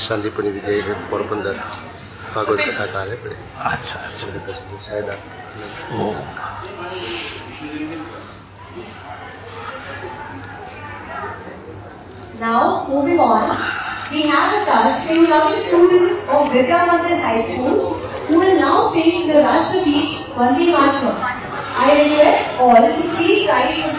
शांति संदीपनी विजय है पोरबंदर भागवत कथा कार्य पड़े अच्छा अच्छा Now moving on, we have the Tarasvimulavi student of Vivekananda High School who will now sing the Rashtrapeet Vande Mataram. I request all to please rise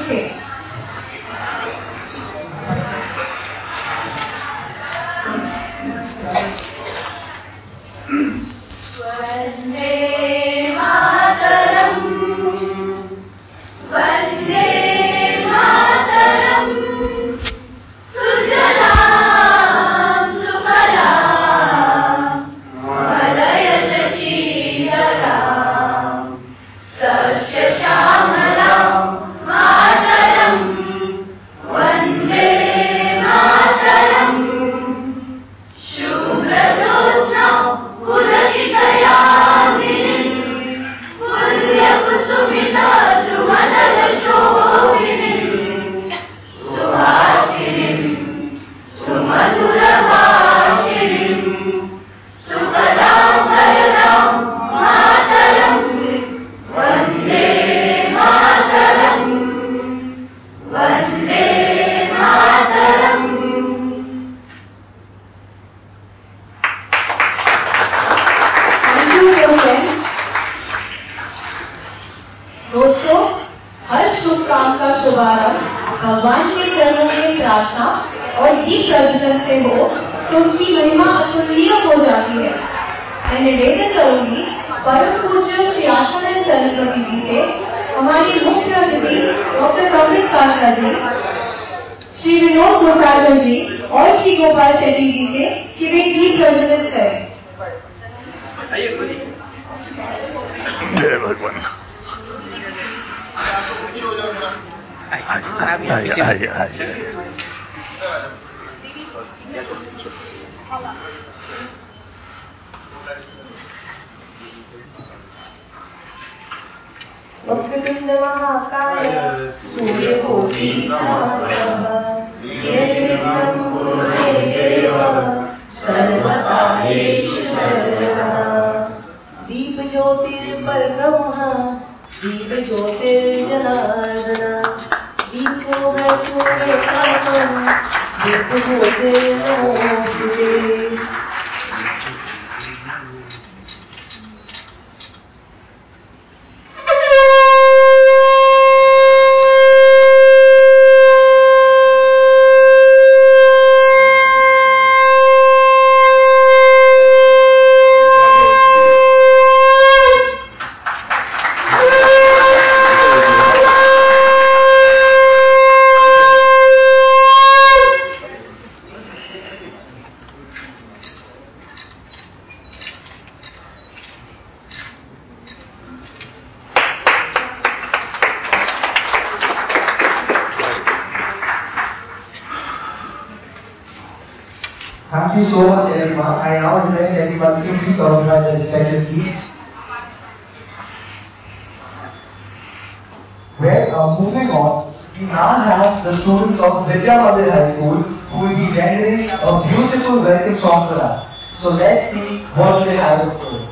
followed by uh, moving on, we now have the students of Vidyamandir High School who will be rendering a beautiful welcome song for us. So let's see what they have to store.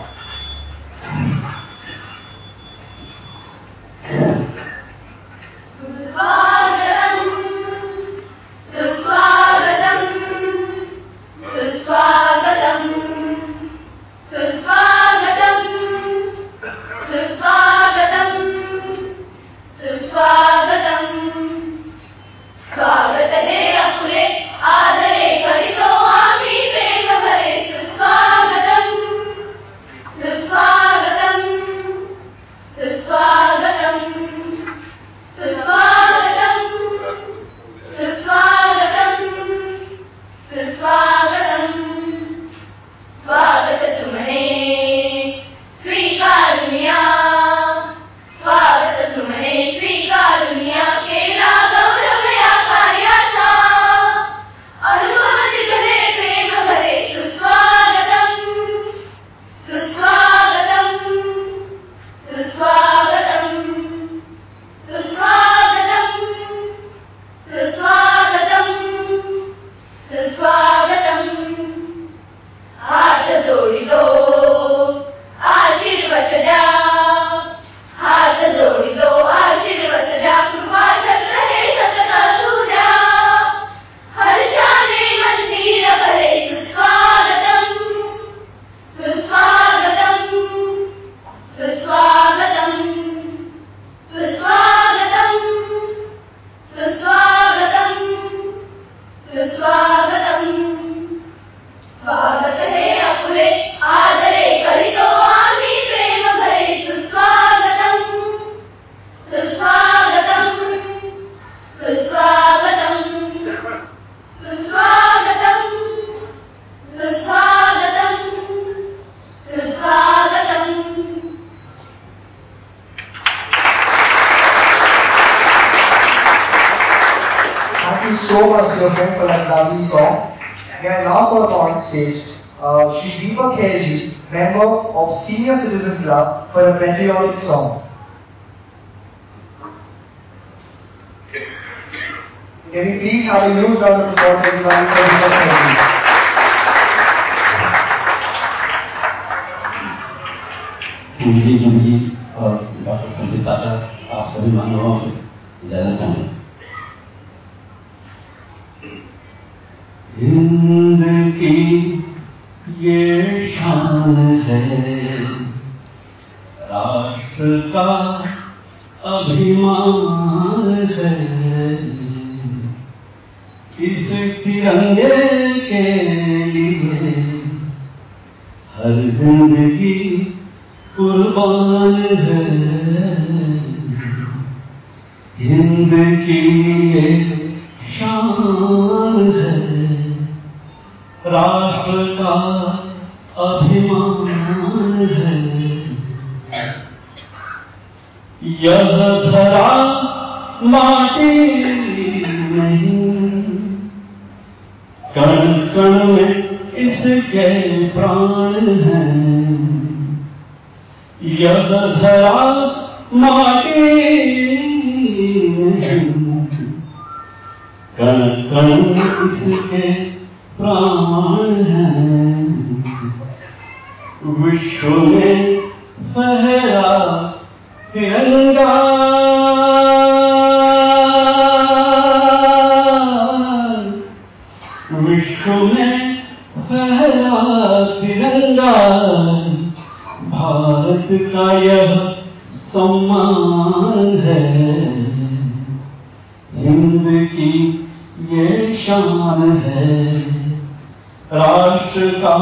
राष्ट्र का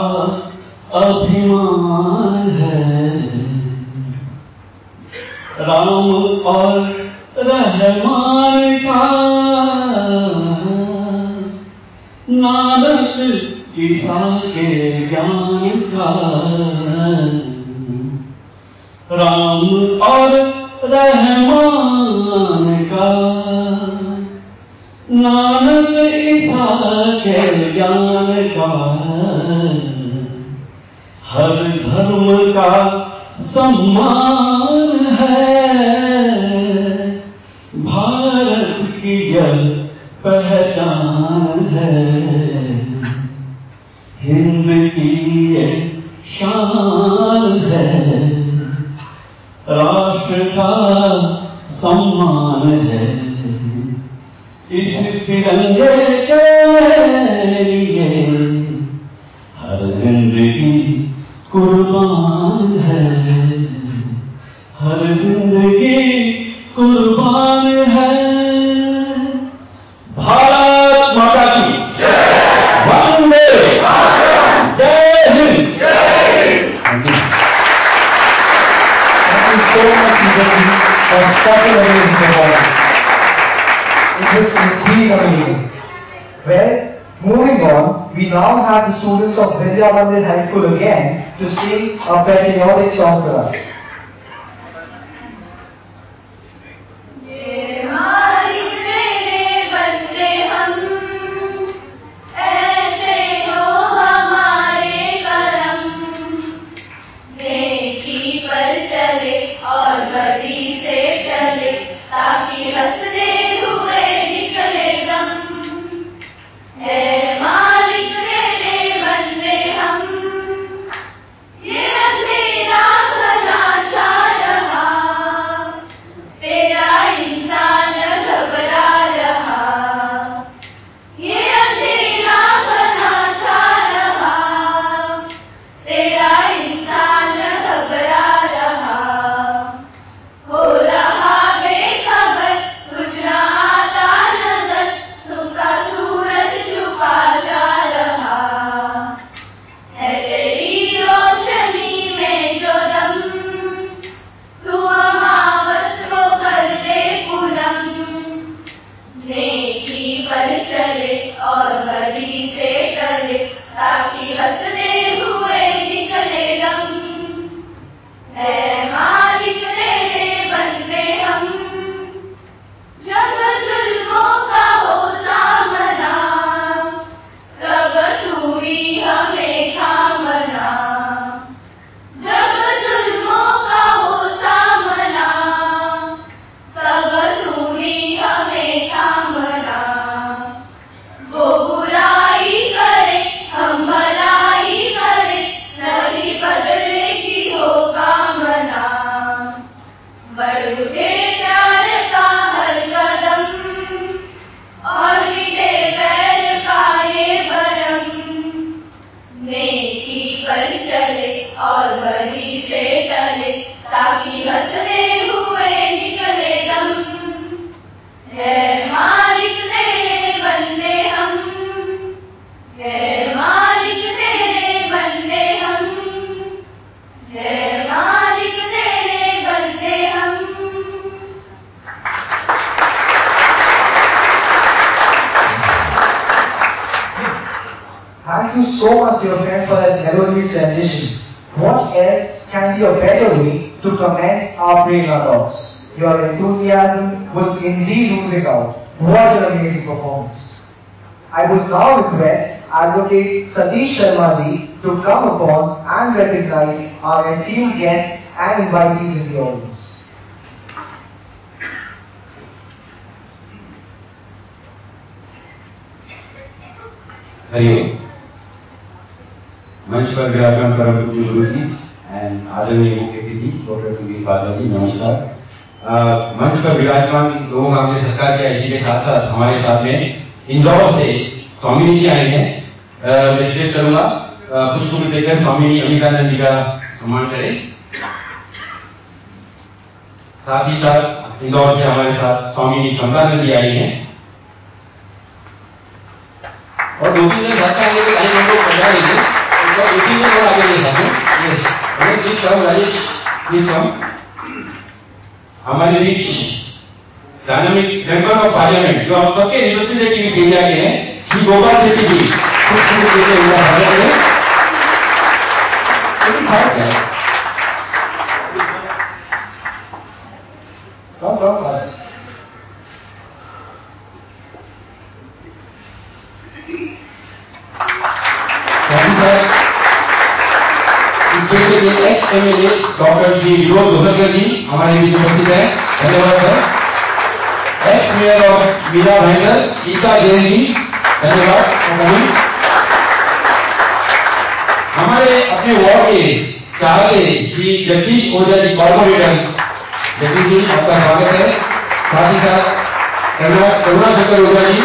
अभिमान है। राम और रहमान का नानक ईसा के ज्ञान का राम और रहमान का नानक सागर ज्ञान का हर धर्म का सम्मान है भारत की यह पहचान है हिंद की ये शान है राष्ट्र का सम्मान है इस तिरंगे के लिए हर ज़िंदगी कुर्बान है। हर ज़िंदगी Vidya Mandir High School again to sing a patriotic song class. Hariom मंच पर विराजमान परम पूज्य गुरु जी एंड आदरणीय मुख्य अतिथि डॉक्टर सुधीर पादा जी नमस्कार मंच पर विराजमान लोगों का हमने सत्कार किया इसी के साथ साथ हमारे साथ में इंदौर से स्वामी जी आए हैं। अ, मैं रिक्वेस्ट करूँगा पुष्प को देकर स्वामी अमितानंद जी का सम्मान करें। साथ ही साथ इंदौर से हमारे साथ स्वामी क्षमतानंद जी आई हैं। और तीन जन भाषा आगे कहीं हम लोग पढ़ा लीजिए और दो तीन जन और आगे ले सकते हैं। हमें please come Rajesh please come हमारे बीच डायनामिक मेंबर ऑफ़ पार्लियामेंट जो हम सबके रिप्रेजेंटेटिव इंडिया के हैं श्री गोपाल सेठी जी कुछ शुरू करते हुए हाजिर हैं लेकिन खास है कम कम खास थैंक यू सर इसके लिए ex MLA doctor Shri Vinod Dosarkar ji, हमारे बीच उपस्थित हैं। धन्यवाद sir. Ex mayor of Mira Bhayandar Geeta Jain ji, धन्यवाद। हमारे अपने वार्ड के चाहते श्री जगदीश ओझा जी, कॉर्पोरेटर। जगदीश जी, आपका स्वागत है। साथ ही साथ करुणा शंकर ओझा जी।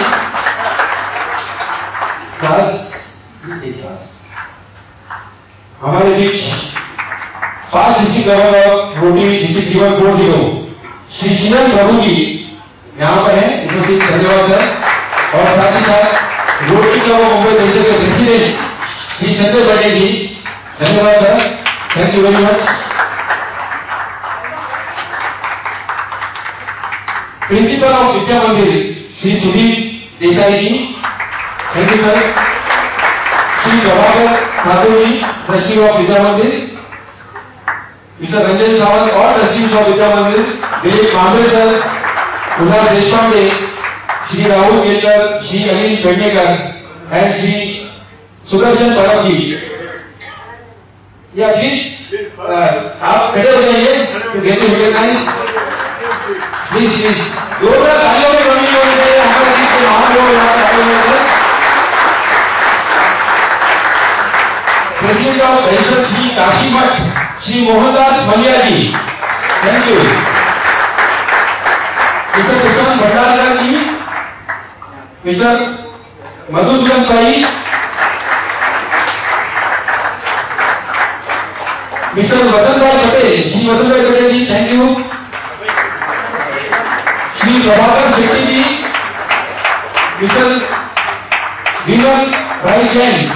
हमारे बीच पाँच डिस्ट्रिक्ट रोटी डिस्ट्रिक्ट जीवन बोर्ड ज़ीरो श्री चिरन प्रभु जी यहाँ पर हैं, उपस्थित, धन्यवाद सर। और साथ ही साथ रोटी ऑफ़ मुंबई सेंटर के प्रेसिडेंट श्री संजय पटेल जी। धन्यवाद sir. Thank you very much principal of Vidya Mandir, Shri Sudhir Desai ji. Thank you sir Shri Prabhakar Thakur ji trustee of Vidya Mandir. Mister Ranjan Sawant और trustee of Vidya Mandir Dilip Mambe sir Ullas Deshpande, Shri Rahul Kelkar Shri Anil Pednekar and Shri Sudarshan Parab ji या please आप खड़े हो जाइए gate please please तालियों में कमी होनी चाहिए हमारे बीच के महान लोग यहाँ पर आए हुए हैं। President of barrister Shri Kashi Math? Shri Mohandas Mallya ji. Thank you mister Sushma Bhandarkar ji mister Madhusudan bhai mister Vatan bhai Patel Shri Vatan bhai Patel ji thank you Shri Prabhakar Shetty ji mister Vimal bhai Jain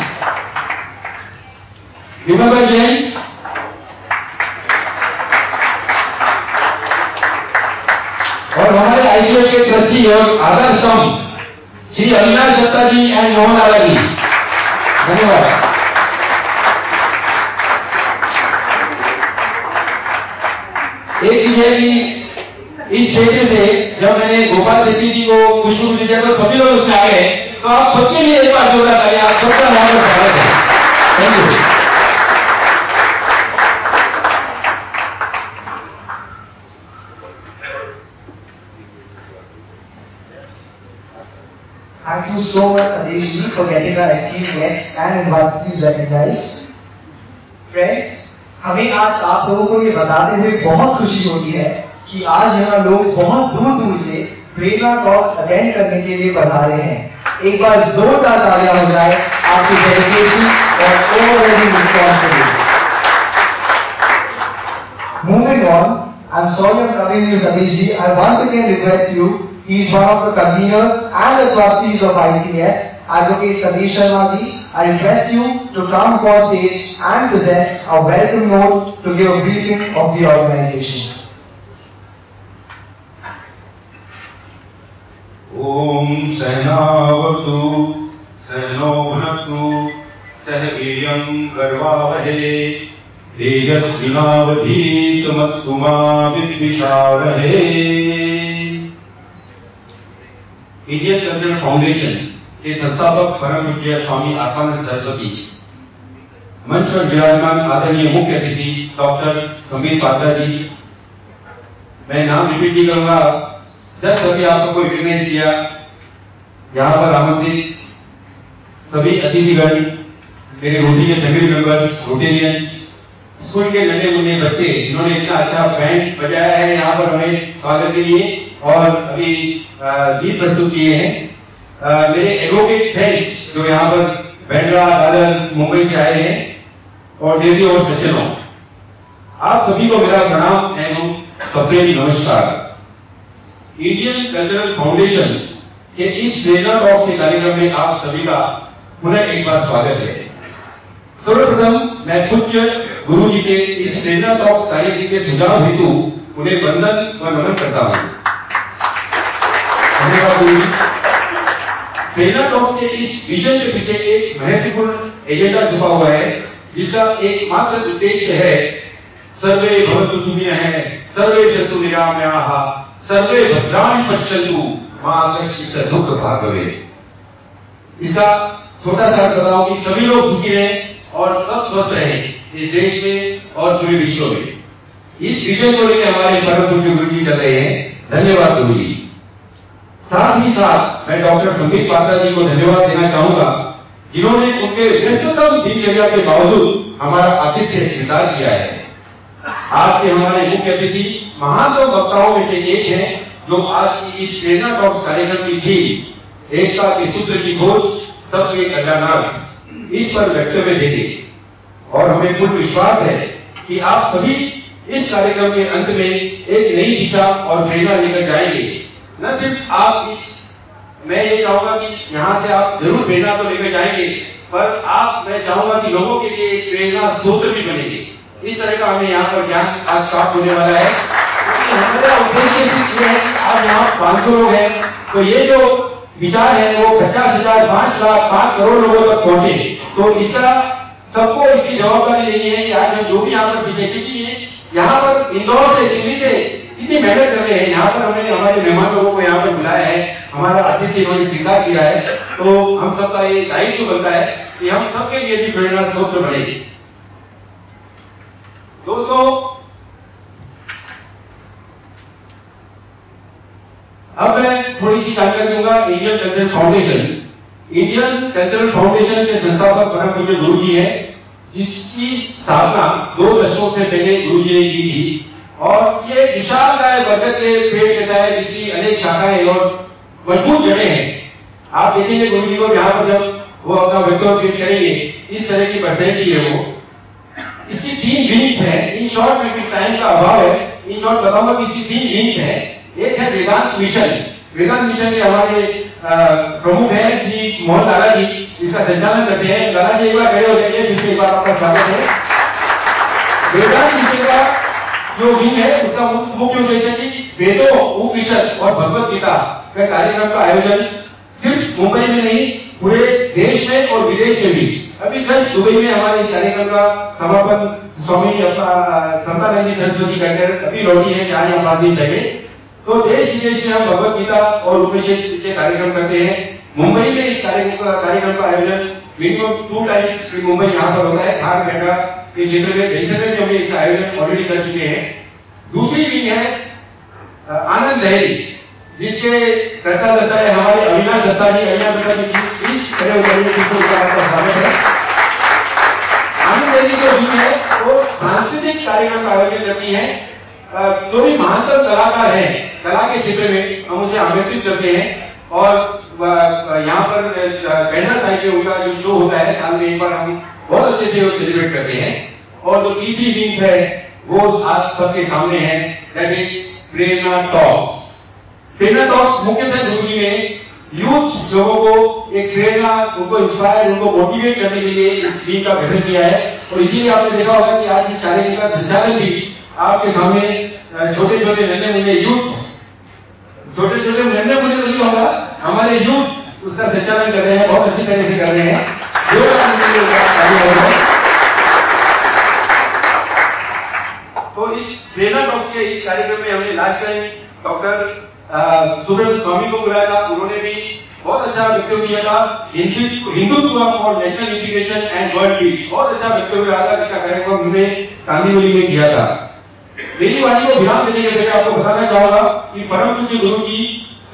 Vimal भाई जैन और हमारे ICS के trustee और आधार स्तंभ Shri Avinash Datta ji and Mohan Lala ji. धन्यवाद। एक चीज़ है कि इस क्षेत्र से जब मैंने गोपाल सेठी जी को पुष्प दिया तो सभी लोग उसमें आ गए तो आप सबके लिए एक बार जोरदार ताली आप सबका है। Thank you Thank you so much, Adesh for getting our guests and invitees recognized. Friends, हमें आज आप लोगों को ये बताते हुए बहुत खुशी होती है कि आज यहाँ लोग बहुत दूर दूर से प्रेरणा टॉक्स अटेंड करने के लिए बता रहे हैं एक बार जोरदार तालियाँ हो जाए आपकी डेडिकेशन और ओवरवेलमिंग रिस्पॉन्स के लिए Moving on, I'm sorry I'm covering you, Satish ji. I once again request you, he is one of the conveners and the trustees of ICF, Advocate Satish Sharma ji. I request you to come across stage and present a welcome note to give a briefing of the organization. ॐ सहनावतु सहनो भुनक्तु सह वीर्यं कर्वावहे तेजस्विनावधीतमस्तु मा विद्विषावहे Indian cultural foundation के संस्थापक परम पूज्य स्वामी आत्मानंद सरस्वती मंच पर विराजमान आदरणीय मुख्य अतिथि डॉक्टर संबित पात्रा जी। मैं नाम रिपीट नहीं करूँगा दस सभी आप सबको रिकग्नाइज किया। यहाँ पर आमंत्रित सभी अतिथिगण, मेरे रोटी के फैमिली मेंबर रोटेरियन स्कूल के नन्हे मुन्ने बच्चे, जिन्होंने इतना अच्छा बैंड बजाया है, यहाँ पर हमें स्वागत के लिए। और अभी गीत प्रस्तुत किए हैं। मेरे एडवोकेट फ्रेंड्स जो यहाँ पर बैंड्रा दादर मुंबई से आए हैं, और देवी और सज्जनों, आप सभी को मेरा प्रणाम एवं सबसे नमस्कार। इंडियन कल्चरल फाउंडेशन के इस प्रेरणा टॉक के कार्यक्रम में आप सभी का पुनः एक बार स्वागत है। सर्वप्रथम, मैं पूज्य गुरु जी के इस प्रेरणा टॉक कार्यक्रम के सुझाव हेतु उन्हें वंदन व नमन करता हूँ। गुरु जी के इस विषय के पीछे एक महत्वपूर्ण एजेंडा छुपा हुआ है जिसका एकमात्र उद्देश्य है सर्वे भवतु सुखिनः सर्वे जसु निरामयाः सर्वे भद्राणि पश्यन्तु माँ कश्चित् दुख भागवे इसका छोटा सा बताऊँ कि सभी लोग सुखी रहें और सब स्वस्थ रहें इस देश में और पूरे विश्व में इस विषय को लेकर हमारे परम पूज्य गुरु जी चल रहे हैं धन्यवाद गुरु जी साथ ही साथ मैं डॉक्टर संदीप पात्रा जी को धन्यवाद देना चाहूँगा, जिन्होंने उनके व्यस्ततम दिनचर्या के बावजूद हमारा आतिथ्य स्वीकार किया है। आज के हमारे मुख्य अतिथि महानतम वक्ताओं में से एक है, जो आज की इस प्रेरणा टॉक्स कार्यक्रम की थी एकता के सूत्र की खोज सबके कल्याणार्थ, इस पर वक्तव्य देंगे और हमें पूर्ण विश्वास है कि आप सभी इस कार्यक्रम के अंत में एक नई दिशा और प्रेरणा लेकर जाएँगे। न सिर्फ़ आप इस, मैं ये चाहूँगा कि यहाँ से आप ज़रूर प्रेरणा तो लेकर जाएँगे, पर आप, मैं चाहूँगा कि लोगों के लिए प्रेरणा सूत्र भी बनेंगे। इस तरह का हमें यहाँ पर ज्ञान आज प्राप्त होने वाला है। हमारा उद्देश्य सिर्फ़ ये है आज यहाँ पाँच सौ लोग हैं तो ये जो विचार है, वो पचास हज़ार, पाँच लाख, पाँच करोड़ लोगों तक पहुँचे। तो इसका सबको इसकी जवाबदारी लेनी है कि आज जो भी यहाँ पर विषय है, यहाँ पर इंदौर से, दिल्ली से इतनी मेहनत कर रहे हैं। यहाँ पर हमने हमारे मेहमान लोगों को यहाँ पर बुलाया है, हमारा अतिथि इन्होंने स्वीकार किया है। तो हम सबका ये दायित्व बनता है कि हम सबके लिए भी प्रेरणा स्रोत बने दोस्तों, अब मैं थोड़ी सी जानकारी दूँगा Indian cultural foundation Indian cultural foundation के संस्थापक परम पूज्य गुरु जी है, जिसकी स्थापना दो दशकों से पहले गुरु जी ने की थी। और ये विशाल काय बरगद के पेड़ के तहत जिसकी अनेक शाखाएँ और मज़बूत जड़ें हैं। आप देखेंगे गुरु जी को यहाँ पर जब वो अपना वक्तव्य पेश करेंगे, इस तरह की पर्सनैलिटी है वो। इसकी तीन विंग्स है। इन शॉर्ट में टाइम का अभाव है। इन शॉर्ट बताऊँगा कि इसकी तीन विंग्स है। एक है वेदांत मिशन। वेदांत मिशन के हमारे प्रमुख है श्री मोहन लाला जी इसका संचालन करते हैं। लाला जी एक बार खड़े हो जाएँगे जिसके बार आपका स्वागत है। वेदांत का जो विंग है उसका मुख्य उद्देश्य है कि वेदों, उपनिषद और भगवत गीता का कार्यक्रम का आयोजन सिर्फ़ मुंबई में नहीं, पूरे देश में और विदेश में भी। अभी जस्ट दुबई में हमारे इस कार्यक्रम का समापन स्वामी संतानंद जी सरस्वती करकर अभी लौटी है, चार या पाँच दिन पहले। तो देश विदेश में हम भगवत गीता और उपनिषद से कार्यक्रम करते हैं। मुंबई में इस कार्यक्रम का का आयोजन मिनिमम टू टाइम्स मुंबई यहाँ पर होता है धार घंटा के क्षेत्र में बेहतर में हम इसका आयोजन ऑलरेडी कर चुके हैं। दूसरी विंग है आनंद लहरी, जिसके कर्ता दत्ता है हमारे अविनाश दत्ता जी, अविनाश दत्ता जी खड़े हो जिसको स्वागत है। आनंद देवी जो भी है, वो सांस्कृतिक कार्यक्रम का आयोजन करती है। जो भी महानतम कलाकार हैं, कला के क्षेत्र में, हम उसे आमंत्रित करते हैं। और यहाँ पर बैनर साइड जो शो होता है, साल में एक बार हम बहुत अच्छे से वो सेलिब्रेट करते हैं। और जो तीसरी टीम है वो आज सबके सामने है। प्रेरणा टॉक्स प्रेरणा टॉक्स मुख्यतः में यूथ लोगों को एक प्रेरणा, उनको इंस्पायर उनको मोटिवेट करने के लिए इस का गठन किया है। और इसीलिए आपने देखा होगा कि आज इस कार्यक्रम का संचालन भी आपके सामने छोटे छोटे नन्हे मुन्ने यूथ छोटे छोटे नन्हे मुन्ने नहीं होगा। हमारे यूथ उसका संचालन कर रहे हैं, बहुत अच्छी तरह से कर रहे हैं। बजाएँ। तो इस प्रेरणा टॉक्स के इस कार्यक्रम में हमने last time doctor Subrata Swami को बुलाया था। उन्होंने भी बहुत अच्छा वक्तव्य दिया था। हिंदुत्व और national integration and world peace बहुत अच्छा वक्तव्य आया था। जिसका कार्यक्रम हमने कांदीवली में किया था। मेरी वाणी को ध्यान देने के लिए आपको बताना चाहूँगा कि परम पूज्य गुरु जी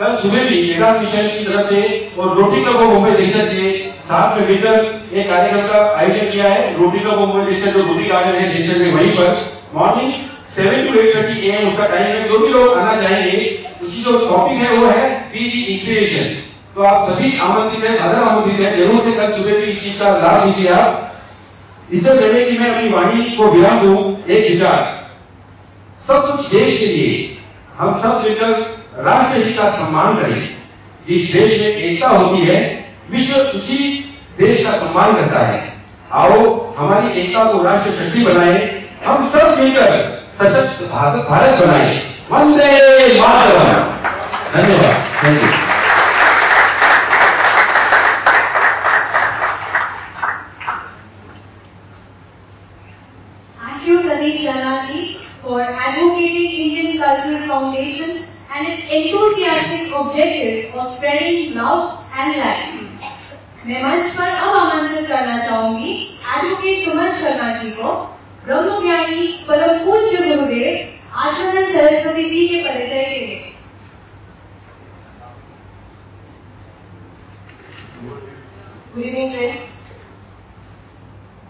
कल सुबह भी वेदांत मिशन की तरफ़ से और रोटी क्लब ऑफ़ मुंबई से साथ में एक कार्यक्रम का आयोजन किया है। रोटी क्लब ऑफ़ मुंबई देशर जो रोटी गार्डन है देशर में वहीं पर। Morning seven to eight thirty a उसका टाइम है। जो भी लोग आना चाहेंगे उसकी जो टॉपिक है, वो है पीजी इंस्पिरेशन तो आप सभी आमंत्रित है सादर आमंत्रित है। ज़रूर से कल सुबह भी इस चीज़ का लाभ लीजिए आप। इससे पहले कि मैं अपनी वाणी को विराम दूँ, एक विचार। सब कुछ देश के लिए, हम सब मिलकर राष्ट्र हित का सम्मान करें। जिस देश में एकता होती है, विश्व उसी देश का सम्मान करता है। आओ, हमारी एकता को राष्ट्र शक्ति बनाए। हम सब मिलकर सशक्त भारत भारत बनाए। वंदे मातरम। धन्यवाद। Thank you for advocating Indian Cultural Foundation and its enthusiastic objective of spreading love and life. मैं मंच पर अब आमंत्रित करना चाहूँगी एडवोकेट सुमन शर्मा जी को, ब्रह्मज्ञानी परम पूज्य गुरुदेव, आचरण सरस्वती जी के परिचय के लिए। गुड इवनिंग फ्रेंड्स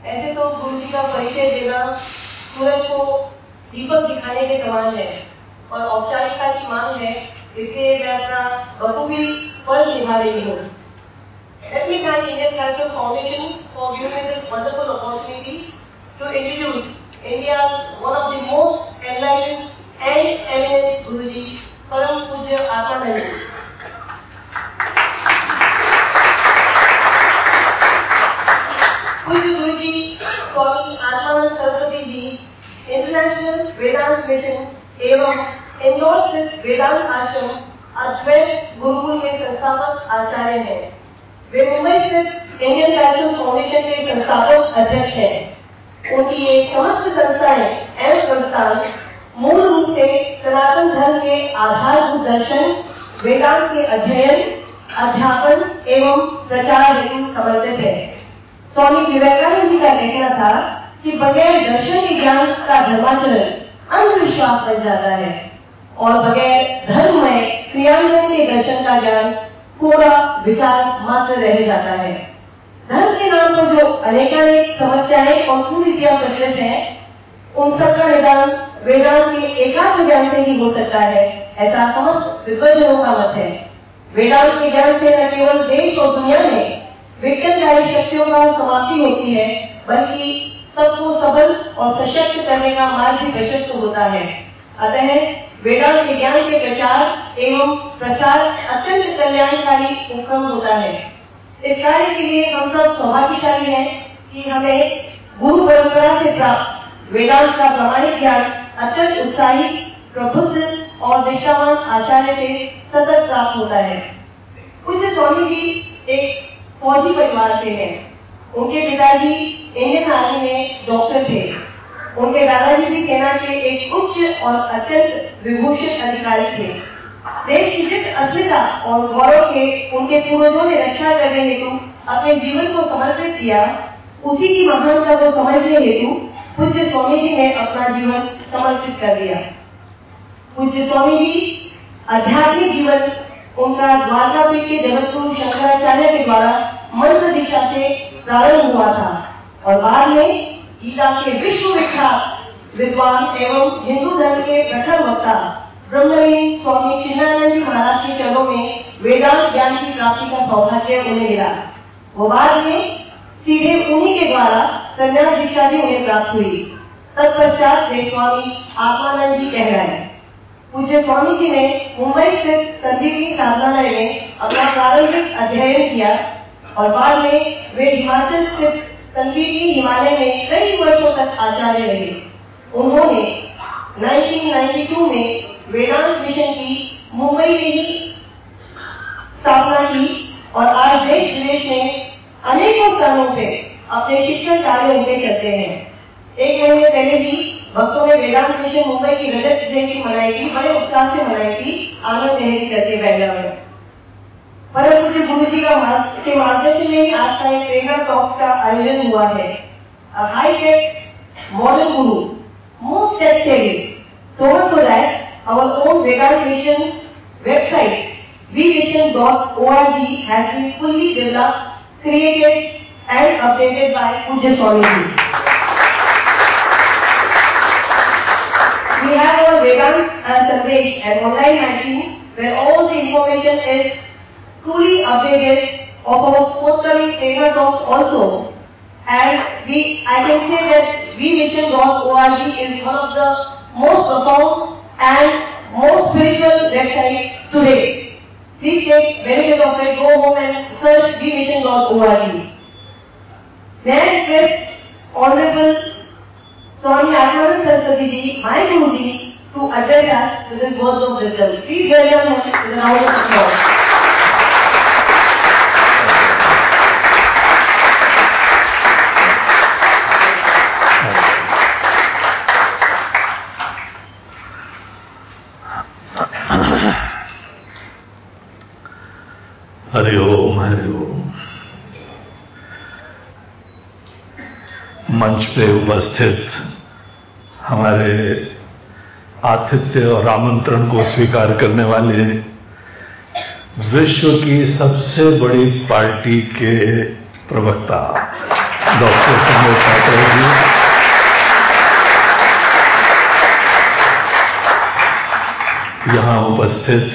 ऐसे तो गुरु जी का परिचय देना सूरज को दीपक दिखाने के समान है। और औपचारिकता की मांग है इसलिए मैं अपना बखूबी फ़र्ज़ निभा रही हूँ Let me thank Indian Cultural Foundation for giving me this wonderful opportunity to introduce India's one of the most enlightened and eminent Guruji, Param Puja Atmanand. पूज्य गुरु जी स्वामी आत्मानंद सरस्वती जी इंटरनेशनल वेदांत मिशन एवं इंदौर स्थित वेदांत आश्रम अद्वैत गुरुकुल के संस्थापक आचार्य हैं। वे मुंबई स्थित इंडियन कल्चरल फाउंडेशन के संस्थापक अध्यक्ष हैं। उनकी ये समस्त संस्थाएँ एवं संस्थान। मूल रूप से सनातन धर्म के आधारभूत दर्शन, वेदांत के अध्ययन, अध्यापन एवं प्रचार हेतु समर्पित है। स्वामी विवेकानंद जी का कहना था कि बगैर दर्शन के ज्ञान का धर्माचरण अंधविश्वास बन जाता है। और बगैर धर्म में क्रियान्वयन के दर्शन का ज्ञान पूरा विचार मात्र रह जाता है। धर्म के नाम पर जो अनेकानेक समस्याएँ और कुरीतियाँ प्रचलित हैं, उन सबका निदान वेदांत के एकात्म ज्ञान से ही हो सकता है, ऐसा समस्त विद्वजनों का मत है। वेदांत के ज्ञान से न केवल देश और दुनिया में विज्ञानकारी शक्तियों का समाप्ति होती है, बल्कि सबको सबल और सशक्त करने का मार्ग भी प्रशस्त होता है। अतः वेदांत ज्ञान के प्रचार एवं प्रसार अत्यंत कल्याणकारी उपक्रम होता है। इस कार्य के लिए हम सब सौभाग्यशाली हैं कि हमें गुरु परंपरा से प्राप्त वेदांत का प्रमाणिक ज्ञान अत्यंत उत्साही, प्रबुद्ध और दिशावान आचार्य से सतत प्राप्त होता है। पूज्य स्वामी जी एक फौजी परिवार से हैं। उनके पिताजी इंडियन आर्मी में डॉक्टर थे। उनके दादाजी भी सेना के एक उच्च और अत्यंत विभूषित अधिकारी थे। देश की जिस अस्मिता और गौरव के उनके पूर्वजों ने रक्षा करने हेतु, अपने जीवन को समर्पित किया, उसी की महानता को समझने हेतु पूज्य स्वामी जी ने अपना जीवन समर्पित कर दिया। पूज्य स्वामी जी, आध्यात्मिक जीवन, उनका द्वारकापीठ के जगतगुरु शंकराचार्य के द्वारा मंत्र दीक्षा से प्रारंभ हुआ था और बाद में गीता के विश्व विख्यात विद्वान एवं हिंदू धर्म के प्रखर वक्ता ब्रह्मलीन स्वामी चिन्नानंद जी महाराज के चरणों में वेदांत ज्ञान की प्राप्ति का सौभाग्य उन्हें मिला। वो बाद में सीधे उन्हीं के द्वारा कन्या दीक्षा भी उन्हें प्राप्त हुई। तत्पश्चात वे स्वामी आत्मानंद जी कह रहे हैं पूज्य स्वामी जी ने मुंबई स्थित संदीपी साधनालय में अपना प्रारंभिक अध्ययन किया और बाद में वे हिमाचल स्थित संदीपी हिमालय में कई वर्षों तक आचार्य रहे। उन्होंने 1992 में वेदांत मिशन की, मुंबई में ही स्थापना की और आज देश विदेश में अनेकों स्थानों से अपने शिक्षण कार्य उनके चलते हैं। एक महीने पहले भी भक्तों ने वेदांत मिशन मुंबई की रजत जयंती मनाई थी, बड़े उत्साह से मनाई थी, आनंद लहरी करके बैंगलोर में। परम पूज्य गुरु जी का के मार्गदर्शन में ही आज का एक प्रेरणा टॉक्स का आयोजन हुआ है high tech model Guru most so much so that our own Vedant Mission website vvision.org has been fully developed, created and updated by Puja Swamiji. We have our Vedant and Sandesh, an online magazine where all the information is truly updated of our forthcoming Prerna talks also. And we, I can say that vvision.org is one of the most profound and most spiritual websites today. Please take benefit of it, go home and search vvision.org. May I request Honorable Swami Atmanand Saraswati ji, my Guru ji, to address us with his words of wisdom. Please welcome him with an round of applause. मंच पे उपस्थित हमारे आतिथ्य और आमंत्रण को स्वीकार करने वाले विश्व की सबसे बड़ी पार्टी के प्रवक्ता, डॉक्टर संजय पाटिल जी। यहाँ उपस्थित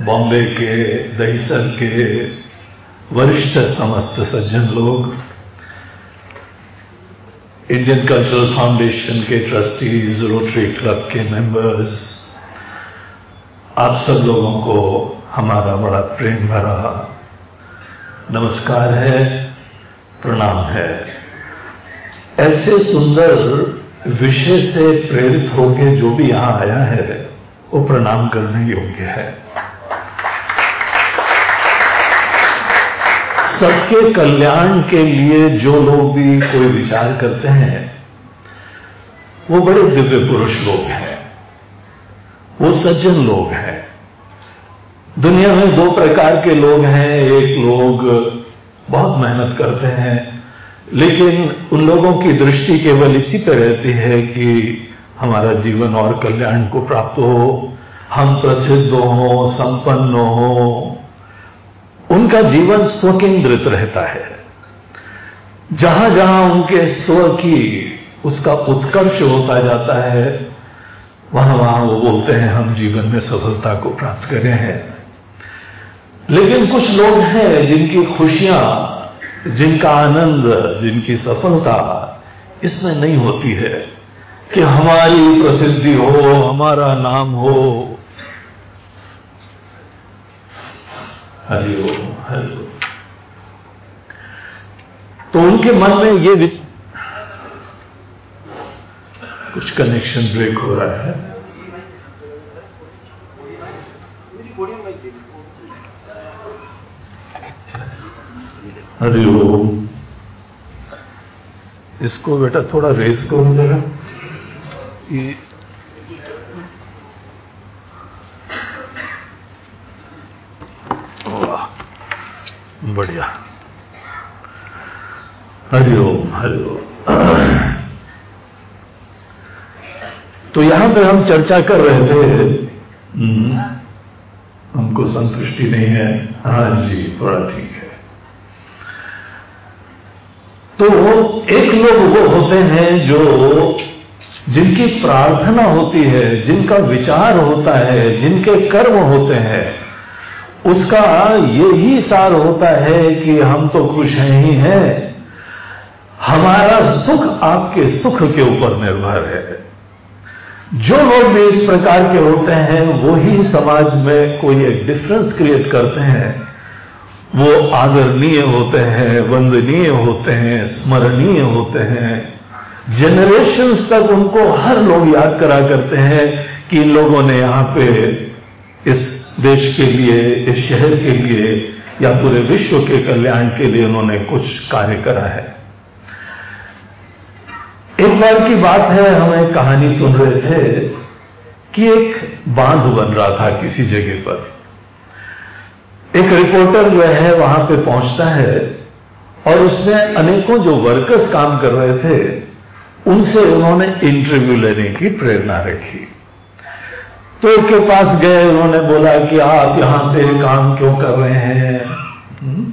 बॉम्बे के, दहीसर के वरिष्ठ समस्त सज्जन लोग इंडियन कल्चरल फाउंडेशन के ट्रस्टीज रोटरी क्लब के मेंबर्स आप सब लोगों को हमारा बड़ा प्रेम भरा नमस्कार है, प्रणाम है। ऐसे सुंदर विषय से प्रेरित होकर जो भी यहाँ आया है, वो प्रणाम करने योग्य है। सबके कल्याण के लिए जो लोग भी कोई विचार करते हैं, वो बड़े दिव्य पुरुष लोग हैं। वो सज्जन लोग हैं। दुनिया में दो प्रकार के लोग हैं। एक लोग बहुत मेहनत करते हैं, लेकिन उन लोगों की दृष्टि केवल इसी पर रहती है कि हमारा जीवन और कल्याण को प्राप्त हो। हम प्रसिद्ध हो, संपन्न हो उनका जीवन स्वकेंद्रित रहता है। जहाँ जहाँ उनके स्व की उसका उत्कर्ष होता जाता है, वहाँ वहाँ वो बोलते हैं, हम जीवन में सफलता को प्राप्त करें हैं। लेकिन कुछ लोग हैं जिनकी खुशियाँ, जिनका आनंद, जिनकी सफलता इसमें नहीं होती है कि हमारी प्रसिद्धि हो, हमारा नाम हो हरिओम तो उनके मन में ये विच... कुछ कनेक्शन ब्रेक हो रहा है। हरिओम इसको बेटा थोड़ा रेस करो जरा। ये वाह बढ़िया। हरिओम हरिओम तो यहाँ पर हम चर्चा कर रहे थे हम्म, हमको संतुष्टि नहीं है। हाँ जी थोड़ा ठीक है। तो एक लोग वो होते हैं जो जिनकी प्रार्थना होती है जिनका विचार होता है जिनके कर्म होते हैं उसका यही सार होता है कि हम तो खुश हैं ही हैं। हमारा सुख आपके सुख के ऊपर निर्भर है। जो लोग भी इस प्रकार के होते हैं वो ही समाज में कोई एक डिफरेंस क्रिएट करते हैं। वो आदरणीय होते हैं, वंदनीय होते हैं, स्मरणीय होते हैं। जनरेशन तक उनको हर लोग याद करा करते हैं कि इन लोगों ने यहाँ पे इस देश के लिए, इस शहर के लिए, या पूरे विश्व के कल्याण के लिए उन्होंने कुछ कार्य करा है। एक बार की बात है, हम एक कहानी सुन रहे थे कि एक बाँध बन रहा था किसी जगह पर। एक रिपोर्टर जो है, वहाँ पे पहुँचता है और उसमें अनेकों जो वर्कर्स काम कर रहे थे, उनसे उन्होंने इंटरव्यू लेने की प्रेरणा रखी। तो के पास गए, उन्होंने बोला कि आप यहाँ पे काम क्यों कर रहे हैं? हम्म?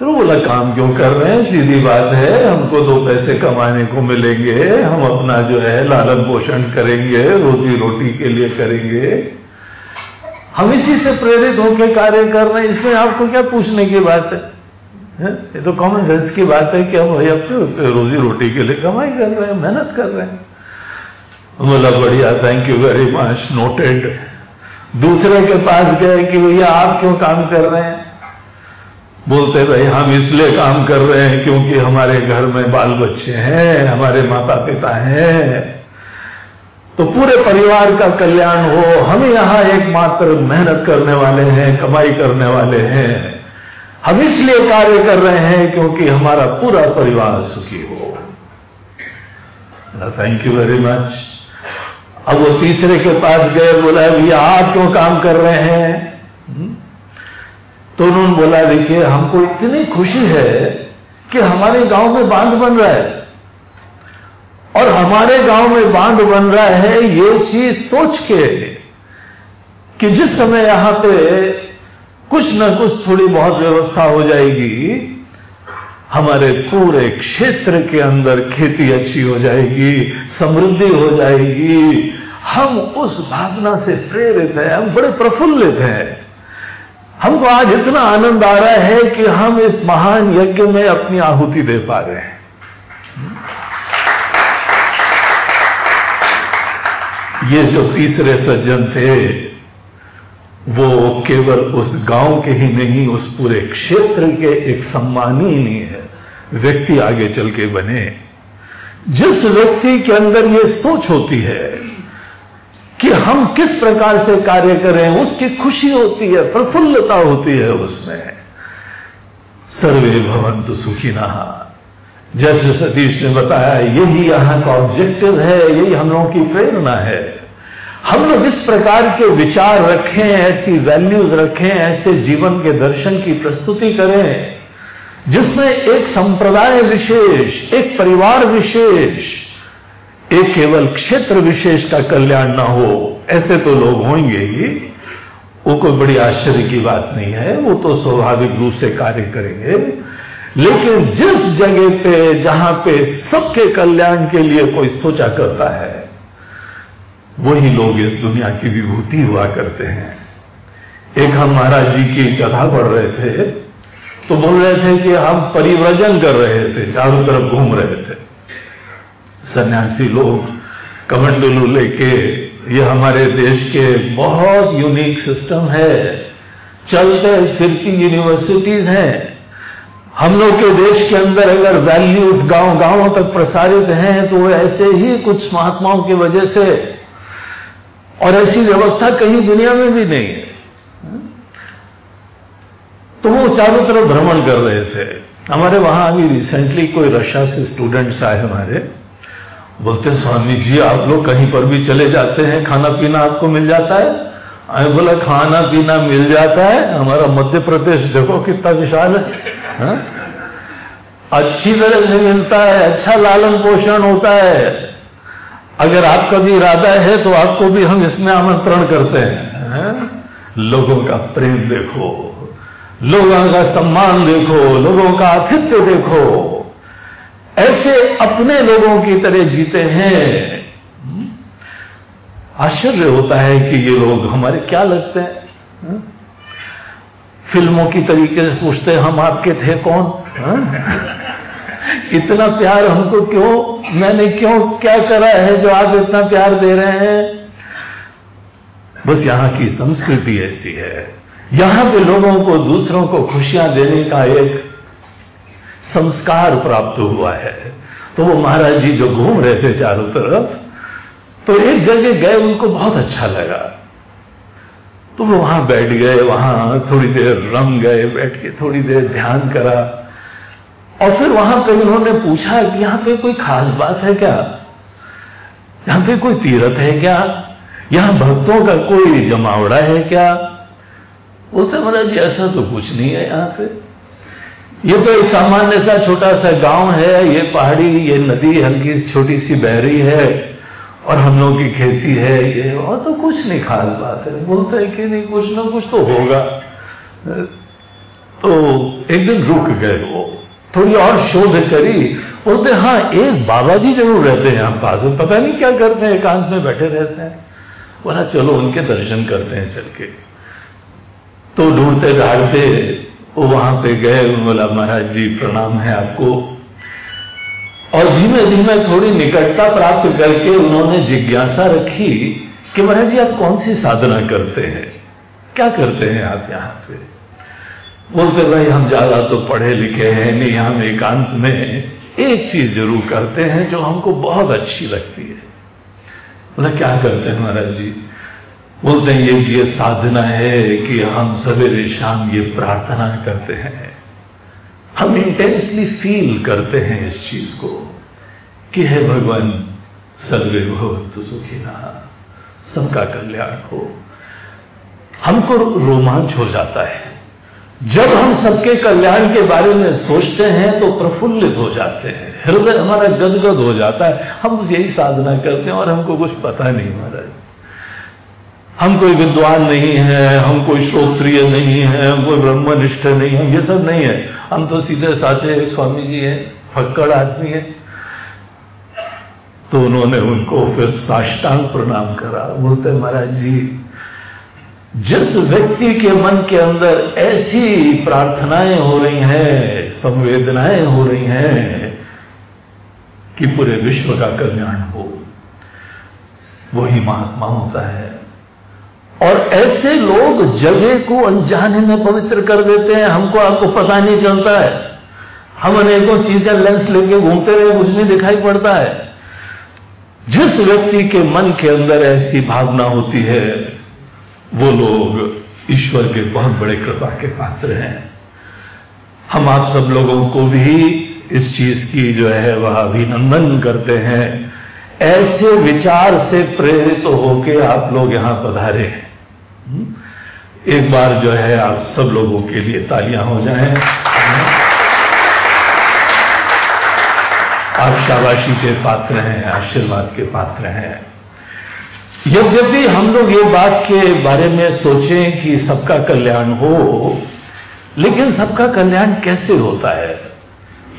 तो बोला, काम क्यों कर रहे हैं? सीधी बात है, हमको दो पैसे कमाने को मिलेंगे, हम अपना जो है लालन पोषण करेंगे, रोजी रोटी के लिए करेंगे। हम इसी से प्रेरित होकर कार्य कर रहे हैं। इसमें आपको क्या पूछने की बात है? ये तो कॉमन सेंस की बात है कि हम भाई अपने रोजी रोटी के लिए कमाई कर रहे हैं, मेहनत कर रहे हैं। बोला, बढ़िया thank you very much noted दूसरे के पास गए कि, भैया, आप क्यों काम कर रहे हैं? बोलते, भाई, हम इसलिए काम कर रहे हैं क्योंकि हमारे घर में बाल बच्चे हैं, हमारे माता पिता हैं। तो पूरे परिवार का कल्याण हो, हम यहाँ एकमात्र मेहनत करने वाले हैं, कमाई करने वाले हैं। हम इसलिए कार्य कर रहे हैं क्योंकि हमारा पूरा परिवार सुखी हो। थैंक यू वेरी मच अब वो तीसरे के पास गए, बोला भैया आप क्यों काम कर रहे हैं हम्म? तो उन्होंने बोला, देखिए, हमको इतनी खुशी है कि हमारे गाँव में बाँध बन रहा है और हमारे गाँव में बाँध बन रहा है, ये चीज़ सोच के कि जिस समय यहाँ पे कुछ न कुछ थोड़ी बहुत व्यवस्था हो जाएगी हमारे पूरे क्षेत्र के अंदर खेती अच्छी हो जाएगी, समृद्धि हो जाएगी। हम उस भावना से प्रेरित हैं, हम बड़े प्रफुल्लित हैं। हमको आज इतना आनंद आ रहा है कि हम इस महान यज्ञ में अपनी आहुति दे पा रहे हैं। ये जो तीसरे सज्जन थे, वो केवल उस गाँव के ही नहीं, उस पूरे क्षेत्र के एक सम्मानीय व्यक्ति आगे चल के बने। जिस व्यक्ति के अंदर ये सोच होती है कि हम किस प्रकार से कार्य करें, उसकी खुशी होती है, प्रफुल्लता होती है उसमें। सर्वे भवंतु सुखिना। जैसे सतीश ने बताया, यही यहाँ का ऑब्जेक्टिव है, यही हम लोगों की प्रेरणा है। हम लोग इस प्रकार के विचार रखें, ऐसी वैल्यूज़ रखें, ऐसे जीवन के दर्शन की प्रस्तुति करें। जिसमें एक संप्रदाय विशेष, एक परिवार विशेष, एक केवल क्षेत्र विशेष का कल्याण ना हो, ऐसे तो लोग होंगे ही। वो कोई बड़ी आश्चर्य की बात नहीं है, वो तो स्वाभाविक रूप से कार्य करेंगे। लेकिन जिस जगह पे, जहाँ पे सबके कल्याण के लिए कोई सोचा करता है, वही लोग इस दुनिया की विभूति हुआ करते हैं। एक हम महाराज जी की कथा पढ़ रहे थे तो बोल रहे थे कि हम परिव्रजन कर रहे थे, चारों तरफ़ घूम रहे थे। सन्यासी लोग कमंडलू लेके, ये हमारे देश के बहुत यूनिक सिस्टम है। चलते फिरती यूनिवर्सिटीज हैं। हम लोग के देश के अंदर अगर वैल्यूज़ गाँव गाँवों तक प्रसारित हैं तो ऐसे ही कुछ महात्माओं की वजह से, और ऐसी व्यवस्था कहीं दुनिया में भी नहीं है। तो वो चारों तरफ़ भ्रमण कर रहे थे। हमारे वहाँ अभी रिसेंटली कोई रशिया से स्टूडेंट्स आए हमारे। बोलते स्वामी जी, आप लोग कहीं पर भी चले जाते हैं खाना पीना आपको मिल जाता है? आई बोला खाना पीना मिल जाता है। हमारा मध्य प्रदेश देखो कितना विशाल है। हा? अच्छी तरह से मिलता है अच्छा लालन पोषण होता है। अगर आपका भी इरादा है तो आपको भी हम इसमें आमंत्रण करते हैं। है? लोगों का प्रेम देखो। लोगों का सम्मान देखो, लोगों का आतिथ्य देखो। ऐसे अपने लोगों की तरह जीते हैं। आश्चर्य होता है कि ये लोग हमारे क्या लगते हैं? फ़िल्मों की तरीके से पूछते हैं, हम आपके थे कौन? हा? इतना प्यार हमको क्यों, मैंने क्यों क्या करा है जो आप इतना प्यार दे रहे हैं? बस यहाँ की संस्कृति ऐसी है। यहाँ पे लोगों को, दूसरों को खुशियाँ देने का एक संस्कार प्राप्त हुआ है। तो वो महाराज जी जो घूम रहे थे चारों तरफ़ तो एक जगह गए, उनको बहुत अच्छा लगा। तो वो वहाँ बैठ गए, वहाँ थोड़ी देर रम गए, बैठ के थोड़ी देर ध्यान करा। और फिर वहाँ पे उन्होंने पूछा कि यहाँ पे कोई खास बात है क्या? यहाँ पे कोई तीरथ है क्या? यहाँ भक्तों का कोई जमावड़ा है क्या? बोलते महाराज जी, ऐसा तो कुछ नहीं है यहाँ पे। ये तो एक सामान्य सा छोटा सा गाँव है, ये पहाड़ी, ये नदी हल्की छोटी सी बहरी है और हम लोग की खेती है ये। और तो कुछ नहीं, खास बात है। बोलते हैं कि नहीं, कुछ ना कुछ तो होगा। तो एक दिन रुक गए वो। थोड़ी और शोध करी। बोलते हाँ एक बाबा जी ज़रूर रहते हैं यहाँ पास पता नहीं क्या करते हैं, एकांत में बैठे रहते हैं। बोला, चलो, उनके दर्शन करते हैं चल के। तो ढूंढते ढाड़ते वो वहाँ पे गए बोला, महाराज जी, प्रणाम है आपको। और धीमे धीमे थोड़ी निकटता प्राप्त करके उन्होंने जिज्ञासा रखी कि, महाराज जी, आप कौन सी साधना करते हैं? क्या करते हैं आप यहाँ पे? बोलते, भाई, हम ज़्यादा तो पढ़े लिखे हैं नहीं, हम एकांत में एक चीज़ ज़रूर करते हैं जो हमको बहुत अच्छी लगती है। बोला, क्या करते हैं, महाराज जी? बोलते हैं, ये ये साधना है कि हम सवेरे शाम ये प्रार्थना करते हैं। हम इंटेंसली फील करते हैं इस चीज़ को कि है भगवान सर्वे भवतु सुखी रहा सबका कल्याण हो। हमको रोमांच हो जाता है। जब हम सबके कल्याण के बारे में सोचते हैं तो प्रफुल्लित हो जाते हैं। हृदय हमारा गदगद हो जाता है। हम यही साधना करते हैं और हमको कुछ पता नहीं, महाराज। हम कोई विद्वान नहीं है, हम कोई श्रोत्रिय नहीं है, हम कोई ब्रह्मनिष्ठ नहीं है, ये सब नहीं है। हम तो सीधे साधे स्वामी जी हैं, फक्कड़ आदमी है। तो उन्होंने उनको फिर साष्टांग प्रणाम करा। बोलते, महाराज जी, जिस व्यक्ति के मन के अंदर ऐसी प्रार्थनाएँ हो रही हैं, संवेदनाएँ हो रही हैं, कि पूरे विश्व का कल्याण हो, वही महात्मा होता है। और ऐसे लोग जगह को अनजाने में पवित्र कर देते हैं, हमको आपको पता नहीं चलता है। हम अनेकों चीज़ें लेंस लेके घूमते रहे कुछ नहीं दिखाई पड़ता है। जिस व्यक्ति के मन के अंदर ऐसी भावना होती है, वो लोग ईश्वर के बहुत बड़े कृपा के पात्र हैं। हम आप सब लोगों को भी इस चीज़ की जो है, वह अभिनंदन करते हैं। ऐसे विचार से प्रेरित होके आप लोग यहाँ पधारे हैं। एक बार जो है आप सब लोगों के लिए तालियाँ हो जाएँ। आप शाबाशी के पात्र हैं, आशीर्वाद के पात्र हैं। यद्यपि हम लोग ये बात के बारे में सोचें कि सबका कल्याण हो, लेकिन सबका कल्याण कैसे होता है,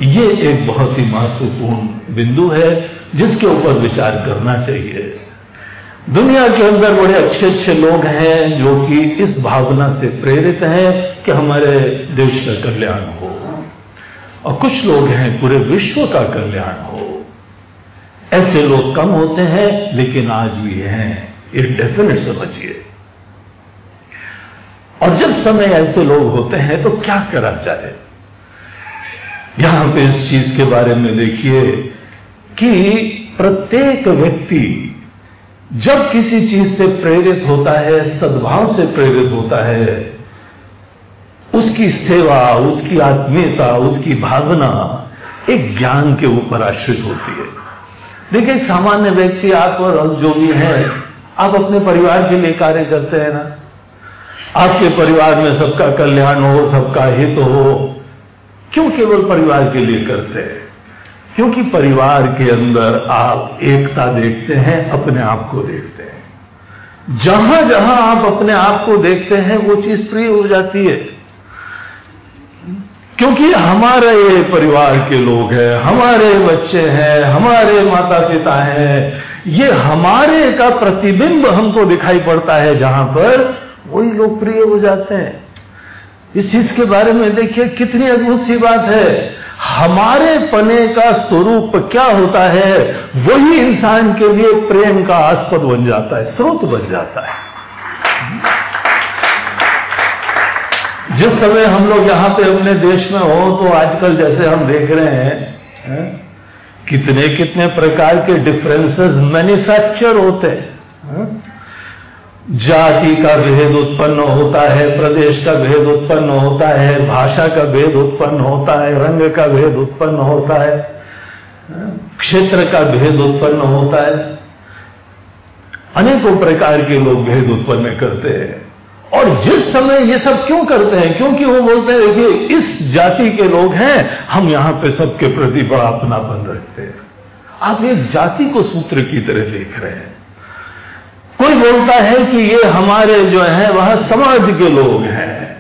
ये एक बहुत ही महत्वपूर्ण बिंदु है। जिसके ऊपर विचार करना चाहिए। दुनिया के अंदर बड़े अच्छे अच्छे लोग हैं जो कि इस भावना से प्रेरित हैं कि हमारे देश का कल्याण हो। और कुछ लोग हैं, पूरे विश्व का कल्याण हो। ऐसे लोग कम होते हैं, लेकिन आज भी हैं। ये डेफिनेट समझिए। और जब समय ऐसे लोग होते हैं तो क्या करा जाए? यहाँ पे इस चीज़ के बारे में देखिए कि प्रत्येक व्यक्ति जब किसी चीज़ से प्रेरित होता है, सद्भाव से प्रेरित होता है, उसकी सेवा, उसकी आत्मीयता, उसकी भावना एक ज्ञान के ऊपर आश्रित होती है। देखिए, सामान्य व्यक्ति, आप और हम जो भी है, आप अपने परिवार के लिए कार्य करते हैं ना। आपके परिवार में सबका कल्याण हो, सबका हित हो, क्यों केवल परिवार के लिए करते हैं? क्योंकि परिवार के अंदर आप एकता देखते हैं, अपने आप को देखते हैं। जहाँ जहाँ आप अपने आप को देखते हैं, वो चीज़ प्रिय हो जाती है। क्योंकि हमारे परिवार के लोग हैं, हमारे बच्चे हैं, हमारे माता पिता हैं, ये हमारे का प्रतिबिंब हमको दिखाई पड़ता है जहाँ पर वही लोकप्रिय हो जाते हैं। इस चीज़ के बारे में देखिए, कितनी अद्भुत सी बात है। हमारे पने का स्वरूप क्या होता है, वही इंसान के लिए प्रेम का आस्पद बन जाता है, स्रोत बन जाता है जिस समय हम लोग यहाँ पे अपने देश में हो तो आजकल जैसे हम देख रहे हैं, है? कितने कितने प्रकार के डिफरेंसेस मैन्युफैक्चर होते हैं जाति का भेद उत्पन्न होता है, प्रदेश का भेद उत्पन्न होता है, भाषा का भेद उत्पन्न होता है, रंग का भेद उत्पन्न होता है, क्षेत्र का भेद उत्पन्न होता है। अनेकों प्रकार के लोग भेद उत्पन्न करते हैं। और जिस समय ये सब क्यों करते हैं? क्योंकि वो बोलते हैं, देखिए, इस जाति के लोग हैं, हम यहाँ पे सबके प्रति बड़ा अपनापन रखते हैं। आप एक जाति को सूत्र की तरह देख रहे हैं। कोई बोलता है कि ये हमारे जो है, वह समाज के लोग हैं।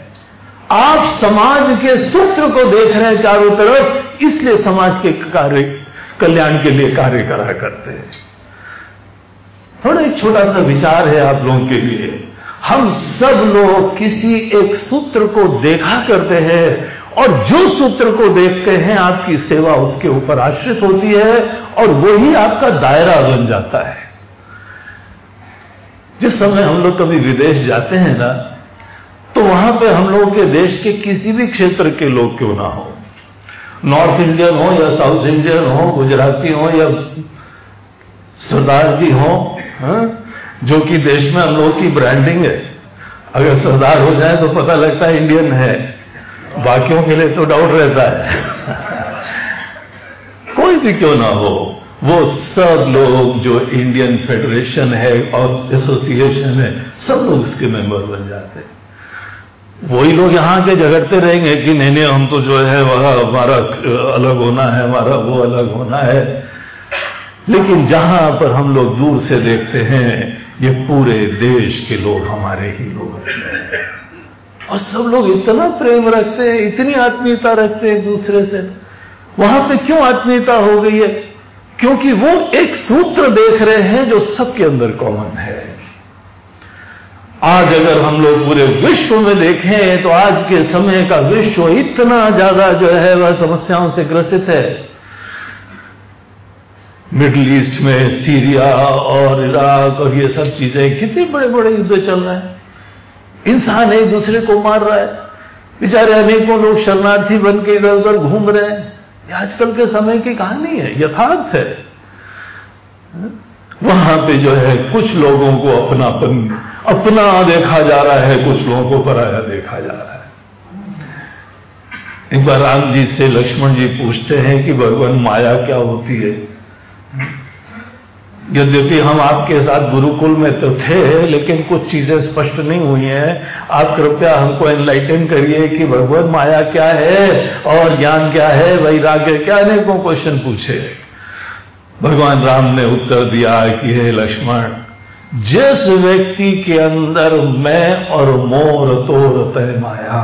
आप समाज के सूत्र को देख रहे हैं चारों तरफ़, इसलिए समाज के कार्य, कल्याण के लिए कार्य करा करते हैं। थोड़ा एक छोटा सा विचार है आप लोगों के लिए। हम सब लोग किसी एक सूत्र को देखा करते हैं और जो सूत्र को देखते हैं, आपकी सेवा उसके ऊपर आश्रित होती है और वही आपका दायरा बन जाता है। जिस समय हम लोग कभी विदेश जाते हैं ना तो वहाँ पे हम लोगों के देश के किसी भी क्षेत्र के लोग क्यों ना हो? नॉर्थ इंडियन हो या साउथ इंडियन हो, गुजराती हो या सरदार जी हो, हा? जो कि देश में हम लोग की ब्रांडिंग है। अगर सरदार हो जाए तो पता लगता है इंडियन है। बाकियों के लिए तो डाउट रहता है। कोई भी क्यों ना हो? वो सब लोग जो इंडियन फेडरेशन है और एसोसिएशन है, सब लोग उसके मेंबर बन जाते हैं। वही लोग यहाँ के झगड़ते रहेंगे कि नहीं नहीं, हम तो जो है वह, हमारा अलग होना है, हमारा वो अलग होना है। लेकिन जहाँ पर हम लोग दूर से देखते हैं, ये पूरे देश के लोग हमारे ही लोग हैं। और सब लोग इतना प्रेम रखते हैं, इतनी आत्मीयता रखते हैं एक दूसरे से। वहाँ पे क्यों आत्मीयता हो गई है? क्योंकि वो एक सूत्र देख रहे हैं जो सबके अंदर कॉमन है। आज अगर हम लोग पूरे विश्व में देखें तो आज के समय का विश्व इतना ज़्यादा जो है, वह समस्याओं से ग्रसित है। मिडल ईस्ट में सीरिया और इराक और ये सब चीज़ें कितने बड़े बड़े युद्ध चल रहे हैं। इंसान एक दूसरे को मार रहा है। बेचारे अनेकों लोग शरणार्थी बन के इधर उधर घूम रहे हैं। आजकल के समय की कहानी है, यथार्थ है। वहाँ पे जो है, कुछ लोगों को अपनापन, अपना देखा जा रहा है, कुछ लोगों को पराया देखा जा रहा है। एक बार राम जी से लक्ष्मण जी पूछते हैं कि, भगवान, माया क्या होती है? यद्यपि हम आपके साथ गुरुकुल में तो थे, लेकिन कुछ चीज़ें स्पष्ट नहीं हुई हैं। आप कृपया हमको एनलाइटन करिए कि भगवान माया क्या है और ज्ञान क्या है, वैराग्य क्या अनेकों क्वेश्चन पूछे। भगवान राम ने उत्तर दिया कि हे लक्ष्मण, जिस व्यक्ति के अंदर मैं और मोर तोर तय माया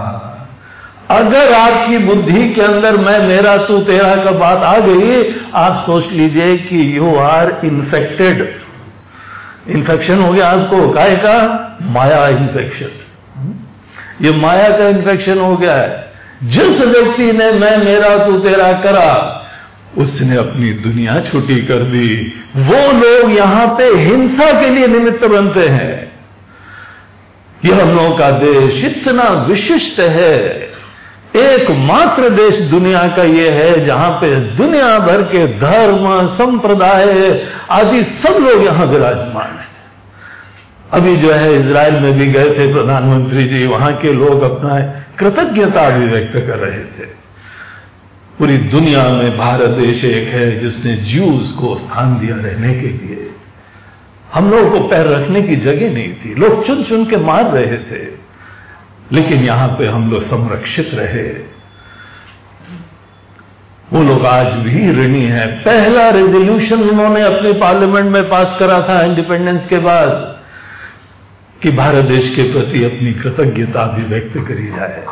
अगर आपकी बुद्धि के अंदर मैं, मेरा, तू, तेरा का बात आ गई, आप सोच लीजिए कि यू आर इन्फेक्टेड इन्फेक्शन हो गया आपको, काय का? माया इन्फेक्शन ये माया का इन्फेक्शन हो गया है। जिस व्यक्ति ने मैं, मेरा, तू, तेरा करा, उसने अपनी दुनिया छुट्टी कर दी। वो लोग यहाँ पे हिंसा के लिए निमित्त बनते हैं। यह हम लोगों का देश इतना विशिष्ट है। एकमात्र देश दुनिया का यह है, जहाँ पे दुनिया भर के धर्म, संप्रदाय, आदि सब लोग यहाँ विराजमान है। अभी जो है इसराइल में भी गए थे प्रधानमंत्री जी, वहाँ के लोग अपना कृतज्ञता अभिव्यक्त कर रहे थे। पूरी दुनिया में भारत देश एक है, जिसने ज्यूज को स्थान दिया रहने के लिए। हम लोगों को पैर रखने की जगह नहीं थी। लोग चुन चुन के मार रहे थे। लेकिन यहाँ पे हम लोग संरक्षित रहे। वो लोग आज भी ऋणी है। पहला रेजोल्यूशन उन्होंने अपने पार्लियामेंट में पास करा था इंडिपेंडेंस के बाद कि भारत देश के प्रति अपनी कृतज्ञता भी व्यक्त करी जाए।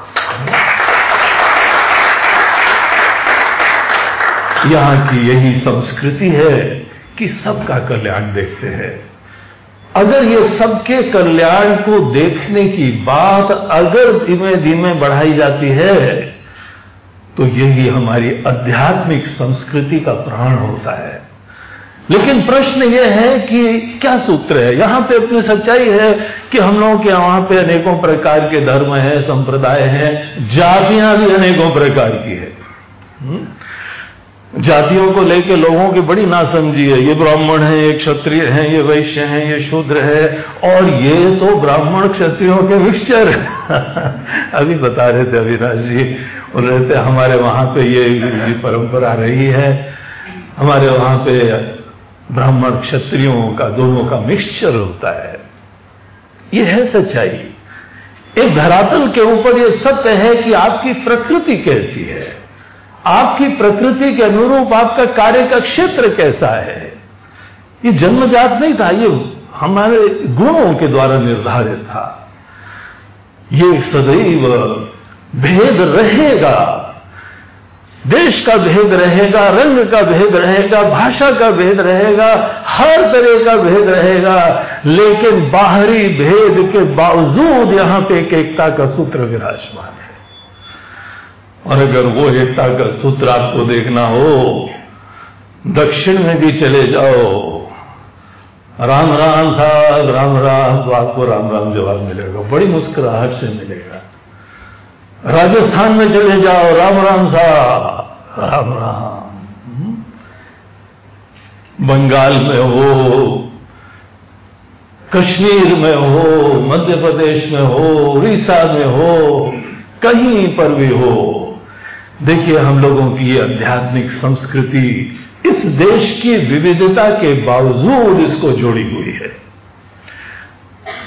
यहाँ की यही संस्कृति है कि सबका कल्याण देखते हैं। अगर ये सबके कल्याण को देखने की बात अगर धीमे धीमे बढ़ाई जाती है तो यही हमारी आध्यात्मिक संस्कृति का प्राण होता है। लेकिन प्रश्न यह है कि क्या सूत्र है? यहाँ पे अपनी सच्चाई है कि हम लोगों के वहाँ पे अनेकों प्रकार के धर्म हैं, संप्रदाय हैं, जातियाँ भी अनेकों प्रकार की है। हुँ? जातियों को लेकर लोगों की बड़ी नासमझी है। ये ब्राह्मण है, ये क्षत्रिय है, ये वैश्य है, ये शूद्र है, और ये तो ब्राह्मण क्षत्रियों के मिक्सचर अभी बता रहे थे अविनाश जी और रहते हमारे वहाँ पे ये परंपरा रही है। हमारे वहाँ पे ब्राह्मण क्षत्रियों का, दोनों का मिक्सचर होता है। ये है सच्चाई। एक धरातल के ऊपर ये सत्य है कि आपकी प्रकृति कैसी है। आपकी प्रकृति के अनुरूप आपका कार्य का क्षेत्र कैसा है? ये जन्मजात नहीं था, ये हमारे गुणों के द्वारा निर्धारित था। ये सदैव भेद रहेगा। देश का भेद रहेगा, रंग का भेद रहेगा, भाषा का भेद रहेगा, हर तरह का भेद रहेगा, लेकिन बाहरी भेद के बावजूद यहाँ पे एक एकता का सूत्र विराजमान और अगर वो एकता का सूत्र आपको देखना हो, दक्षिण में भी चले जाओ। राम राम साहब, राम राम तो आपको राम राम जवाब मिलेगा। बड़ी मुस्कुराहट से मिलेगा। राजस्थान में चले जाओ, राम राम साहब, राम राम। बंगाल में हो, कश्मीर में हो, मध्य प्रदेश में हो, उड़ीसा में हो, कहीं पर भी हो देखिए, हम लोगों की ये आध्यात्मिक संस्कृति इस देश की विविधता के बावजूद इसको जोड़ी हुई है।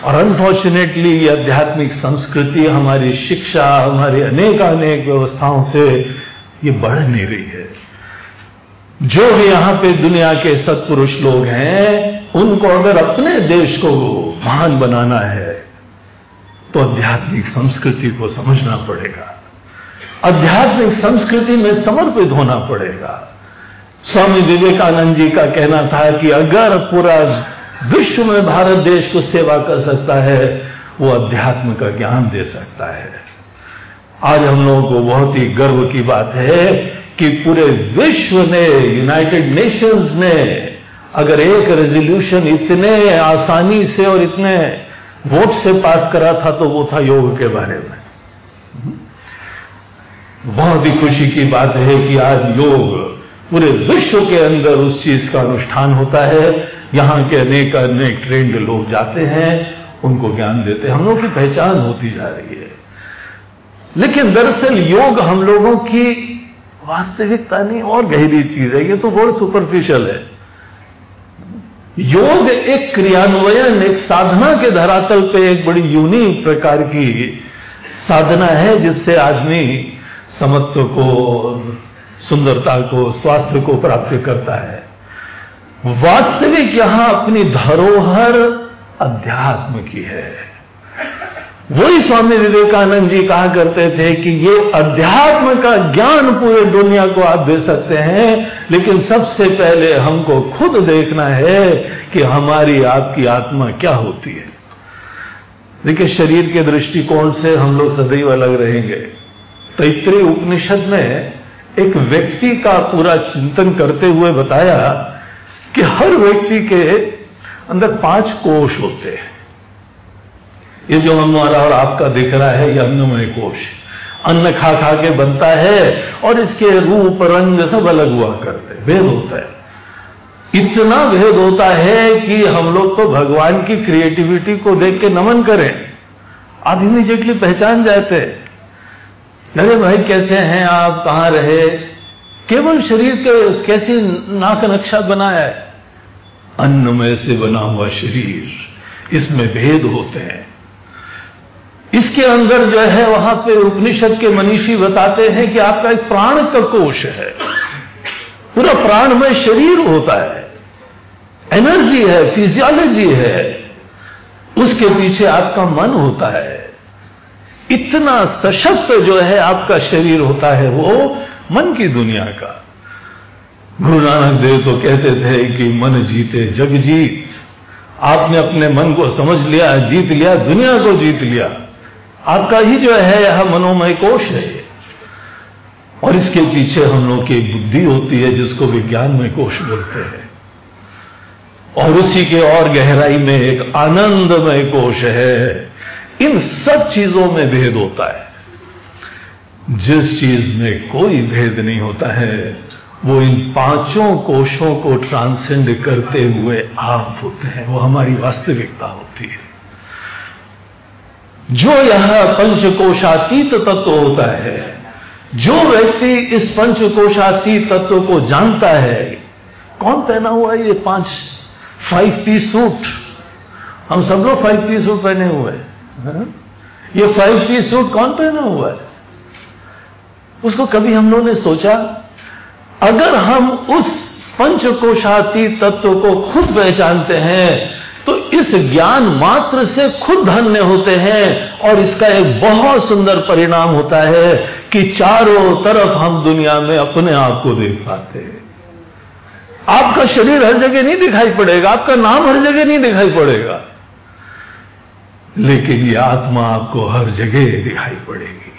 और अनफॉर्चुनेटली ये आध्यात्मिक संस्कृति हमारी शिक्षा, हमारी अनेक अनेक व्यवस्थाओं से ये बढ़ नहीं रही है। जो भी यहाँ पे दुनिया के सत्पुरुष लोग हैं, उनको अगर अपने देश को महान बनाना है तो आध्यात्मिक संस्कृति को समझना पड़ेगा। आध्यात्मिक संस्कृति में समर्पित होना पड़ेगा। स्वामी विवेकानंद जी का कहना था कि अगर पूरा विश्व में भारत देश को सेवा कर सकता है, वो अध्यात्म का ज्ञान दे सकता है। आज हम लोगों को बहुत ही गर्व की बात है कि पूरे विश्व ने यूनाइटेड नेशंस ने, अगर एक रेजोल्यूशन इतने आसानी से और इतने वोट से पास करा था तो वो था योग के बारे में। बहुत ही खुशी की बात है कि आज योग पूरे विश्व के अंदर उस चीज़ का अनुष्ठान होता है। यहाँ के अनेक अनेक ट्रेंड लोग जाते हैं, उनको ज्ञान देते हैं, हम लोग की पहचान होती जा रही है। लेकिन दरअसल योग हम लोगों की वास्तविकता नहीं, और गहरी चीज़ है, ये तो बहुत सुपरफिशियल है। योग एक क्रियान्वयन, एक साधना के धरातल पे एक बड़ी यूनिक प्रकार की साधना है, जिससे आदमी समत्व को, सुंदरता को, स्वास्थ्य को प्राप्त करता है। वास्तविक यहाँ अपनी धरोहर अध्यात्म की है। वही स्वामी विवेकानंद जी कहा करते थे कि ये अध्यात्म का ज्ञान पूरे दुनिया को आप दे सकते हैं, लेकिन सबसे पहले हमको खुद देखना है कि हमारी आपकी आत्मा क्या होती है। देखिए, शरीर के दृष्टिकोण से हम लोग सदैव अलग रहेंगे। तैतृय उपनिषद में एक व्यक्ति का पूरा चिंतन करते हुए बताया कि हर व्यक्ति के अंदर पाँच कोष होते हैं। ये जो हमारा और आपका दिख रहा है, ये अन्नमय कोष अन्न खा खा के बनता है और इसके रूप, रंग सब अलग हुआ करते भेद होता है। इतना भेद होता है कि हम लोग तो भगवान की क्रिएटिविटी को देख के नमन करें। आप इमीजिएटली पहचान जाते अरे भाई कैसे हैं आप? कहाँ रहे? केवल शरीर के कैसी नाक नक्शा बनाया है? अन्नमय से बना हुआ शरीर, इसमें भेद होते हैं। इसके अंदर जो है, वहाँ पे उपनिषद के मनीषी बताते हैं कि आपका एक प्राण का कोश है। पूरा प्राण में शरीर होता है। एनर्जी है, फिजियोलॉजी है। उसके पीछे आपका मन होता है। इतना सशक्त जो है आपका शरीर होता है वो मन की दुनिया का। गुरु नानक देव तो कहते थे कि मन जीते जग जीत। आपने अपने मन को समझ लिया, जीत लिया, दुनिया को जीत लिया। आपका ही जो है यह मनोमय कोश है। और इसके पीछे हम लोग की बुद्धि होती है जिसको विज्ञानमय कोश बोलते हैं। और उसी के और गहराई में एक आनंदमय कोश है। इन सब चीज़ों में भेद होता है। जिस चीज़ में कोई भेद नहीं होता है, वो इन पाँचों कोशों को ट्रांसेंड करते हुए आप होते हैं। वो हमारी वास्तविकता होती है। जो यह पंचकोशातीत तत्व होता है, जो व्यक्ति इस पंचकोशातीत तत्व को जानता है, कौन पहना हुआ है ये पाँच? फाइव पी सूट हम सब लोग फाइव पी सूट पहने हुए हैं। ये फाइव पीस सूट कौन पहना हुआ है? उसको कभी हम लोगों ने सोचा, अगर हम उस पंच पंचकोशाती तत्व को खुद पहचानते हैं तो इस ज्ञान मात्र से खुद धन्य होते हैं और इसका एक बहुत सुंदर परिणाम होता है कि चारों तरफ़ हम दुनिया में अपने आप को देख पाते हैं। आपका शरीर हर जगह नहीं दिखाई पड़ेगा, आपका नाम हर जगह नहीं दिखाई पड़ेगा। लेकिन ये आत्मा आपको हर जगह दिखाई पड़ेगी।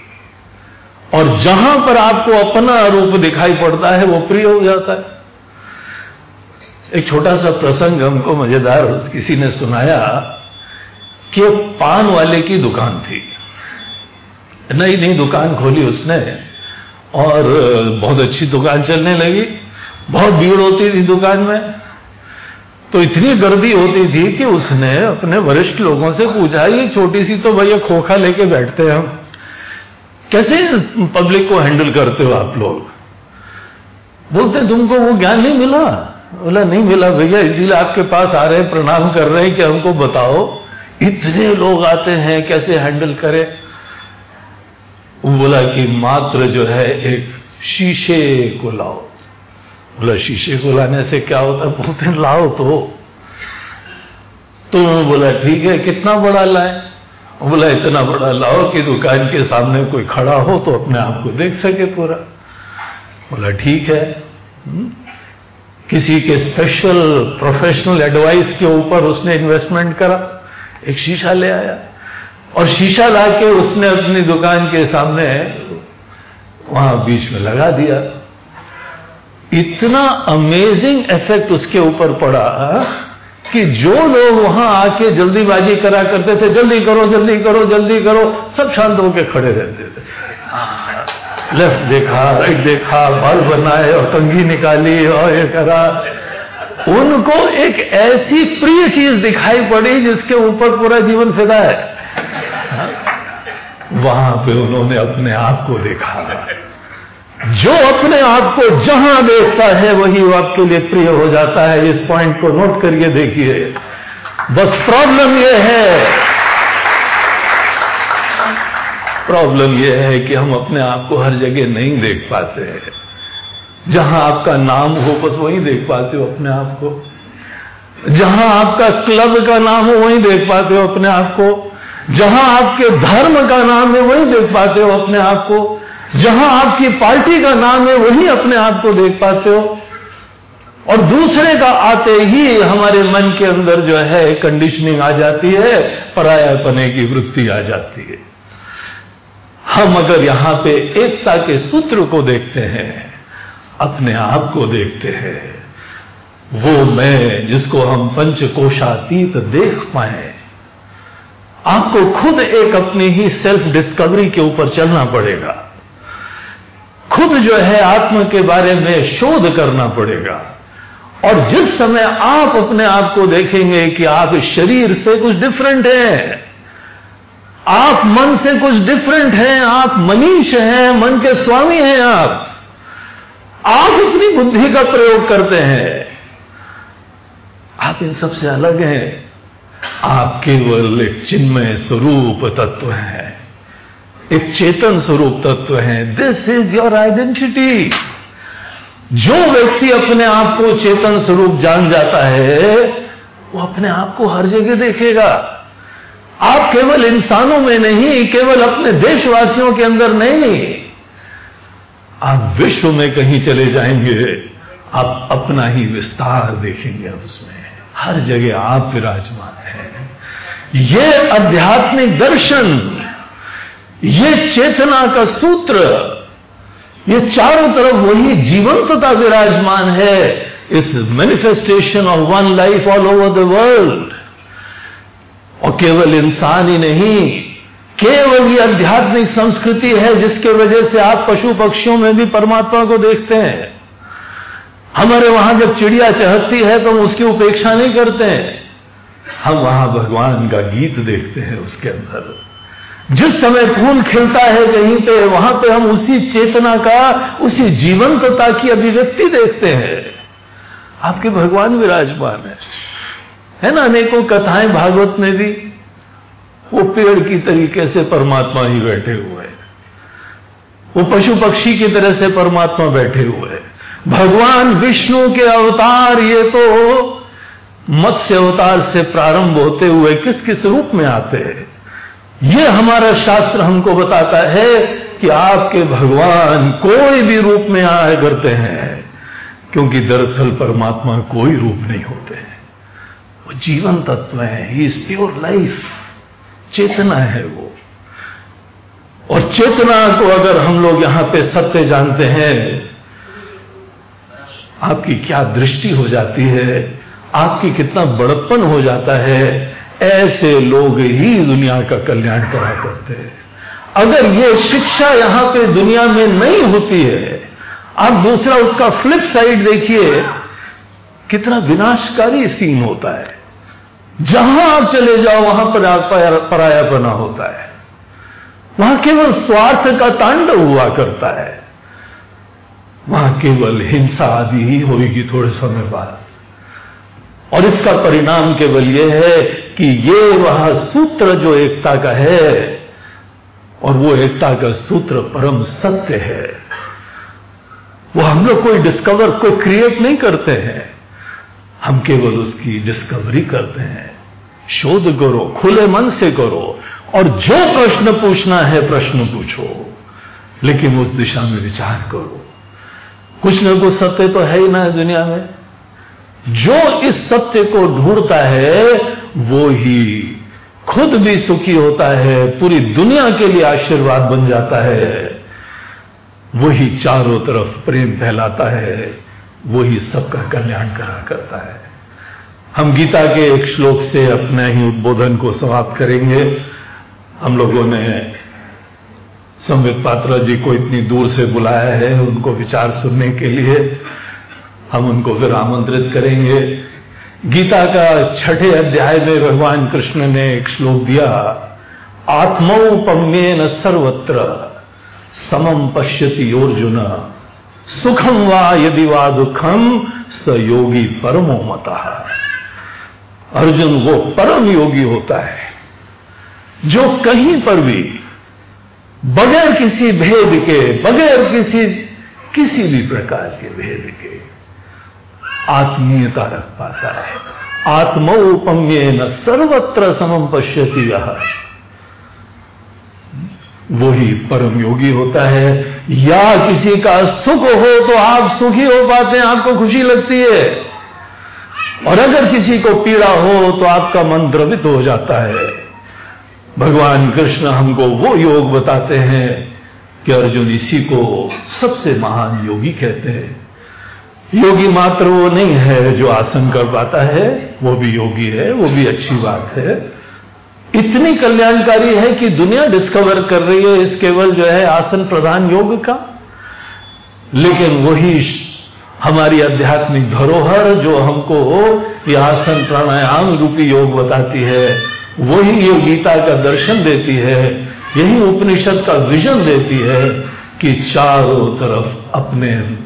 और जहाँ पर आपको अपना रूप दिखाई पड़ता है, वो प्रिय हो जाता है। एक छोटा सा प्रसंग हमको मज़ेदार किसी ने सुनाया कि पान वाले की दुकान थी। नई नई दुकान खोली उसने और बहुत अच्छी दुकान चलने लगी। बहुत भीड़ होती थी दुकान में। तो इतनी गर्दी होती थी कि उसने अपने वरिष्ठ लोगों से पूछा, ये छोटी सी तो भैया खोखा लेके बैठते हैं हम कैसे पब्लिक को हैंडल करते हो आप लोग? बोलते, तुमको वो ज्ञान नहीं मिला? बोला, नहीं मिला भैया, इसीलिए आपके पास आ रहे हैं, प्रणाम कर रहे हैं कि हमको बताओ, इतने लोग आते हैं, कैसे हैंडल करें? बोला कि मात्र जो है एक शीशे को लाओ। बोला शीशे को लाने से क्या होता है बोलते लाओ तो तो बोला, ठीक है, कितना बड़ा लाए? बोला, इतना बड़ा लाओ कि दुकान के सामने कोई खड़ा हो तो अपने आप को देख सके पूरा. बोला, ठीक है। हुँ? किसी के स्पेशल प्रोफेशनल एडवाइस के ऊपर उसने इन्वेस्टमेंट करा। एक शीशा ले आया और शीशा लाके उसने अपनी दुकान के सामने वहाँ बीच में लगा दिया। इतना अमेजिंग इफ़ेक्ट उसके ऊपर पड़ा कि जो लोग वहाँ आके जल्दीबाजी करा करते थे, जल्दी करो जल्दी करो जल्दी करो, सब शांत होकर खड़े रहते थे। लेफ़्ट देखा राइट देखा, बाल बनाए और कंघी निकाली और ये करा। उनको एक ऐसी प्रिय चीज़ दिखाई पड़ी जिसके ऊपर पूरा जीवन फिदा है, वहाँ पे उन्होंने अपने आप को देखा। जो अपने आप को जहाँ देखता है, वही वो आपके लिए प्रिय हो जाता है। इस पॉइंट को नोट करके देखिए। बस प्रॉब्लम यह है। प्रॉब्लम यह है कि हम अपने आप को हर जगह नहीं देख पाते हैं। जहाँ आपका नाम हो, बस वहीं देख पाते हो अपने आप को। जहाँ आपका क्लब का नाम हो, वहीं देख पाते हो अपने आप को। जहाँ आपके धर्म का नाम है, वहीं देख पाते हो अपने आप को। जहाँ आपकी पार्टी का नाम है, वहीं अपने आप को देख पाते हो। और दूसरे का आते ही हमारे मन के अंदर जो है कंडीशनिंग आ जाती है, परायापने की वृत्ति आ जाती है। हम अगर यहाँ पे एकता के सूत्र को देखते हैं, अपने आप को देखते हैं, वो मैं जिसको हम पंच कोशातीत देख पाए, आपको खुद एक अपनी ही सेल्फ डिस्कवरी के ऊपर चलना पड़ेगा। खुद जो है आत्म के बारे में शोध करना पड़ेगा। और जिस समय आप अपने आप को देखेंगे कि आप शरीर से कुछ डिफरेंट हैं, आप मन से कुछ डिफरेंट हैं, आप मनीष हैं, मन के स्वामी हैं आप आप अपनी बुद्धि का प्रयोग करते हैं। आप इन सबसे अलग हैं। आप केवल एक चिन्मय स्वरूप तत्व हैं। एक चेतन स्वरूप तत्व है। दिस इज़ योर आइडेंटिटी जो व्यक्ति अपने आप को चेतन स्वरूप जान जाता है, वो अपने आप को हर जगह देखेगा। आप केवल इंसानों में नहीं, केवल अपने देशवासियों के अंदर नहीं। आप विश्व में कहीं चले जाएँगे, आप अपना ही विस्तार देखेंगे उसमें। हर जगह आप विराजमान हैं। ये आध्यात्मिक दर्शन ये चेतना का सूत्र, ये चारों तरफ़ वही जीवंतता विराजमान है, इस manifestation of one life all over the world और केवल इंसान ही नहीं, केवल ये आध्यात्मिक संस्कृति है जिसके वजह से आप पशु पक्षियों में भी परमात्मा को देखते हैं। हमारे वहाँ जब चिड़िया चहकती है तो हम उसकी उपेक्षा नहीं करते हैं। हम वहाँ भगवान का गीत देखते हैं उसके अंदर। जिस समय फूल खिलता है कहीं पे, वहाँ पे हम उसी चेतना का, उसी जीवंतता की अभिव्यक्ति देखते हैं। आपके भगवान विराजमान है। है ना, अनेकों कथाएँ भागवत में भी। वो पेड़ की तरीके से परमात्मा ही बैठे हुए हैं। वो पशु पक्षी की तरह से परमात्मा बैठे हुए हैं। भगवान विष्णु के अवतार, ये तो मत्स्य अवतार से प्रारंभ होते हुए किस किस रूप में आते हैं? ये हमारा शास्त्र हमको बताता है कि आपके भगवान कोई भी रूप में आया करते हैं, क्योंकि दरअसल परमात्मा कोई रूप नहीं होते हैं। वो जीवन तत्व है ही इज़ प्योर लाइफ चेतना है वो। और चेतना को अगर हम लोग यहाँ पे सत्य जानते हैं, आपकी क्या दृष्टि हो जाती है, आपकी कितना बड़प्पन हो जाता है ऐसे लोग ही दुनिया का कल्याण करा करते हैं। अगर ये शिक्षा यहाँ पे दुनिया में नहीं होती है, आप दूसरा उसका फ्लिप साइड देखिए, कितना विनाशकारी सीन होता है। जहाँ आप चले जाओ, वहाँ पर परायापना होता है। वहाँ केवल स्वार्थ का तांडव हुआ करता है। वहाँ केवल हिंसा आदि ही होगी थोड़े समय बाद। और इसका परिणाम केवल यह है कि ये वह सूत्र जो एकता का है, और वो एकता का सूत्र परम सत्य है। वो हम लोग कोई डिस्कवर कोई क्रिएट नहीं करते हैं। हम केवल उसकी डिस्कवरी करते हैं। शोध करो, खुले मन से करो, और जो प्रश्न पूछना है प्रश्न पूछो, लेकिन उस दिशा में विचार करो। कुछ न कुछ सत्य तो है ही ना दुनिया में। जो इस सत्य को ढूंढता है वो ही खुद भी सुखी होता है, पूरी दुनिया के लिए आशीर्वाद बन जाता है। वही चारों तरफ़ प्रेम फैलाता है, वही सबका कल्याण करा करता है। हम गीता के एक श्लोक से अपने ही उद्बोधन को समाप्त करेंगे। हम लोगों ने संवित पात्रा जी को इतनी दूर से बुलाया है उनको विचार सुनने के लिए। हम उनको फिर आमंत्रित करेंगे। गीता का छठे अध्याय में भगवान कृष्ण ने एक श्लोक दिया आत्मौपम्य सर्वत्र समम पश्यति अर्जुन सुखम वा यदि वा दुखम स योगी परमो मता। अर्जुन वो परम योगी होता है, जो कहीं पर भी, बगैर किसी भेद के, बगैर किसी किसी भी प्रकार के भेद के आत्मीयता रख पाता है। आत्मोपम्य न सर्वत्र समम पश्यति यह वही परम योगी होता है। या किसी का सुख हो तो आप सुखी हो पाते हैं, आपको खुशी लगती है। और अगर किसी को पीड़ा हो तो आपका मन द्रवित हो जाता है। भगवान कृष्ण हमको वो योग बताते हैं कि अर्जुन इसी को सबसे महान योगी कहते हैं। योगी मात्र वो नहीं है जो आसन कर पाता है, वो भी योगी है, वो भी अच्छी बात है। इतनी कल्याणकारी है कि दुनिया डिस्कवर कर रही है, इस केवल जो है आसन प्रधान योग का। लेकिन वही हमारी आध्यात्मिक धरोहर जो हमको ये आसन प्राणायाम रूपी योग बताती है, वही ये गीता का दर्शन देती है, यही उपनिषद का विजन देती है कि चारों तरफ़ अपने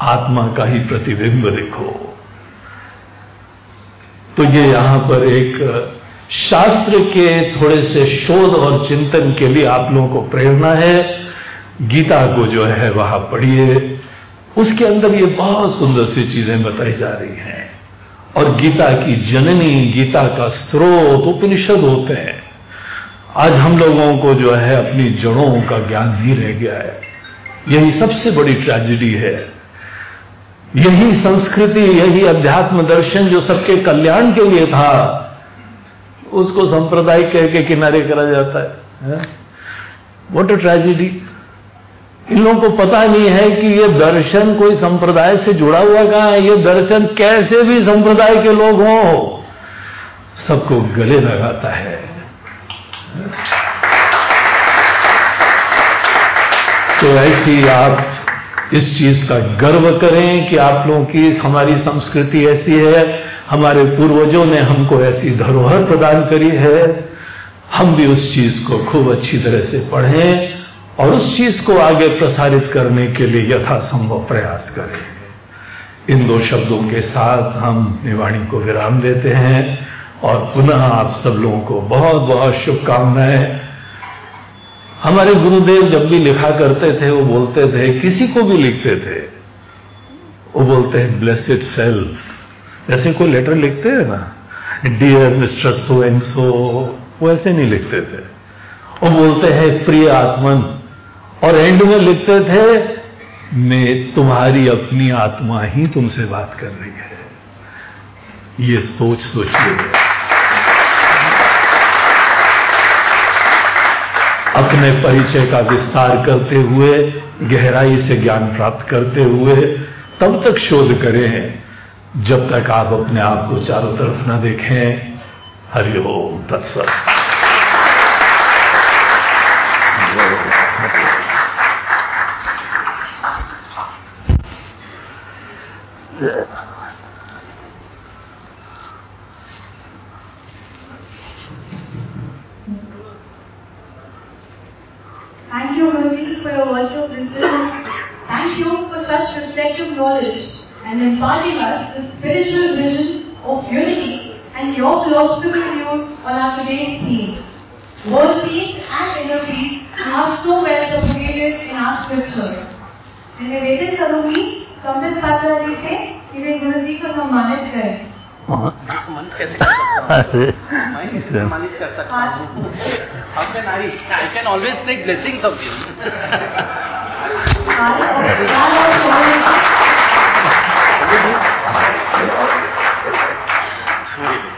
आत्मा का ही प्रतिबिंब देखो। तो ये यहाँ पर एक शास्त्र के थोड़े से शोध और चिंतन के लिए आप लोगों को प्रेरणा है। गीता को जो है, वहाँ पढ़िए। उसके अंदर ये बहुत सुंदर सी चीज़ें बताई जा रही हैं। और गीता की जननी, गीता का स्रोत, उपनिषद होते हैं। आज हम लोगों को जो है, अपनी जड़ों का ज्ञान नहीं रह गया है। यही सबसे बड़ी ट्रेजिडी है। यही संस्कृति, यही अध्यात्म दर्शन जो सबके कल्याण के लिए था, उसको सांप्रदायिक कह के किनारे करा जाता है वॉट अ ट्रेजिडी इन लोगों को पता नहीं है कि ये दर्शन कोई संप्रदाय से जुड़ा हुआ कहाँ है, ये दर्शन कैसे भी संप्रदाय के लोग हों, सबको गले लगाता है। तो ऐसी आप इस चीज़ का गर्व करें कि आप लोगों की हमारी संस्कृति ऐसी है, हमारे पूर्वजों ने हमको ऐसी धरोहर प्रदान करी है। हम भी उस चीज़ को खूब अच्छी तरह से पढ़ें और उस चीज़ को आगे प्रसारित करने के लिए यथासंभव प्रयास करें। इन दो शब्दों के साथ हम निवाणी को विराम देते हैं और पुनः आप सब लोगों को बहुत बहुत शुभकामनाएँ। हमारे गुरुदेव जब भी लिखा करते थे, वो बोलते थे, किसी को भी लिखते थे, वो बोलते हैं ब्लेसिड सेल्फ जैसे कोई लेटर लिखते हैं ना dear mister so and so वो ऐसे नहीं लिखते थे। वो बोलते हैं, प्रिय आत्मन, और एंड में लिखते थे, मैं तुम्हारी अपनी आत्मा ही तुमसे बात कर रही है। ये सोच सोचिए अपने परिचय का विस्तार करते हुए, गहराई से ज्ञान प्राप्त करते हुए, तब तक शोध करें। जब तक आप अपने आप को चारों तरफ़ न देखें हरिओम तत्सत Yeah. Thank you, Guruji, for your words of wisdom. Thank you for such reflective knowledge and imparting us the spiritual vision of unity and your philosophical views on our today's theme. World peace and inner peace are so well propagated in our scripture. मैं निवेदन करूँगी कपिल पात्रा जी से कि वे गुरु जी को सम्मानित करें सम्मानित कर सकता हूँ how can I I can always take blessings of you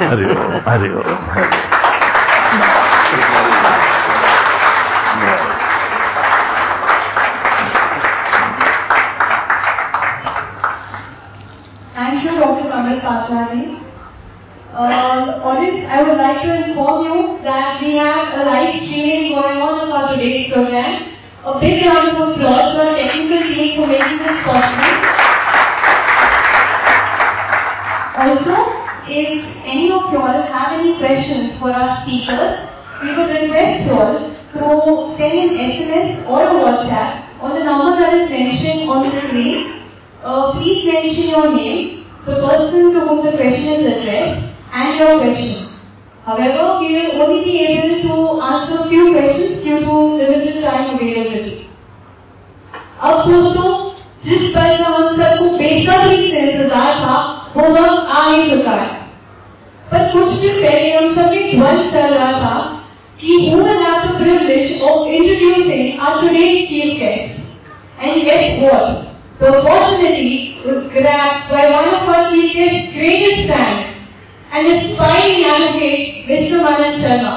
Hari Hari Thank you, Dr. Kamal Patlani. I would like to inform you that we have a live streaming going on for today's program. A big round of applause for our technical team for making this possible. Also, if any of you all have any questions for our speakers, we would request you all to send an SMS or a WhatsApp on the number that is mentioned on the screen uh, please mention your name, the person to whom the question is addressed, and your question. However, we will only be able to answer a few questions due to limited time availability. अब दोस्तों जिस का हम सबको बेसब्री से इंतज़ार था वो वक्त आ ही चुका है पर कुछ दिन पहले हम सबके ध्वज चल रहा था कि have the privilege of introducing our today's chief guest. And guess what? The opportunity was grabbed by one of our chief guest's greatest fans and aspiring advocate. Manan Sharma.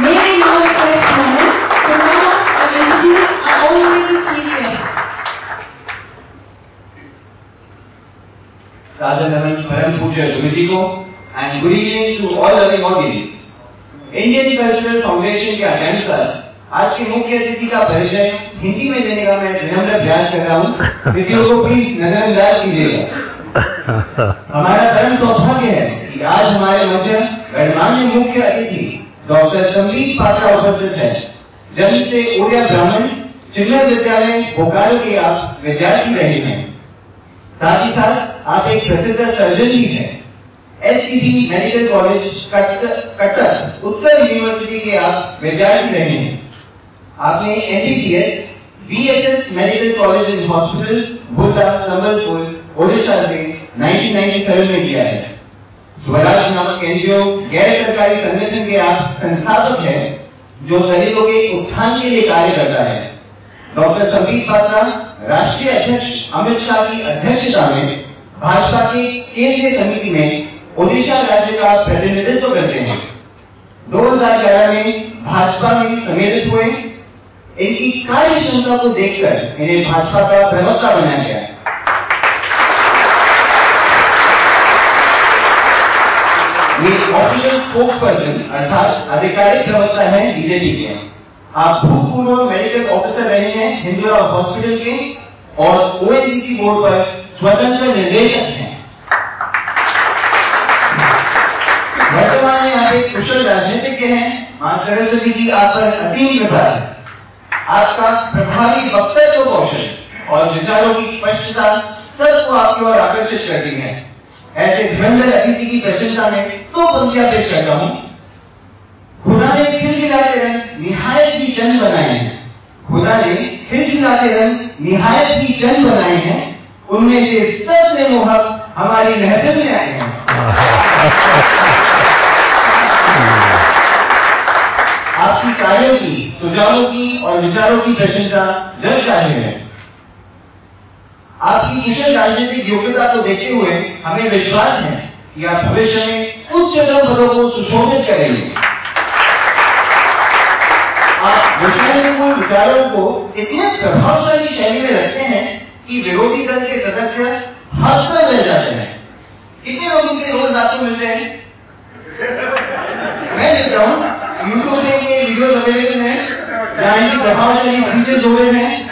May we now request Manan to come up and introduce our honorable chief guest. Sadhanavan Param Puja को and good evening to all loving audience. Indian cultural foundation के अनुसार आज के मुख्य अतिथि का परिचय हिंदी में देने का मैं विनम्र प्रयास कर रहा हूँ वीडियो को प्लीज़ नजरअंदाज कीजिएगा हमारा परम सौभाग्य है कि आज हमारे मध्य गणमान्य मुख्य अतिथि, डॉक्टर संदीप पात्रा उपस्थित है। जन्म से ओडिया ब्राह्मण चिन्ह विद्यालय बोकारो के आप विद्यार्थी रहे हैं। साथ ही साथ आप एक प्रसिद्ध सर्जन भी हैं। एच मेडिकल कॉलेज कटक उत्तर यूनिवर्सिटी के आप विद्यार्थी रहे हैं। आपने NDTS BHS medical college and hospital भूटा Sambalpur, Odisha से 1997 में किया है। स्वराज नामक एनजीओ गैर सरकारी संगठन के आप संस्थापक हैं, जो दलितों के उत्थान के लिए कार्य करता है। डॉक्टर संदीप पात्रा, राष्ट्रीय अध्यक्ष अमित शाह की अध्यक्षता में भाजपा की केंद्रीय समिति में ओडिशा राज्य का प्रतिनिधित्व करते हैं। 2011 में भाजपा में सम्मिलित हुए। इनकी कार्य क्षमता को देखकर इन्हें भाजपा का प्रवक्ता बनाया गया ये ऑफिशियल स्पोक्स पर्सन, अर्थात आधिकारिक प्रवक्ता है बीजेपी के आप भूतपूर्व मेडिकल ऑफिसर रहे हैं हिंदुरा हॉस्पिटल के, और ओएनजीसी बोर्ड पर स्वतंत्र निर्देशक हैं। वर्तमान में आप एक कुशल राजनीतिज्ञ हैं माँ सरस्वती जी आप पर असीम कृपा है। आपका प्रभावी वक्तव्य कौशल और विचारों की स्पष्टता सबको आपकी ओर आकर्षित करती है। ऐसे धुरंधर अतिथि की प्रशंसा में दो पंक्तियाँ पेश करता हूँ खुदा ने खिलखिलाते रंग निहायत की चंद बनाए हैं। खुदा ने खिलखिलाते रंग निहायत की चंद बनाए हैं। उनमें से सबसे मोहक हमारी महफिल में आए हैं। आपकी कार्यों की, सुझावों की और विचारों की प्रशंसा जग ज़ाहिर है। आपकी कुशल राजनीतिक योग्यता को देखते हुए हमें विश्वास है कि आप भविष्य में उच्चतम पदों को सुशोभित करेंगे। आप विषयों विचारों को इतने प्रभावशाली शैली में रखते हैं कि विरोधी दल के सदस्य हंसकर रह जाते हैं। कितने लोगों के रोज रातों मिलते हैं? मैं देता हूँ यूट्यूब पे वीडियो अवेलेबल है जहाँ इनकी प्रभावशाली फीचर्स हो रहे हैं।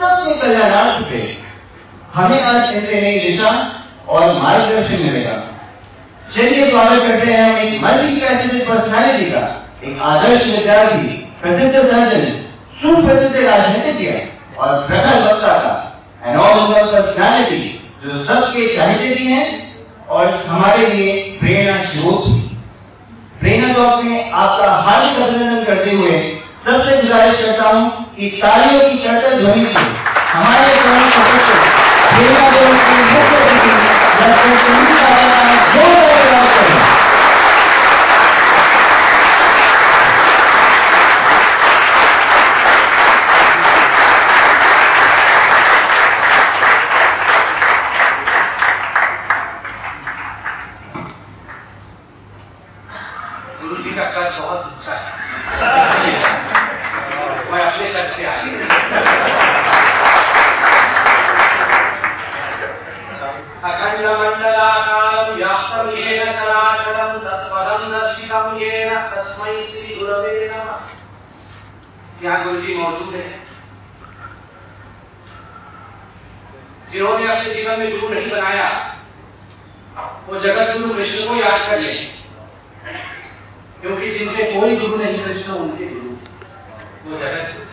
सबसे कल्याणार्थ थे हमें आज इनसे नई दिशा और मार्गदर्शन मिलेगा। चलिए स्वागत करते हैं हम एक मल्टी पर्सनैलिटी का एक आदर्श विद्यार्थी, प्रसिद्ध सर्जन सुप्रसिद्ध राजनीतिज्ञ और प्रखर वक्ता का एन ऑल ओवर जो सबके चाहते भी हैं और हमारे लिए प्रेरणा स्रोत प्रेरणा चौक में आपका हार्दिक अभिनंदन करते हुए सबसे गुजारिश करता हूँ कि तालियों की चर्चा ध्वनि थी। हमारे सदस्य जोरदार प्रयास करें गुरु जी का कद बहुत ऊँचा है मैं अपने कद से आगे अखंड मंडलाकारं व्याप्तं येन चराचरं तत्पदं दर्शितं येन तस्मै श्री गुरवे नमः यहाँ गुरु जी मौजूद है जिन्होंने अपने जीवन में गुरु नहीं बनाया वो जगत गुरु कृष्ण को याद कर ले क्योंकि जिनके कोई गुरु नहीं कृष्ण उनके गुरु वो जगत गुरु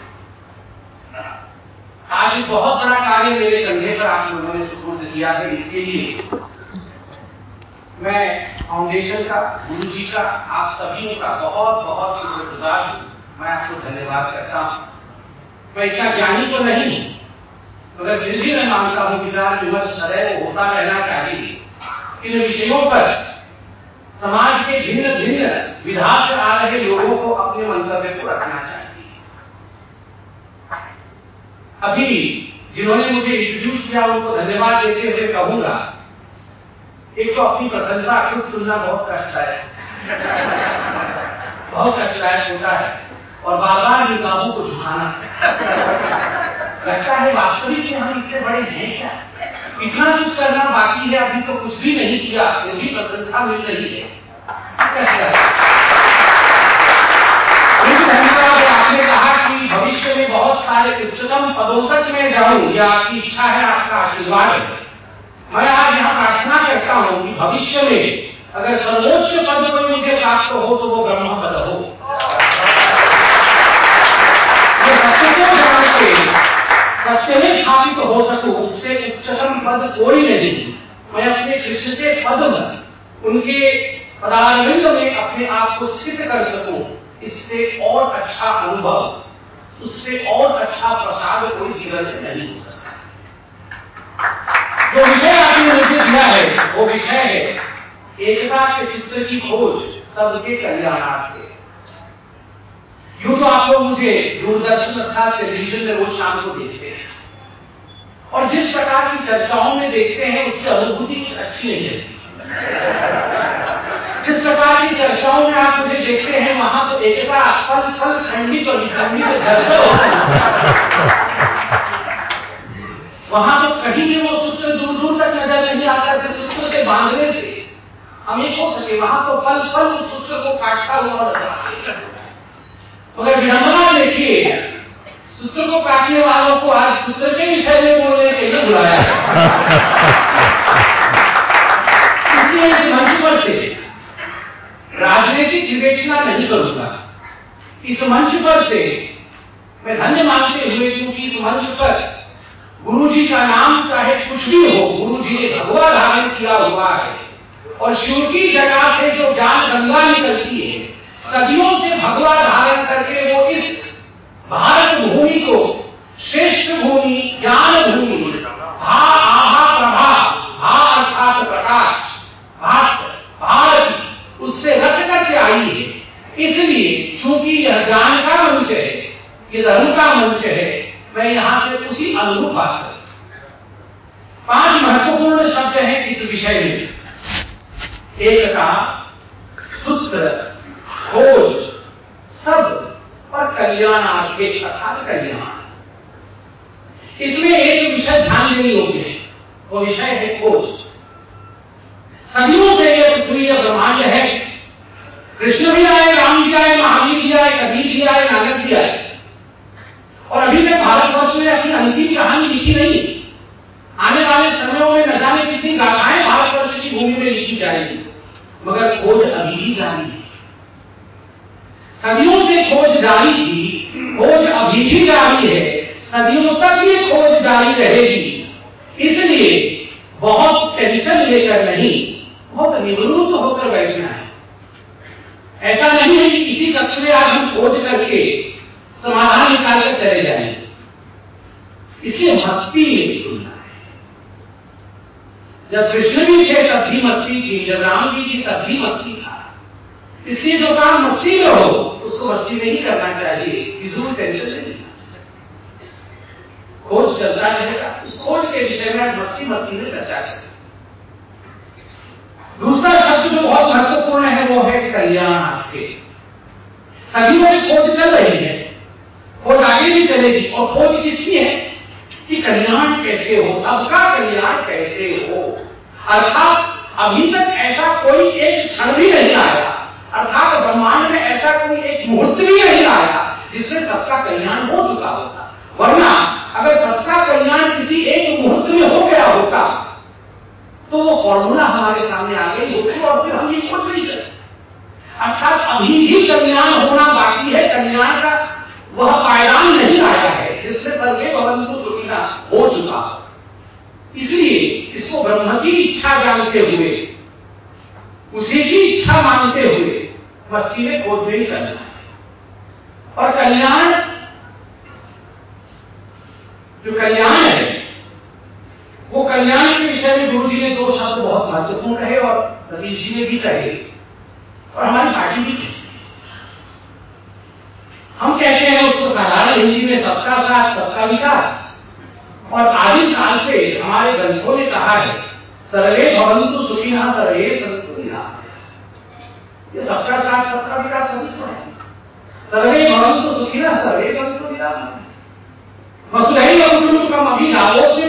आज एक बहुत बड़ा कार्य मेरे कंधे पर आप लोगों ने सुपुर्द किया है इसके लिए मैं फाउंडेशन का, गुरु जी का, आप सभी का बहुत बहुत शुक्रगुजार मैं आपको धन्यवाद करता हूँ। मैं इतना ज्ञानी तो नहीं मगर फिर भी मैं मानता हूँ विचार विमर्श सदैव होता रहना चाहिए। इन विषयों पर समाज के भिन्न भिन्न विधा से आ रहे लोगों को अपने मंतव्य को रखना चाहिए। अभी जिन्होंने मुझे इंट्रोड्यूस किया, उनको धन्यवाद देते हुए कहूँगा एक तो अपनी प्रशंसा खुद सुनना बहुत कष्टदायक बहुत कष्टदायक होता है। और बार बार निगाहों को झुकाना। लगता है वास्तविक में हम इतने बड़े हैं क्या? इतना कुछ करना बाकी है, अभी तो कुछ भी नहीं किया, फिर भी प्रशंसा मिल रही है। आपने कहा कि भविष्य में बहुत सारे उच्चतम पदों तक मैं जाऊँ यह आपकी इच्छा है, आपका आशीर्वाद है। मैं आज यहाँ प्रार्थना करता हूँ कि भविष्य में अगर सर्वोच्च पद कोई मुझे प्राप्त हो तो वो ब्रह्म पद हो। मैं सत्य में स्थापित हो सकूँ, उससे उच्चतम पद कोई नहीं। मैं अपने कृष्ण के पद में, उनके पदारविंद में अपने आप को स्थित कर सकूँ, इससे और अच्छा अनुभव, उससे और अच्छा प्रसाद कोई जीवन में नहीं हो सकता। जो विषय आपने मुझे दिया है। वो विषय है। एकता के चित्र की खोज सबके कल्याणार्थ यूँ तो आप लोग मुझे दूरदर्शन अर्थात टेलीविज़न में रोज शाम को देखते हैं। और जिस प्रकार की चर्चाओं में देखते हैं, उसकी अनुभूति कुछ अच्छी नहीं है। जिस प्रकार की चर्चाओं में आप मुझे देखते हैं, वहाँ तो एकता, फल फल, खंडित और विखंडित जर्जर वहाँ तो कहीं भी वो सूत्र तक नज़र नहीं आता जिस सूत्र से बांधने से हम हो सके वहाँ तो पल पल सूत्र को काटता हुआ नज़र आता मगर विडंबना देखिए, सूत्र को काटने वालों को आज सूत्र के विषय में बोलने के लिए बुलाया मंच पर से राजनीतिक विवेचना नहीं करूँगा। इस मंच पर से मैं धन्य मानते हुए क्योंकि इस मंच पर गुरु जी का नाम चाहे कुछ भी हो गुरु जी ने भगवा धारण किया हुआ है। और शिव की जगह से जो ज्ञान गंगा निकलती है, सदियों से भगवा धारण करके वो इस भारत भूमि को, श्रेष्ठ भूमि, ज्ञान भूमि, भा आहा प्रभा, भा अर्थात प्रकाश भारत, उससे रच करके आई है। इसलिए चूँकि यह ज्ञान का मंच है, ये धर्म का मंच है मैं यहाँ से उसी अनुरूप बात कर पाँच महत्वपूर्ण शब्द हैं इस विषय में। एकता सूत्र, खोज सब और कल्याण आगे अर्थात कल्याण। इसमें एक विषय ध्यान देने योग्य है, वो विषय है खोज। सदियों से यह पृथ्वी ब्रह्मांड है। कृष्ण भी आए, राम भी आए, महावीर भी आए कबीर भी आए नानक भी आए। और अभी तक भारतवर्ष में अपनी अंतिम कहानी लिखी नहीं आने वाले समयों में न जाने कितनी गाथाएँ भारतवर्ष की भूमि में लिखी जाएगी। मगर खोज अभी भी जारी है। सदियों से खोज जारी थी, खोज अभी भी जारी है। सदियों तक ये खोज जारी रहेगी। इसलिए बहुत टेंशन लेकर नहीं, बहुत निवृत्त होकर बैठना है। ऐसा नहीं है कि किसी कक्ष में आज हम खोज करके समाधान निकाल कर चले जाएँगे इसलिए मस्ती नहीं सुनना है। जब कृष्ण भी थे, तब भी मस्ती थी, जब राम जी थी, तब भी मस्ती था। इसलिए जो काम मस्ती में हो, उसको मस्ती में ही करना चाहिए फिजूल टेंशन से नहीं खोज चलता रहेगा। खोज के विषय में मस्ती मस्ती में चर्चा करें। दूसरा शब्द जो बहुत महत्वपूर्ण है, वो है कल्याण आपके सभी में खोज चल रही है। खोज आगे भी चलेगी। और खोज किसकी है? कि कल्याण कैसे हो, सबका कल्याण कैसे हो। अर्थात अभी तक ऐसा कोई एक क्षण भी नहीं आया। अर्थात ब्रह्मांड में ऐसा कोई एक मुहूर्त भी नहीं आया जिससे सबका कल्याण हो चुका होता। वरना अगर सबका कल्याण किसी एक मुहूर्त में हो गया होता तो वो फॉर्मूला हमारे सामने आ गई होती और फिर हम ये खोज नहीं करते अर्थात अभी भी कल्याण होना बाकी है, कल्याण का वह पायदान नहीं आया है। जिससे सर्वे भवंतु सुखिना हो चुका इसलिए इसको ब्रह्म की इच्छा जानते हुए, उसी की इच्छा मानते हुए मस्ती में खोज नहीं करना है। और कल्याण, जो कल्याण है, वो कल्याण के विषय में गुरु जी ने दो शब्द बहुत महत्वपूर्ण रहे और सतीश जी ने भी कहे। और हमारी पार्टी भी कही हम कहते हैं साधारण हिंदी में सबका साथ, सबका विकास। और आदि काल से हमारे ग्रंथों ने कहा है, सर्वे भवंतु सुखिना, सर्वे ये सबका साथ, सबका विकास है। सर्वे भवंतु सुखिना, सर्वे वसुधैव कुटुंबकम अभी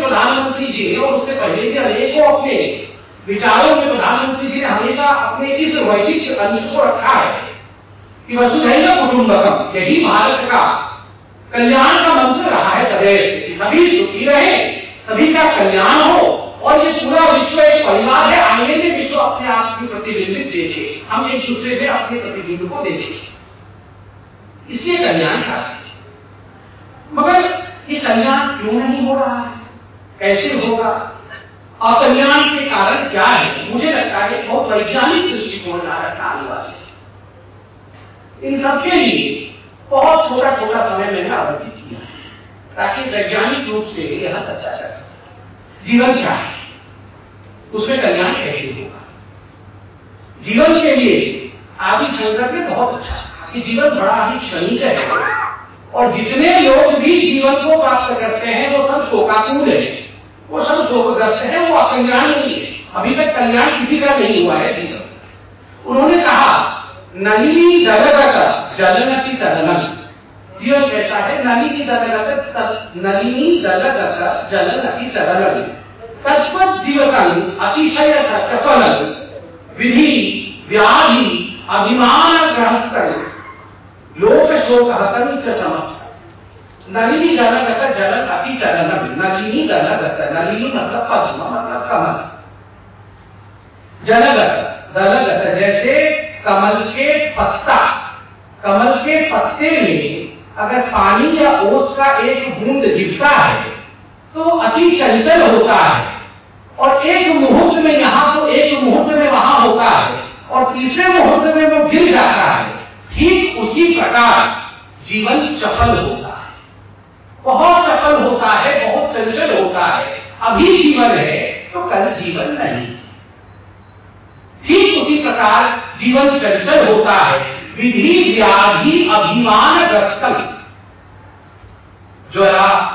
प्रधानमंत्री जी और उससे पहले भी अनेकों अपने विचारों में प्रधानमंत्री जी ने हमेशा अपने इस वैशिष्ट अंश को रखा है कि वसुधैव कुटुंबकम, यही भारत का कल्याण का मंत्र रहा है सदैव सभी सुखी रहे, सभी का कल्याण हो। और ये पूरा विश्व एक परिवार है आगे में विश्व अपने आप की प्रतिबिंबित देखे। हम एक दूसरे में अपने प्रतिबिंब को देखें। इसलिए कल्याण का मगर ये कल्याण क्यों नहीं हो रहा है? कैसे होगा? अकल्याण के कारण क्या है? मुझे लगता है बहुत वैज्ञानिक दृष्टिकोण रखना अनिवार्य है। इन सबके लिए बहुत छोटा छोटा समय मैंने आवंटित किया ताकि वैज्ञानिक रूप से यह चर्चा कर जीवन क्या है? उसमें कल्याण कैसे होगा? जीवन के लिए आदि शंकर ने बहुत अच्छा कि जीवन बड़ा ही क्षणिक है। और जितने लोग भी जीवन को प्राप्त करते हैं, वो सब शोकाकुल है। वो सब शोकग्रस्त है, वो अकल्याण नहीं है। अभी तक कल्याण किसी का नहीं हुआ है जीवन। उन्होंने कहा, नलिनी दलगत। जलनति तदनल जीवन कैसा है नलिनी दलगत नलिनी दलगत जलनति तदनल तत्पत जीवकन अतिशय चपल विधि, व्याधि, अभिमान ग्रहस्थ लोक शोक हतन च समस्त। नलिनी दलगत जलन अति तरल नलिनी दलगत नलिनी मतलब पद्म मतलब कमल। जलगत दलगत, जैसे कमल के पत्ता। कमल के पत्ते में अगर पानी या ओस का एक बूंद गिरता है तो अति चंचल होता है। और एक मुहूर्त में यहाँ तो एक मुहूर्त में वहाँ होता है, और तीसरे मुहूर्त में वो गिर जाता है। ठीक उसी प्रकार जीवन चपल होता है। बहुत चपल होता है, बहुत चंचल होता है। अभी जीवन है तो कल जीवन नहीं। ठीक उसी प्रकार जीवन चंचल होता है। विधि व्याधि अभिमान ग्रस्तम ज्वरा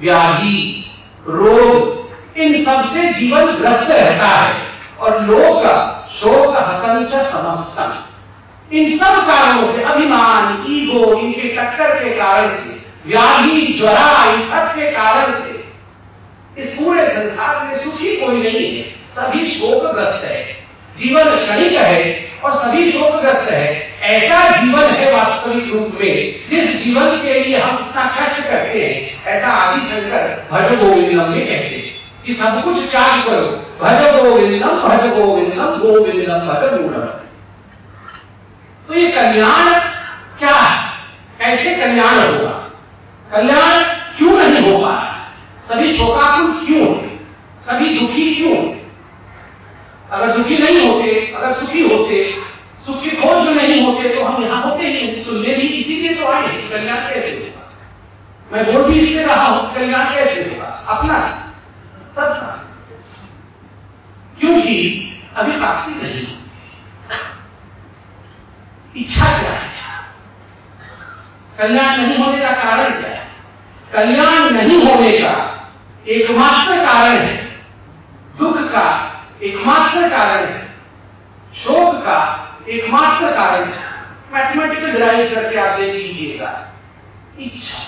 व्याधि, रोग, इन सबसे जीवन ग्रस्त रहता है और लोग शोक हसंच समस्तम। इन सब कारणों से अभिमान, ईगो, इनके टक्कर के कारण से, व्याधि, ज्वरा, इन सब के कारण से, इस पूरे संसार में सुखी कोई नहीं है, सभी शोकग्रस्त है। जीवन क्षणिक है और सभी शोकग्रस्त है। ऐसा जीवन है वास्तविक रूप में, जिस जीवन के लिए हम इतना कष्ट करते हैं। ऐसा आदि शंकर भज गोविंदम में कहते हैं कि सब कुछ त्याग करो। भज गोविंदम भज गोविंदम गोविंदम भज मूलम तो ये कल्याण क्या है? कैसे कल्याण होगा? कल्याण क्यों नहीं हो रहा? सभी शोकाकुल क्यों? सभी दुखी क्यों? अगर दुखी नहीं होते, अगर सुखी होते, सुख की खोज में नहीं होते तो हम यहाँ होते ही सुनने भी इसीलिए तो आए कल्याण कैसे होगा मैं बोल भी इसलिए रहा हूँ, कल्याण कैसे होगा अपना सबका क्योंकि अभी प्राप्ति नहीं इच्छा क्या है? कल्याण नहीं होने का कारण क्या है? कल्याण नहीं होने का एकमात्र कारण है दुख का एकमात्र कारण है। शोक का एकमात्र कारण है। मैथमेटिकल डिराइव करके आप देख लीजिएगा इच्छा।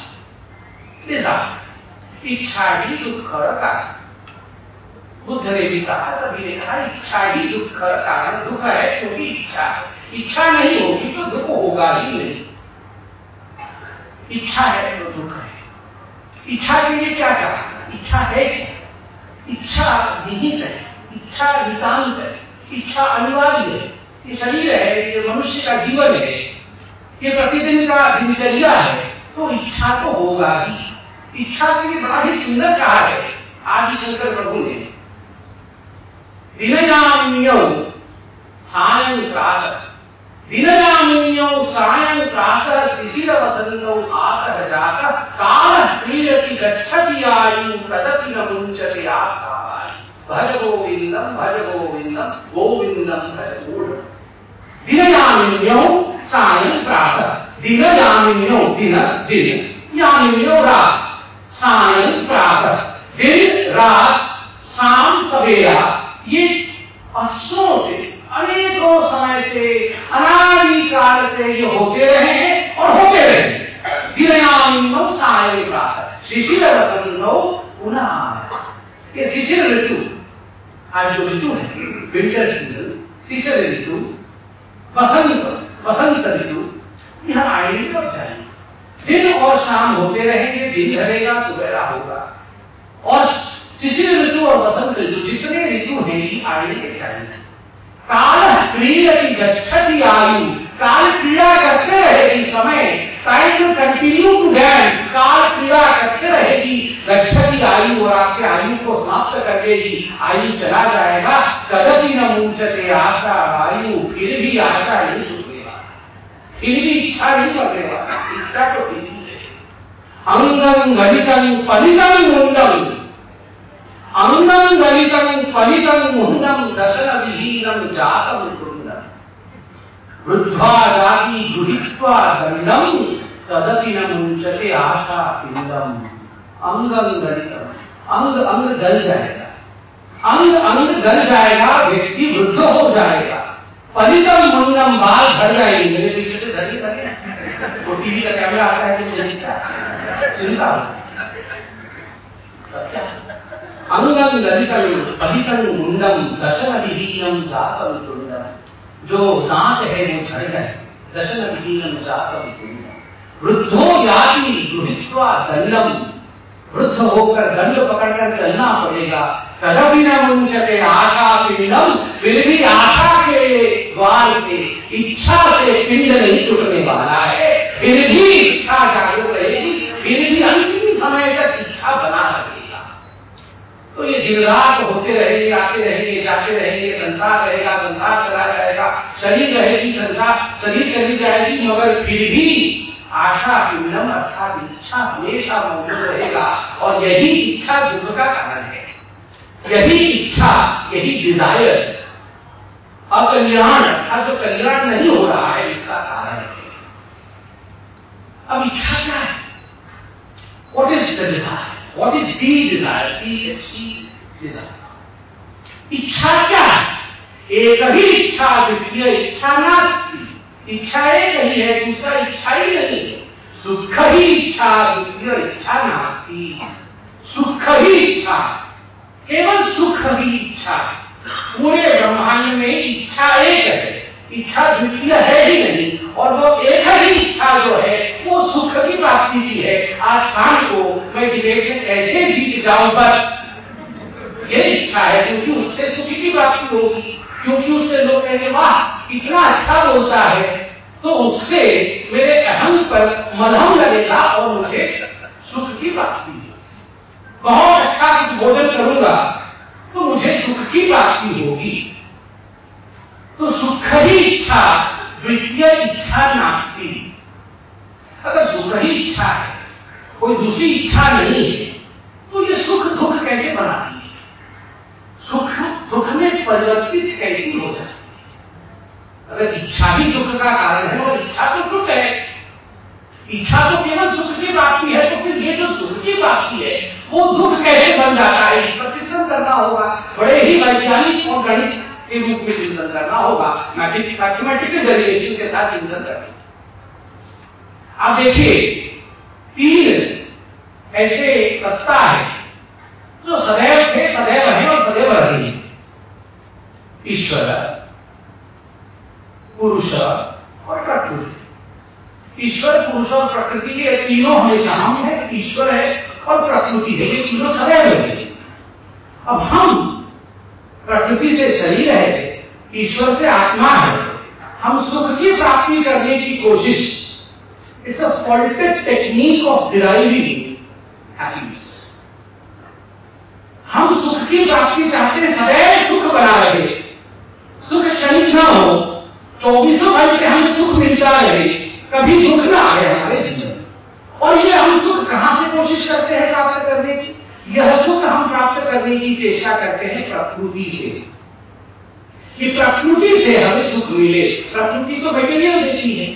इच्छा ही दुख कारण। बुद्ध ने भी कहा सभी ने कहा इच्छा ही दुख कारण। दुख है क्योंकि इच्छा इच्छा नहीं होगी तो दुख होगा ही नहीं। इच्छा है तो दुख है। इच्छा के लिए क्या कहा? इच्छा है इच्छा निहित है। इच्छा नितांत है इच्छा अनिवार्य है। ये शरीर है, ये मनुष्य का जीवन है। ये प्रतिदिन का दिनचर्या है। तो इच्छा तो होगा ही। इच्छा के लिए बड़ा ही सुंदर कहा है। आदि शंकर प्रभु ने। दिनजाम्यो सायं प्रातः दिनजाम्यो सायं आतः गच्छति आयु तदपि न मुञ्चति आसावायु भज गोविंदम भज गोविंदम गोविंदम दिनजामिन्यो सायं प्रातः दिनजामिन्यो दिन दिन। यामिन्यो रात, सायं प्रातः, दिन, रात ये वर्षों समय से, अनादि से ये होते रहे हैं और होते रहे दिनयामिन्यो सायं प्रातः, शिशिर ये शिशिर ऋतु जो ऋतु है विंटर सीज़न शिशिर ऋतु बसंत बसंत ऋतु, यह आएगी और जाएगी। दिन और शाम होते रहेंगे, दिन ढलेगा सुबेरा होगा। और शिशिर ऋतु और बसंत ऋतु, जितने ऋतु हैं, ये आएँगे, जाएँगे। काल क्रीडति गच्छति आयु। काल क्रीड़ा करते रहेगी समय। Time to continue to dance काल क्रीड़ा करते रहे रहेगी गच्छति आयु और आपके आयु को समाप्त कर देगी। आयु चला जाएगा। कदपि न मूंचते आशा, आयु, फिर भी आशा नहीं छूटेगा फिर भी इच्छा नहीं वाला इच्छा तो फिर भी है। अंगम गलितम फलितम मुंडम अंगम गलितम फलितम मुंडम दशन विहीनम जातम कुंडम वृद्धा जाति गृहीत्वा दंडम तदपि न मुंचते आशा पिंडम अंगम गलितम अंग अंग गल जाएगा। अंग अंग गल जाएगा, व्यक्ति वृद्ध हो जाएगा। फलितम मुंडम बाल भर जाएँगे। मेरे पीछे से धरी लगे वो टीवी का कैमरा आता है मुझे नहीं चिंता अंगम ललितम पलितम मुंडम दशन विहीनम जातम तुंडम जो दांत है वो झड़ गए दशन तुंडम वृद्धो याति गृहित्वा दंडम वृद्ध होकर दंड पकड़कर चलना पड़ेगा। कदपि न मुंचते आशा पिंडम फिर भी आशा के द्वार पे, इच्छा से पिंड नहीं टूटने वाला है। फिर भी इच्छा जागरूक रहेगी। फिर भी अंतिम समय तक इच्छा बना तो ये दिन रात होते रहेंगे, आते रहेंगे, जाते रहेंगे, संसार रहेगा, संसार चला जाएगा, शरीर रहेगी, संसार, शरीर चली जाएगी, मगर फिर भी आशा पिंडम अर्थात इच्छा हमेशा मौजूद रहेगा, और यही इच्छा दुख का कारण है। यही इच्छा, यही डिज़ायर अकल्याण अर्थात जो कल्याण नहीं हो रहा है, इसका कारण है। अब इच्छा क्या है? What is the desire what is the desire the अच्छी डिज़ायर इच्छा क्या है? एक ही इच्छा द्वितीय इच्छा नास्ती। इच्छा एक ही है, दूसरा इच्छा ही नहीं है। सुख ही इच्छा, द्वितीय इच्छा नास्ती। सुख ही इच्छा। केवल सुख ही इच्छा। पूरे ब्रह्मांड में इच्छा एक है। इच्छा द्वितीय है ही नहीं। और वो एक ही इच्छा जो है, वो सुख की प्राप्ति की है। आज शाम को मैं विवेक में ऐसे जीत जाऊँ, बस। ये इच्छा है, क्योंकि उससे सुख की प्राप्ति होगी। क्योंकि उससे लोग कहेंगे, वाह, इतना अच्छा बोलता है। तो उससे मेरे अहम पर मलहम लगेगा और मुझे सुख की प्राप्ति बहुत अच्छा भोजन करूँगा तो मुझे सुख की प्राप्ति होगी। तो सुख ही इच्छा द्वितीय इच्छा नास्ती। अगर सुख ही इच्छा है, कोई दूसरी इच्छा नहीं है तो ये सुख दुख कैसे बनाती है? सुख दुख में परिवर्तित कैसी हो जाती है? अगर इच्छा ही दुख का कारण है, और इच्छा तो सुख है। इच्छा तो केवल सुख की प्राप्ति है तो फिर ये जो सुख की प्राप्ति है, वो दुख कैसे बन जाता है? इस पर करना होगा। बड़े ही वैज्ञानिक और गणित के रूप में चिंतन करना होगा। ना कि मैथमेटिकल डेरिवेशन के साथ चिंतन करना आप देखिए, तीन ऐसे सत्ता है जो सदैव थे सदैव है और सदैव रहेंगे ईश्वर, पुरुष और प्रकृति। ईश्वर, पुरुष और प्रकृति ये तीनों हमेशा हम है। ईश्वर है और प्रकृति है, ये तीनों सदैव है। अब हम प्रकृति से शरीर है, ईश्वर से आत्मा है। हम सुख की प्राप्ति करने की कोशिश। It's technique of deriving happiness हम सुख की प्राप्ति चाहते हैं सदैव सुख बना रहे। सुख क्षणिक ना हो, चौबीसों घंटे हमें सुख मिलता रहे। कभी दुख ना आए हमारे जीवन और ये हम सुख कहाँ से कोशिश करते हैं प्राप्त करने की? यह सुख हम प्राप्त करने की चेष्टा करते हैं प्रकृति से। कि प्रकृति से हमें सुख मिले। प्रकृति तो मटेरियल देती है।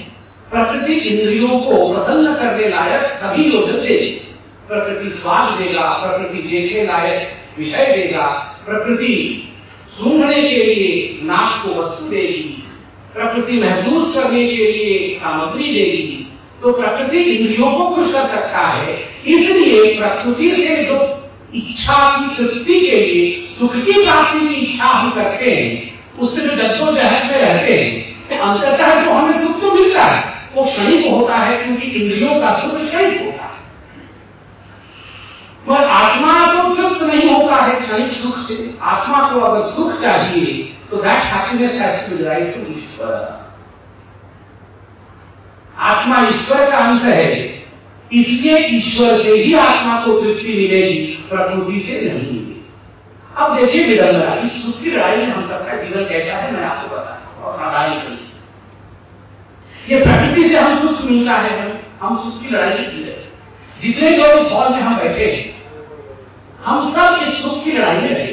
प्रकृति इंद्रियों को प्रसन्न करने लायक सभी योजन देगी प्रकृति स्वाद देगा, प्रकृति देखने लायक विषय देगा, प्रकृति सूंघने के लिए नाक को वस्तु देगी, प्रकृति महसूस करने के लिए सामग्री देगी। तो प्रकृति इंद्रियों को खुश कर सकता है, इसलिए प्रकृति से जो इच्छा की तृप्ति के लिए, सुख की प्राप्ति की इच्छा हम करते हैं। उससे जो जद्दोजहद में रहते हैं अंततः तो हमें सुख तो मिलता है, वो क्षणिक होता है क्योंकि इंद्रियों का सुख क्षणिक होता है। पर आत्मा को तृप्त नहीं होता है क्षणिक सुख से। आत्मा को अगर सुख चाहिए तो that happiness has to derive to ईश्वर। आत्मा ईश्वर का अंत है। इसलिए ईश्वर से ही आत्मा को तृप्ति मिलेगी, प्रकृति से नहीं। अब देखिए इस सुख की लड़ाई में हम सबका जीवन कैसा है, मैं आपको बता और साधारण करिए ये प्रकृति से हम सुख मिलता है, हम सुख की लड़ाई की है। जितने लोग हॉल में हम बैठे हैं, हम सब इस सुख की लड़ाई में रहे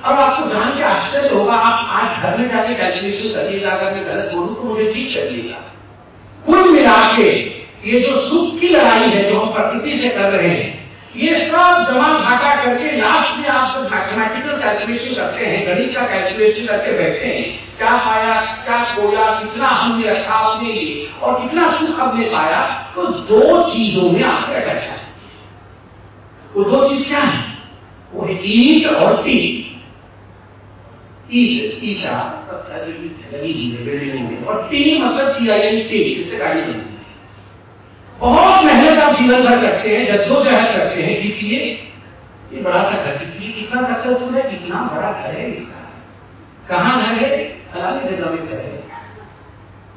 अब आपको जान के आश्चर्य होगा, आप आज घर में जाके कैलकुलेशन करिएगा अगर मैं गलत बोलूँ तो मुझे ठीक करिएगा। कुल मिला के ये जो सुख की लड़ाई है, जो हम प्रकृति से कर रहे हैं, ये सब जमा घाटा करके लास्ट में आप जब मैथमेटिकल कैलकुलेशन करते हैं, गणित का कैलकुलेशन करके बैठे हैं। क्या पाया, क्या खोया, कितना हमने रखा अपने लिए, और कितना सुख हमने पाया तो दो चीज़ों में आपको अटैच है वो दो चीज़ क्या है? वो है ईट और टी ईट, ईटा और टी मतलब टी आई एन टी इससे गाड़ी बनती बहुत मेहनत आप जीवन भर करते हैं जद्दोजहद करते हैं इसलिए ये बड़ा सा घर इसलिए कितना सक्सेसफुल है, कितना बड़ा घर है इसका। कहाँ घर है? अलग जगह में घर है।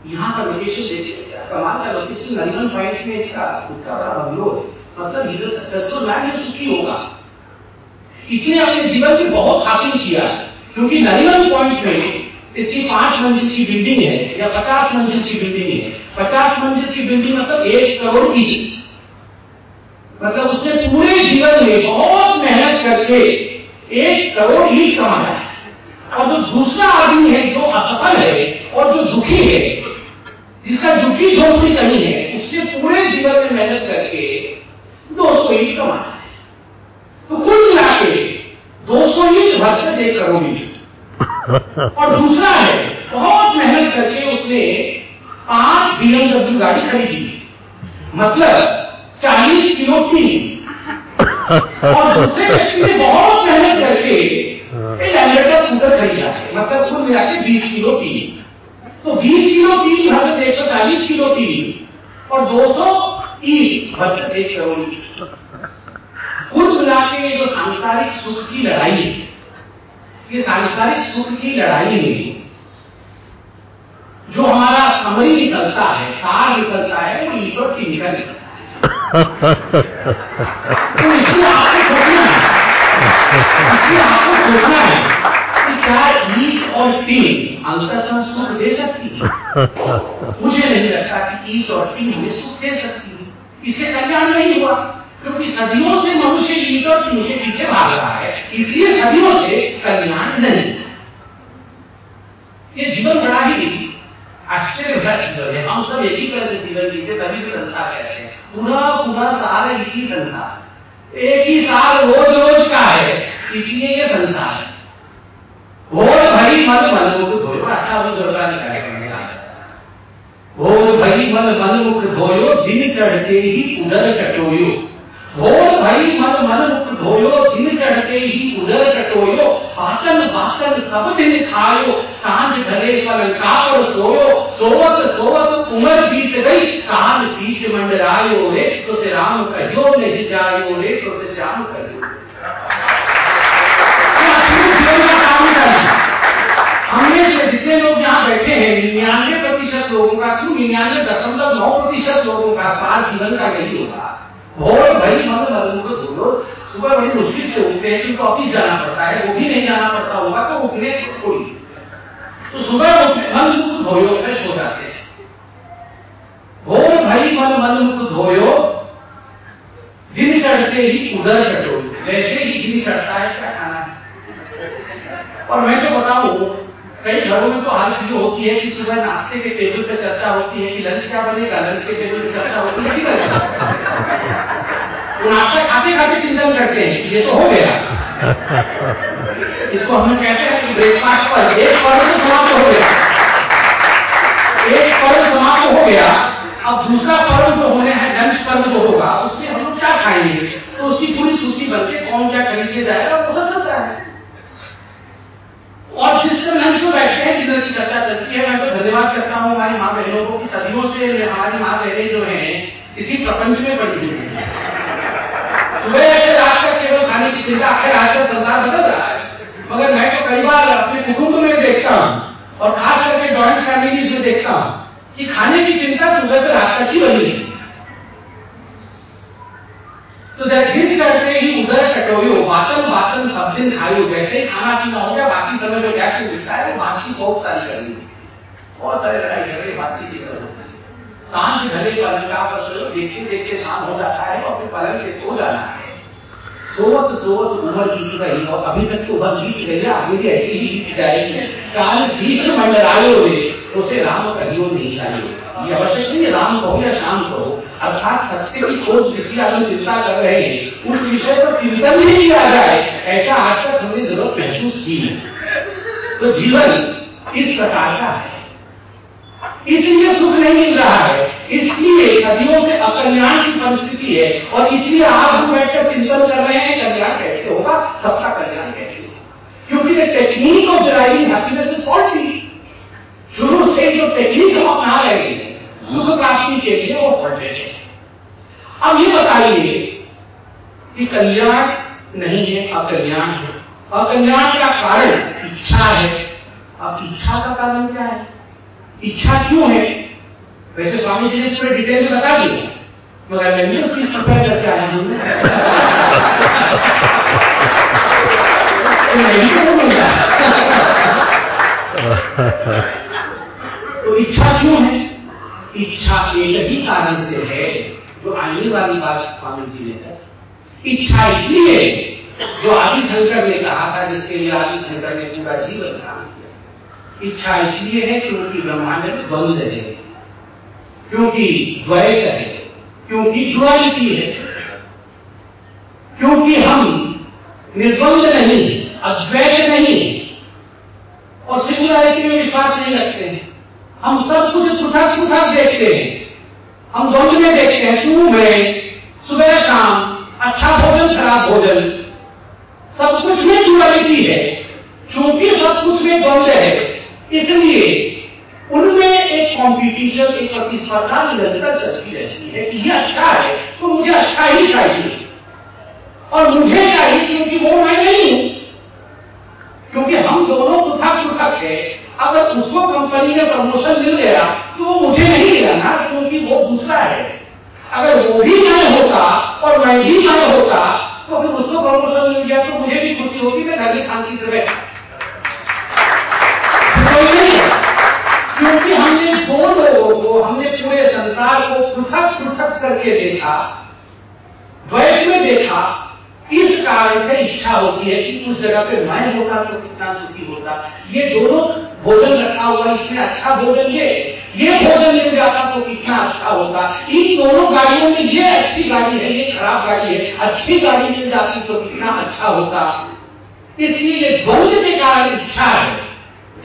यहाँ का लोकेशन देखिए, कमाल का लोकेशन नरिमन पॉइंट में इसका उसका बड़ा बंगलो है। मतलब ये सक्सेसफुल मैन ये सुखी होगा। इसने अपने जीवन में बहुत हासिल किया, क्योंकि नरिमन पॉइंट में इसकी पाँच मंजिल की बिल्डिंग है, या पचास मंजिल की बिल्डिंग है। पचास मंजिल की बिल्डिंग मतलब एक करोड़ की मतलब उसने पूरे जीवन में बहुत मेहनत करके एक करोड़ ही कमाया और जो दूसरा आदमी है, जो असफल है और जो दुखी है, जिसका दुखी झोंपड़ी कहीं है, उसने पूरे जीवन में मेहनत करके दो सौ ही कमाया तो कुल मिला के दो सौ ही वर्सेस एक करोड़ और दूसरा है, बहुत मेहनत करके उसने पाँच बीएमडब्ल्यू गाड़ी खरीदी मतलब चालीस किलो की और दूसरे व्यक्ति ने बहुत मेहनत करके एक एलेक्ट्रिक स्कूटर खरीदा है मतलब कुल मिला के बीस किलो की तो बीस किलो की एक सौ चालीस किलो की और दो सौ मतलब एक करोड़। कुल मिला के जो सांसारिक सुख की लड़ाई है ये सांसारिक सुख की लड़ाई में जो हमारा समरी निकलता है, सार निकलता है, वो ईश्वर की निकल निकलता है। तो इसलिए आपको सोचना है। इसलिए आपको सोचना है कि क्या ईट और टीम अंततः सुख दे सकती है। मुझे नहीं लगता कि ईट और टीम हमें सुख दे सकती है। इससे कल्याण नहीं हुआ, क्योंकि सदियों से मनुष्य ईट और टीम के पीछे भाग रहा है, इसलिए सदियों से कल्याण नहीं। ये जीवन बड़ा ही आश्चर्य जीवन हम सब ही तरह से जीवन जीते, तभी से संसार कह रहे हैं। पूरा पूरा साल एक ही संसार एक ही साल रोज रोज का है, इसलिए ये संसार है। भोर भरी मन मन मुख धोयो अच्छा वो दुर्गा ने कहा भोर भरी मन मन मुख धोयो, दिन चढ़ते ही उधर कटोयो। तो तो श्याम कहियो हमने जितने लोग यहाँ बैठे हैं, निन्यानवे प्रतिशत लोगों का, क्यों निन्यानवे दशमलव नौ प्रतिशत लोगों का साल जीवन का नहीं होगा? बहुत भाई मतलब मदन को धो सुबह बड़ी मुश्किल से उठते हैं क्योंकि ऑफ़िस जाना पड़ता है, वो भी नहीं जाना पड़ता होगा तो उठने थोड़ी। तो सुबह मन मुख धोयो फ्रेश हो जाते हैं। भोर भाई मन मन मुख धोयो, दिन चढ़ते ही उधर कटो जैसे ही दिन चढ़ता है क्या खाना। है और मैं तो बताऊँ कई घरों में तो हालत ये होती है कि सुबह नाश्ते के टेबल पर चर्चा होती है कि लंच क्या बनेगा? लंच के टेबल पे चर्चा होती है कि तो नाश्ता खाते खाते चिंतन करते हैं ये तो हो गया। इसको हम कहते हैं कि ब्रेकफास्ट पर एक पर्व समाप्त हो गया। एक पर्व समाप्त हो गया। अब दूसरा पर्व जो होने हैं लंच पर्व जो होगा, उसमें हम लोग क्या खाएँगे? तो उसकी पूरी सूची बनके कौन क्या खरीद के जाएगा और जिस समय लंच में बैठते हैं डिनर की चर्चा चलती है, मैं तो धन्यवाद करता हूँ, हमारी माँ बहनों को कि सदियों से हमारी माँ बहनें जो हैं, इसी प्रपंच में पड़ी हुई है। सुबह रात केवल खाने की चिंता, आखिर आज संसार बदल रहा है। मगर मैं तो कई बार अपने कुटुंब में देखता हूँ, और खास करके जॉइंट फैमिली में देखता हूँ, कि खाने की चिंता सुबह से रात तक ही बनी है तो दिन करते ही उधर कटोरी हो बातन सब दिन खाई हो गए खाना पीना हो गया, बाकी समय जो क्यों मिलता है बातचीत बहुत सारी करनी बहुत सारे लड़ाई झगड़े बातचीत की तरह साँझ घरे पलंगा पर देखे देखे शाम हो जाता है और फिर पलंग के सो जाना है। सोवत सोवत उम्र बीत रही और अभी तक तो उम्र बीत गई है आगे भी ऐसी ही बीत जाएगी काल शीघ्र मंडरायो रे तो उसे राम कहियो नहीं चाहिए ये आवश्यक नहीं राम कहो या शाम कहो अर्थात सत्य की खोज जिसकी हम चिंता कर रहे हैं, उस विषय पर चिंतन ही किया जाए, ऐसा आज तक हमने ज़रूरत महसूस की है। तो जीवन इस प्रकार का है। इसलिए सुख नहीं मिल रहा है। इसलिए सदियों से अकल्याण की परिस्थिति है और इसलिए आप हम बैठकर चिंतन कर रहे हैं, कल्याण कैसे होगा? सबका कल्याण कैसे होगा? क्योंकि the technique of driving happiness is faulty शुरू से जो टेक्निक हम अपना रहे हैं सुख प्राप्ति के लिए वो फॉल्टेड है। अब ये बताइए कि कल्याण नहीं है अकल्याण है। अकल्याण का कारण इच्छा है। अब इच्छा का कारण क्या है? इच्छा क्यों है? वैसे स्वामी जी ने पूरे डिटेल में बता दिया मगर मैं भी उसकी प्रिपेयर करके आया हूँ। तो नहीं तो तो इच्छा क्यों है? इच्छा एक ही कारण से है, जो आने वाली बात स्वामी जी ने है इच्छा इसलिए जो आदि शंकर ने कहा था, जिसके लिए आदि शंकर ने पूरा जीवन किया इच्छा इसलिए है क्योंकि ब्रह्मांड में द्वंद है क्योंकि द्वैत है क्योंकि ड्युअलिटी है। क्योंकि हम निर्द्वंद नहीं अद्वैत नहीं और सिंगुलरिटी में विश्वास नहीं रखते हैं। हम सब कुछ छुटा छुटा देखते हैं। हम द्वंद में देखते हैं तू मैं, सुबह शाम अच्छा भोजन, खराब भोजन। सब कुछ में ड्युअलिटी है। क्योंकि सब कुछ में द्वंद है इसलिए उनमें एक कंपटीशन एक प्रतिस्पर्धा निरंतर चलती रहती है कि ये अच्छा है तो मुझे अच्छा ही चाहिए। और मुझे चाहिए क्योंकि वो मैं नहीं हूँ। क्योंकि हम दोनों पृथक पृथक है। अगर उसको कंपनी में प्रमोशन मिल गया तो वो मुझे नहीं मिला ना, क्योंकि वो दूसरा है। अगर वो भी मैं होता और मैं भी मैं होता तो फिर उसको प्रमोशन मिल गया तो मुझे भी खुशी होती मैं घर में शांति से बैठा। क्योंकि हमने दो लोगों को, हमने पूरे संसार को पृथक पृथक करके देखा द्वैत में देखा, इस कारण से इच्छा होती है कि उस जगह पे मैं होता तो कितना सुखी होता। ये दोनों भोजन रखा हुआ, इसमें अच्छा भोजन ये ये भोजन मिल जाता तो कितना अच्छा होता। इन दोनों गाड़ियों में ये अच्छी गाड़ी है, ये खराब गाड़ी है, अच्छी गाड़ी मिल जाती तो कितना अच्छा होता। इसलिए द्वंद के कारण इच्छा है।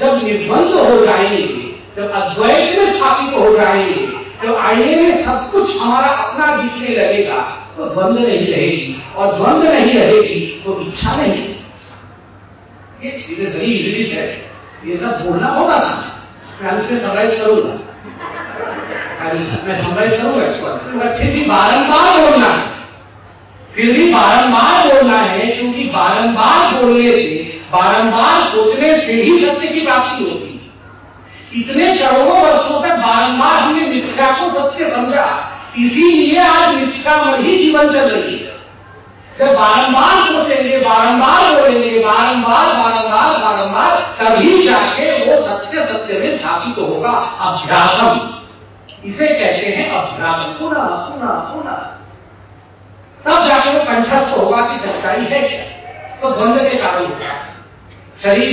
जब निर्बंध हो जाएँगे, जब अद्वैत में स्थापित हो जाएँगे, जब आईने में सब कुछ हमारा अपना दिखने लगेगा तो द्वंद नहीं रहेगी। और द्वंद नहीं रहेगी तो इच्छा नहीं। ये वेरी इजली है। ये सब बोलना होगा है मैं उसमें समराइज करूँगा। मैं समराइज करूँगा इसको फिर भी बारंबार बोलना फिर भी बारंबार बोलना है, क्योंकि बारंबार बोलने से बारंबार सोचने से ही सत्य की प्राप्ति होती है। इतने करोड़ों वर्षों तक बारंबार हमने मिथ्या को सत्य समझा। इसीलिए आज मिथ्या में ही जीवन चल रही है। जब बारंबार सोचेंगे, बारंबार बोलेंगे, बारंबार बारंबार बारंबार, तभी जाके वो सत्य सत्य में स्थापित होगा अभ्यासम इसे कहते हैं अभ्यास पुनः पुनः पुनः तब जाके वो कंठस्थ होगा कि सच्चाई है क्या? तो द्वंद के कारण होगा। शरीर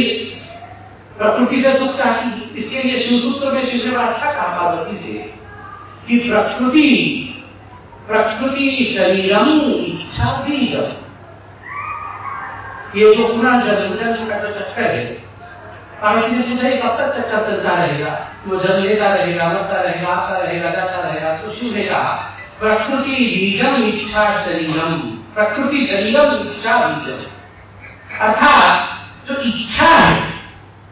प्रकृति से सुख चाहती इसके लिए शिवसूत्र में शिव ने बड़ा अच्छा कहा, पार्वती से, कि प्रकृति प्रकृति शरीरम इच्छा बीज ये जो पूरा जन्म जन्म का जो चक्कर है। पार्वती ने पूछा कब तक चक्कर चलता रहेगा? वो जन्म लेता रहेगा, मरता रहेगा, आता रहेगा, जाता रहेगा तो शिव ने कहा, प्रकृति बीजम इच्छा शरीरम, प्रकृति शरीरम इच्छा बीजम अर्थात जो इच्छा है,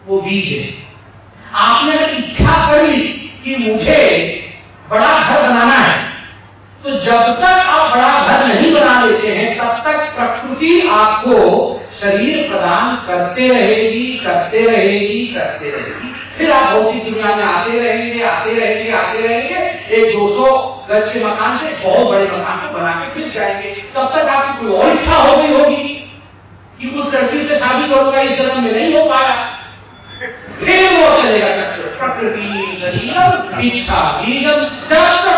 वो बीज है। आपने अगर इच्छा करी कि मुझे बड़ा घर बनाना है तो जब तक आप बड़ा घर नहीं बना लेते हैं, तब तक प्रकृति आपको शरीर प्रदान करते रहेगी करते रहेगी करते रहेगी। फिर आप भौतिक दुनिया में आते रहेंगे आते रहेंगे आते रहेंगे। एक दो सौ गज के मकान से बहुत बड़े मकान को बना के फिर जाएँगे। तब तक आपकी कोई और इच्छा हो गई होगी। कि उस लड़की से शादी करूँगा, इस जन्म में नहीं हो पाया। फिर वो चलेगा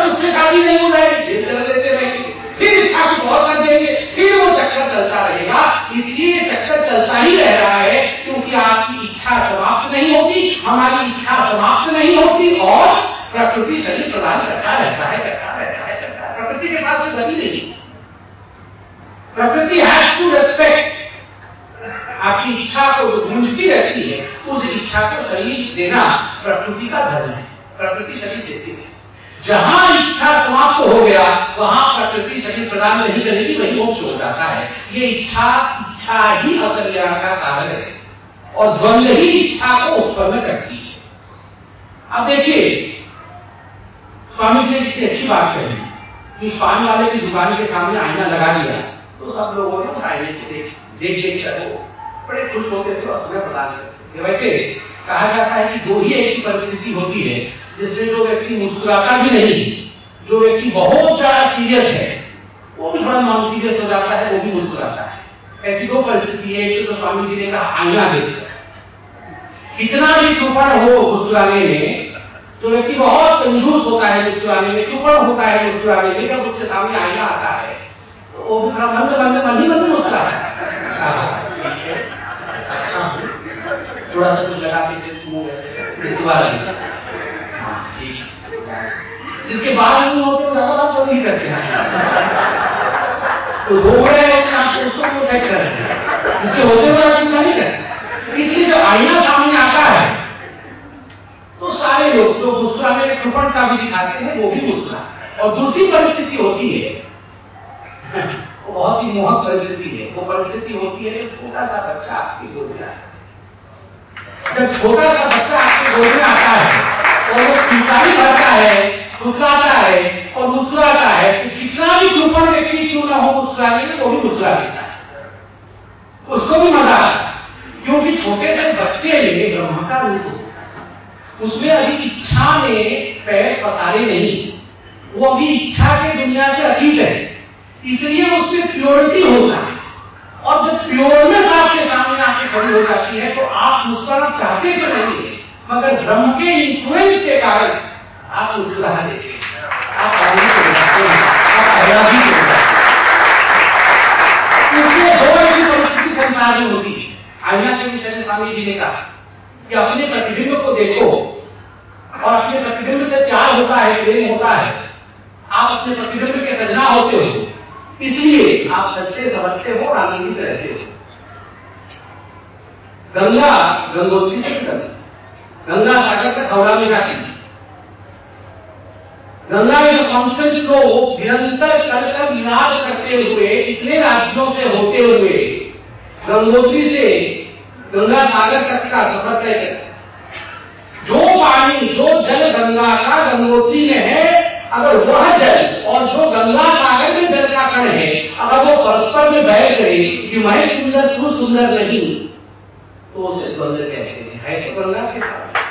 उससे शादी नहीं हो जाएगी फिर फिर इच्छा को बहुत कर देंगे। फिर वो चक्कर चलता रहेगा। इसलिए चक्कर चलता ही रह रहा है, क्योंकि आपकी इच्छा समाप्त नहीं होती, हमारी इच्छा समाप्त नहीं होती, और प्रकृति शरीर प्रदान करता रहता है, करता रहता है, करता है। प्रकृति के पास कोई गति नहीं। प्रकृति हैज़ टू रेस्पेक्ट आपकी इच्छा को जो गूंजती रहती है, उस इच्छा को शरीर देना प्रकृति का धर्म है। प्रकृति शरीर देती है। जहाँ इच्छा समाप्त हो गया, वहाँ प्रकृति शरीर प्रदान नहीं करेगी, वही मोक्ष हो जाता है। ये इच्छा इच्छा ही अकल्याण का कारण है और द्वंद्व ही इच्छा को उत्पन्न करती है। अब देखिए, स्वामी जी ने कितनी अच्छी बात कही कि पान वाले की दुकान के सामने आईना लगा दिया तो सब लोगों ने उस आईने को देख। देख देख कर बड़े खुश होते थे और समय करते थे। वैसे कहा जाता है कि दो ही ऐसी परिस्थिति होती है जिसमें जो व्यक्ति मुस्कुराता भी नहीं, जो व्यक्ति बहुत ज़्यादा सीरियस है, वो भी बड़ा नॉन सीरियस हो जाता है, वो भी मुस्कुराता है। ऐसी दो परिस्थिति है, एक तो स्वामी जी ने कहा, आईना देखकर कितना भी कृपण हो मुस्कुराने में तो व्यक्ति बहुत कंजूस होता है मुस्कुराने में कृपण होता है मुस्कुराने में, जब उसके सामने आईना आता है तो वो भी थोड़ा मंद मंद मंद ही मंद मुस्कुराता है। थोड़ा सा कुछ लगा के ऐसे दोबारा हाँ जिसके बाल नहीं होते ज़्यादा तो नहीं करते हैं। तो दो उसको को सेट कर जिसके होते हुए चिंता नहीं करते। इसलिए जब आईना सामने आता है तो सारे लोग जो मुस्कुराने में कृपण का भी दिखाते हैं, वो भी मुस्कुरा और दूसरी परिस्थिति होती है वो बहुत ही मोहक परिस्थिति है। वो परिस्थिति होती है छोटा सा बच्चा आपकी गोद में आता है। जब छोटा सा बच्चा आपके गोद में आता है और वो पिटाई भरता है फुसलाता है और मुस्कुराता है तो कितना भी कृपण व्यक्ति क्यों ना हो मुस्कुराने में, वो भी मुस्कुरा देता है। उसको भी मज़ा आता क्योंकि छोटे से बच्चे में ब्रह्म का रूप होता उसमें अभी इच्छा में पैर पसारे नहीं। वो अभी इच्छा के दुनिया से अतीत है। इसलिए उसमें प्योरिटी होता है और जब प्योरनेस आपके सामने आके खड़ी हो जाती है तो आप मुस्कुराना चाहते तो नहीं है, मगर ब्रह्म के इन्फ्लुएंस के कारण आप मुस्कुरा देते आप स्वामी जी ने कहा कि अपने प्रतिबिंब को देखो, और अपने प्रतिबिंब से प्यार होता है, प्रेम होता है। आप अपने प्रतिबिंब के सजना होते हो। इसलिए आप सच्चे समझते हो आनंदित रहते हो। गंगा गंगोत्री से निकलती गंगा सागर तक हवड़ा में जाती गंगा में कांस्टेंट फ्लो निरंतर कर कर विनाश करते हुए, इतने राज्यों से होते हुए, गंगोत्री से गंगा सागर तक का सफ़र तय करता जो पानी, जो जल गंगा का गंगोत्री में है, अगर वह जल और जो गंगा सागर में जल का कण है। अगर वो परस्पर में बह करे कि मैं सुंदर तू सुंदर नहीं तो उसे द्वंद्व कहते हैं। है तो गंगा के पास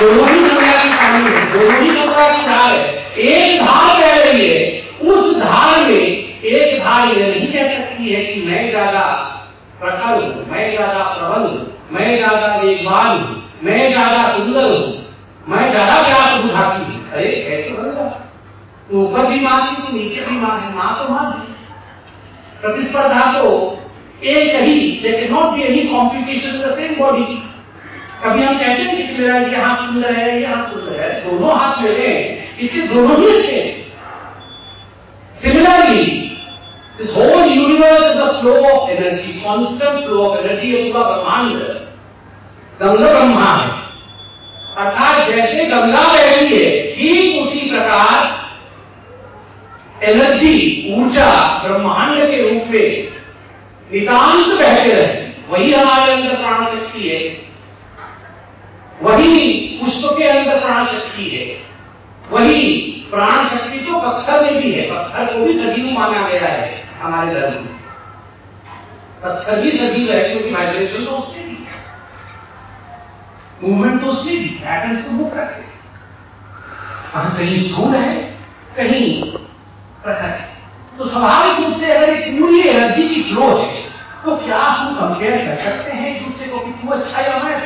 दोनों ही गंगा की पानी है दोनों ही गंगा की धार है। एक धार बह रही है। उस धार में एक धार यह नहीं कह सकती है कि मैं ज़्यादा प्रखर हूँ, मैं ज़्यादा प्रबल हूँ, मैं ज़्यादा देखभाल हूँ, मैं ज़्यादा सुंदर हूँ, मैं ज़्यादा प्यास बुझाती हूँ। अरे, है तो गंगा। तो ऊपर भी माँ थी तो नीचे भी माँ है। माँ तो माँ है प्रतिस्पर्धा तो एक ही there not any competition the same body कभी हम कहते हैं कि मेरा ये हाथ सुंदर है, ये हाथ सुंदर है। दोनों हाथ हैं। इसलिए दोनों ही अच्छे similarly this whole universe is a flow of energy constant flow of energy ये पूरा ब्रह्मांड गंगा ब्रह्मा है। अर्थात जैसे गंगा बह रही है, ठीक उसी प्रकार एनर्जी ऊर्जा, ब्रह्मांड के रूप में नितांत बहते रहे वही हमारे अंदर प्राण शक्ति है। वही पुष्प के अंदर प्राण शक्ति है। वही प्राण शक्ति तो पत्थर में भी है। पत्थर को भी सजीव माना गया है हमारे धर्म में। पत्थर भी सजीव है, क्योंकि वाइब्रेशन तो उसमें भी मूवमेंट तो उसमें भी पैटर्न तो मूव करते हैं, कहीं स्थूल है, कहीं प्रखर है। तो स्वाभाविक रूप से अगर एक पूरी एनर्जी की फ्लो है तो क्या हम कंपेयर कर सकते हैं एक दूसरे को कि तू अच्छा या मैं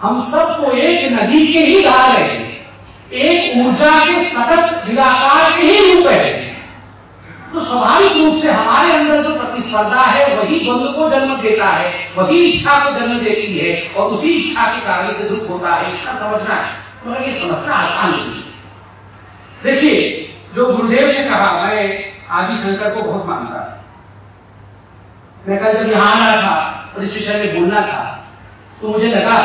हम सबको एक नदी के ही धार है। एक ऊर्जा के सतत निराकार के ही रूप है। तो स्वाभाविक रूप से हमारे अंदर जो प्रतिस्पर्धा है, वही द्वंद्व को जन्म देता है, वही इच्छा को जन्म देती है और उसी इच्छा के कारण से दुख होता है। इतना समझना है। मगर ये समझना आसान नहीं देखिए जो गुरुदेव ने कहा, मैं आदि शंकर को बहुत मानता मैं कल जब यहाँ आना था और इस विषय में बोलना था तो मुझे लगा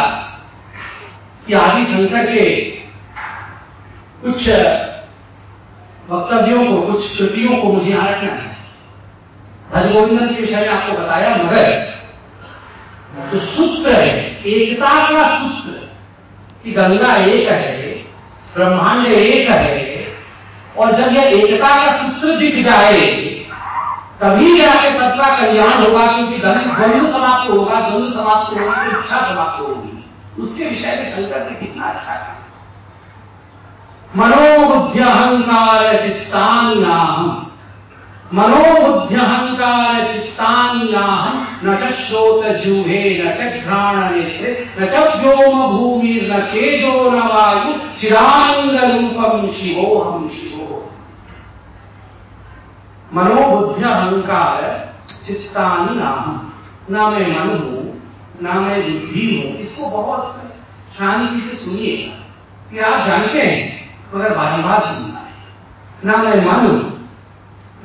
कि आदि शंकर के कुछ वक्तव्यों को, कुछ श्रुतियों को मुझे यहाँ रखना है। भजगोविंदन के विषय में आपको बताया, मगर जो सूत्र है, एकता का सूत्र, कि गंगा एक है, ब्रह्मांड एक है और जब यह एकता का सूत्र दिख जाए, तभी जाके सबका कल्याण होगा, क्योंकि द्वंद्व समाप्त होगा द्वंद्व समाप्त होगी तो इच्छा समाप्त होगी। उसके विषय में शंकर ने कितना अच्छा कहा। मनोबुद्ध्यहंकार चित्तान्याहम मनोबुद्ध्यहंकार चित्तान्याहम न च श्रोत जुहे न च घ्राण नेत्रे न च व्योम भूमि न तेजो न वायु चिरांग रूपम शिवोहम शिवो। मनोबुद्ध्यहंकार चित्तान्याहम ना मैं मन हूँ ना मैं बुद्धि हूँ, इसको बहुत शांति से सुनिए। कि आप जानते हैं, मगर बारंबार सुनना है। ना मैं मन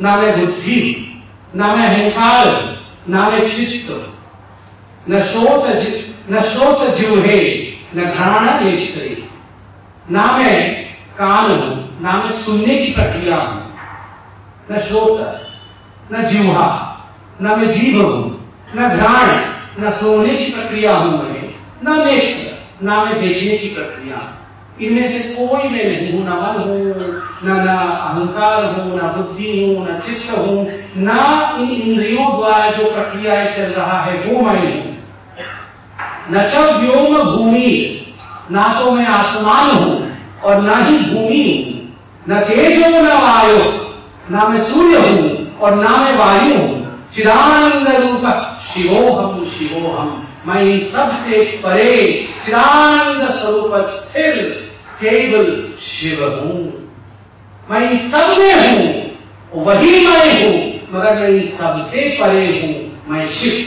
ना मैं बुद्धि ना मैं अहंकार ना मैं चित्त। न शोत न शोत जिह्वे, न घ्राण नेत्र ना मैं कान हूँ ना मैं सुनने की प्रक्रिया हूँ। न श्रोत, न जिह्वा, न मैं जीव हूँ, न घ्राण, न सोने की प्रक्रिया हूँ मैं, न नेत्र ना मैं देखने की प्रक्रिया। इनमें से कोई मैं नहीं हूँ, न मन हूँ, न अहंकार हूँ, न बुद्धि हूँ, न चित्त हूँ, न इन इंद्रियों द्वारा जो प्रक्रिया चल रहा है वो मैं हूँ। न च व्योम भूमि, ना तो मैं आसमान हूँ और न ही भूमि हूँ, न तेजो न वायु। ना मैं सूर्य हूँ और ना मैं वायु हूँ। चिदानंद रूप शिवोहम शिवोहम। मैं सबसे परे चिदानंद स्वरूप स्थिर केवल शिव हूँ। मैं सब में हूँ, वही मैं हूँ, मगर मैं सबसे परे हूँ, मैं शिव।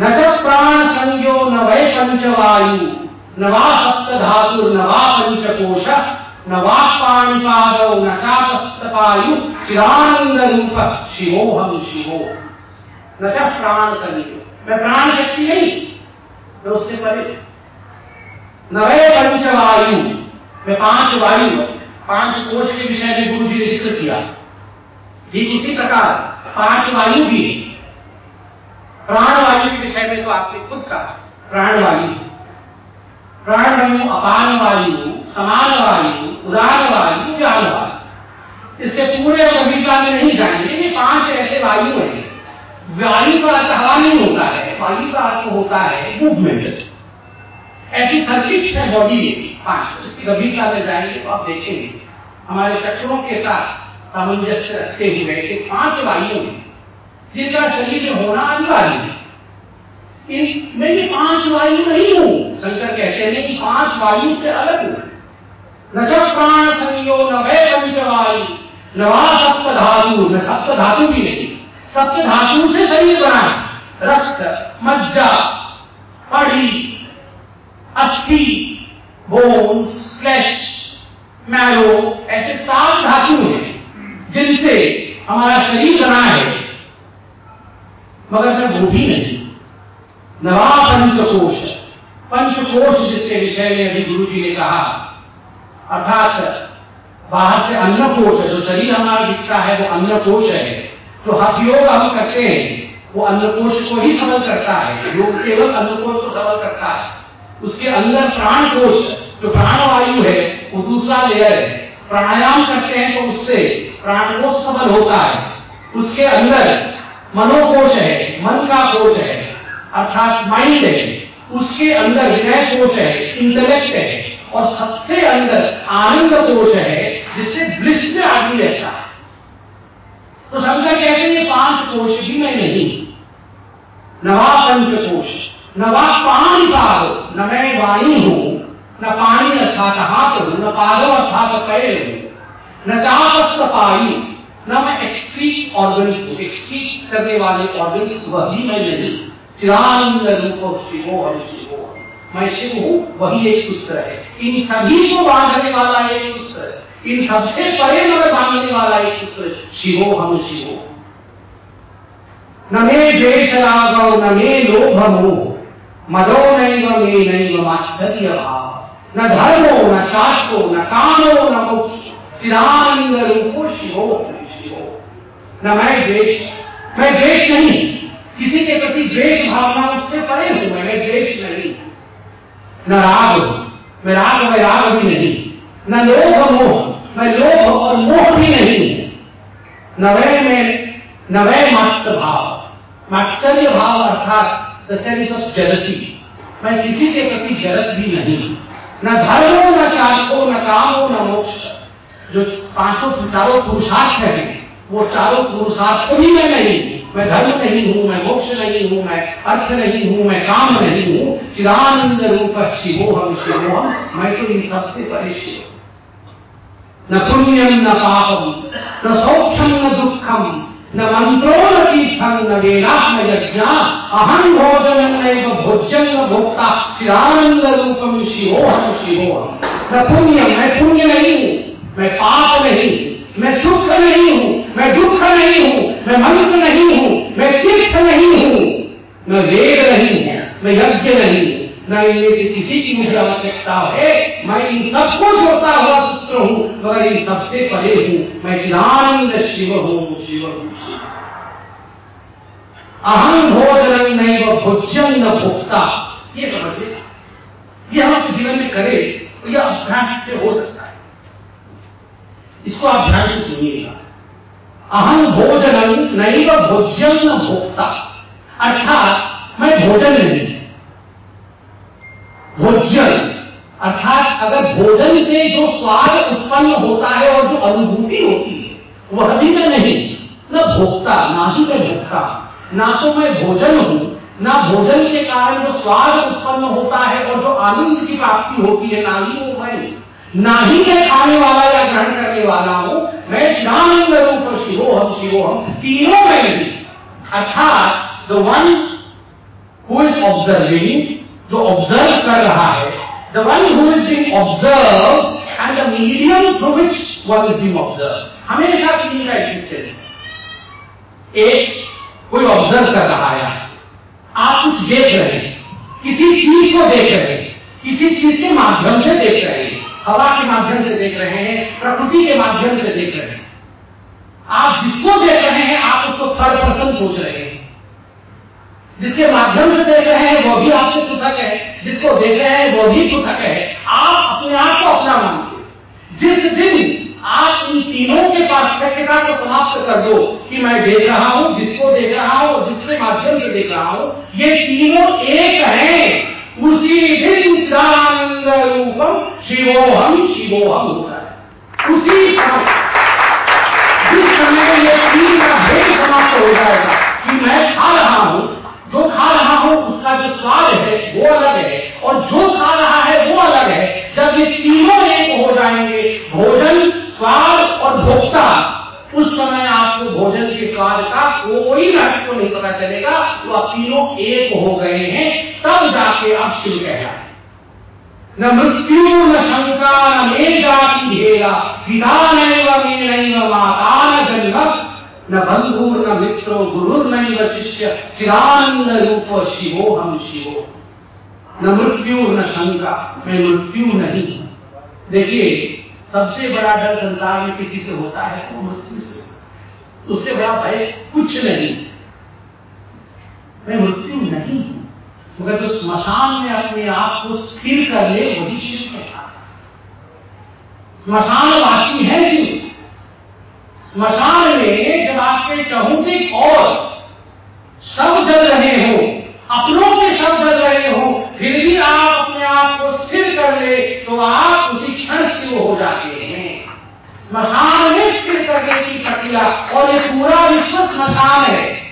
न तो प्राण संज्ञो न वै पंचवायु, न वा सप्त धातु न वा पंचकोश न वा न चापस्तपायु चिदानंद रूप शिवोहम शिवो। न च प्राण संज्ञो मैं प्राण शक्ति नहीं मैं उससे परे नवे पंचवायु में पाँच वायु। पाँच कोष के विषय में गुरु जी ने ज़िक्र किया। ठीक इसी प्रकार, पाँच वायु भी प्राण वायु के विषय में तो आपने खुद कहा प्राण वायु प्राण वायु अपान वायु समान वायु उदान वायु ज्ञान वायु इसके पूरे गंभीरता में नहीं जाएँगे, ये पाँच ऐसे वायु हैं। वायु का अर्थ नहीं होता है, वायु का अर्थ होता है मूवमेंट ऐसी सर्किट है बॉडी पाँच। इसकी गंभीरता में जाएँगे तो आप देखेंगे। हमारे चक्रों के साथ सामंजस्य रखते हुए ऐसे पाँच वायु हैं, जिनका शरीर होना अनिवार्य है। मैं ये पाँच वायु नहीं हूँ। शंकर कहते हैं कि पाँच वायु से अलग हूँ। न जब प्राण संयो न वह पंचवायु न वहाँ सप्त धातु न सप्त धातु भी नहीं। सप्त धातु से शरीर बना रक्त, मज्जा पड़ी अस्थि बोन्स फ्लैश मैरो ऐसे सात धातु हैं, जिनसे हमारा शरीर बना है। मगर मैं वो भी नहीं। नवा पंचकोश पंचकोश जिसके विषय में अभी गुरु जी ने कहा अर्थात बाहर से अन्न कोश है, जो शरीर हमारा दिखता है, वो अन्न कोश है। जो हथयोग हम करते हैं, वो अन्न कोश को ही सबल करता है। योग केवल अन्न कोश को सबल करता है। उसके अंदर प्राण कोश जो प्राणवायु है, वो दूसरा लेयर है। प्राणायाम करते हैं तो उससे प्राण कोश सबल होता है। उसके अंदर मनोकोश है, मन का कोश है, अर्थात माइंड है, उसके अंदर विनय कोश है इंटेलेक्ट है। और सबसे अंदर आनंद कोश है, जिससे ब्लिस में आदमी रहता है। तो शंकर कहते हैं, ये पाँच कोश भी मैं नहीं। नवा पंच कोश नवा पानी पादो, न मैं वाणी हूँ, न पानी अर्थात हाथ हूँ, न पादो अर्थात पैर हूँ, न चापस पाई, न मैं एक्सक्रीट ऑर्गन्स हूँ। एक्सक्रीट करने वाले ऑर्गन्स वह मैं नहीं। चिरानंद रूप शिवो हम शिवो। मैं शिव हूँ, वही एक सूत्र है। इन सभी को बांधने वाला एक सूत्र है। इन सबसे परे में बांधने वाला एक सूत्र शिवो हम शिवो। न मे द्वेष रागौ, न मे लोभ मोह। मदो नैव, मे नैव मात्सर्य भाव न धर्मो, न शास्त्रो, न कामो, न मोक्ष। चिरानंद रूपो शिवो शिवो। न मैं द्वेष मैं द्वेष नहीं। किसी के प्रति द्वेष भावना उससे परे हूँ, मैं द्वेष नहीं। न राग मैं राग वैराग भी नहीं। न लोभ, मोह मैं लोभ और मोह भी नहीं। न में, न मात्र भाव। मात्सर्य भाव अर्थात द सेंस ऑफ़ जेलसी मैं किसी के प्रति जलस भी नहीं। न धर्मो, न चाको न कामो, न मोक्ष। जो पाँचों चारों पुरुषार्थ है, वो चारों पुरुषार्थ भी मैं नहीं। मैं धर्म नहीं हूँ मैं, मोक्ष नहीं हूँ मैं, अर्थ नहीं हूँ मैं, काम नहीं हूँ, चिदानंद रूप शिवोहम शिवोहम मैं तो इन सबसे परे शिव न पुण्यम न पापम न सौख्यम न दुखम न मंत्रो न तीर्थम न वेदात्म यज्ञ अहम भोजन नैव भोज्यम न भोक्ता, चिदानंद रूपम शिवोहम शिवोहम न पुण्यम मैं पुण्य नहीं हूँ, मैं पाप नहीं मैं सुख नहीं हूँ, मैं दुख नहीं हूँ, मैं मंत्र नहीं हूँ, मैं तीर्थ नहीं हूँ। मैं वेद नहीं हूँ, मैं यज्ञ नहीं हूँ। न इनमें से किसी की मुझे आवश्यकता है, मैं इन सबको जोड़ता हुआ सूत्र हूँ, मगर इन सबसे परे हूँ। मैं चिदानंद शिव हूँ, शिव अहम भोजन नहीं व भोज्यम न भोक्ता। ये समझे ये हम जीवन में करें तो यह अभ्यास से हो सकता इसको आप ध्यान से सुनिएगा अहम भोजन नहीं भोज्यम न भोक्ता। अर्थात, मैं भोजन नहीं। भोजन अर्थात, अगर भोजन से जो स्वाद उत्पन्न होता है और जो अनुभूति होती है, वह भी मैं नहीं। न भोक्ता, ना ही मैं भोक्ता। ना तो मैं भोजन हूँ, ना भोजन के कारण जो स्वाद उत्पन्न होता है और जो आनंद की प्राप्ति होती है, ना ही वो मैं ना ही मैं खाने वाला या ग्रहण करने वाला हूँ, मैं चिदानंद रूप शिवो हम तीनों में नहीं। अर्थात the one who is observing जो ऑब्ज़र्व कर रहा है the one who is being observe and the medium through which one is being observe हमेशा तीन का एक कोई ऑब्ज़र्व कर रहा है। आप कुछ देख रहे हैं, किसी चीज़ को देख रहे हैं, किसी चीज़ के माध्यम से देख रहे हैं। हवा के माध्यम से देख रहे हैं, प्रकृति के माध्यम से देख रहे हैं। आप जिसको देख रहे हैं, आप उसको थर्ड पर्सन सोच रहे हैं। जिसके माध्यम से देख रहे हैं, वो भी आपसे पृथक है। जिसको देख रहे हैं, वो भी पृथक है। आप अपने आप को अपना मानते जिस दिन आप इन तीनों के पास शक्यता को समाप्त कर दो कि मैं देख रहा हूँ, जिसको देख रहा हूँ और जिसके माध्यम से देख रहा हूँ, ये तीनों एक हैं। उसी दिन चाँद रूपम शिवोहम शिवोहम होता है उसी जिस समय ये तीन का भेद समाप्त हो जाएगा कि मैं खा रहा हूँ, जो खा रहा हूँ उसका जो स्वाद है वो अलग है, और जो खा रहा है वो अलग है। जब ये तीनों एक हो जाएँगे भोजन स्वाद और भोक्ता उस समय आपको भोजन के स्वाद का कोई राशि को नहीं पता चलेगा तो आप तीनों एक हो गए हैं, तब जाके आप शिव कहलाए। न मृत्यु, न शंका, न मे जाति हेरा पिता नैव माता न जन्म, न बंधु, न मित्रो, गुरु नैव शिष्य, चिदानंद रूप शिवो हम शिवो। न मृत्यु, न शंका, मैं मृत्यु नहीं। देखिए, सबसे बड़ा डर संसार में किसी से होता है तो मृत्यु से उससे बड़ा भय कुछ नहीं। मैं मृत्यु नहीं हूँ, मगर जो स्मशान में अपने आप को स्थिर कर ले, वही शिव कहता स्मशान वासी है शिव स्मशान में जब आपके चहुते और सब जल रहे हो, अपनों के सब जल रहे हो, फिर भी आप अपने आप को स्थिर कर ले तो आप उसी क्षण शिव हो जाते हैं। स्मशान में करने की प्रक्रिया और ये पूरा विश्व स्मशान है।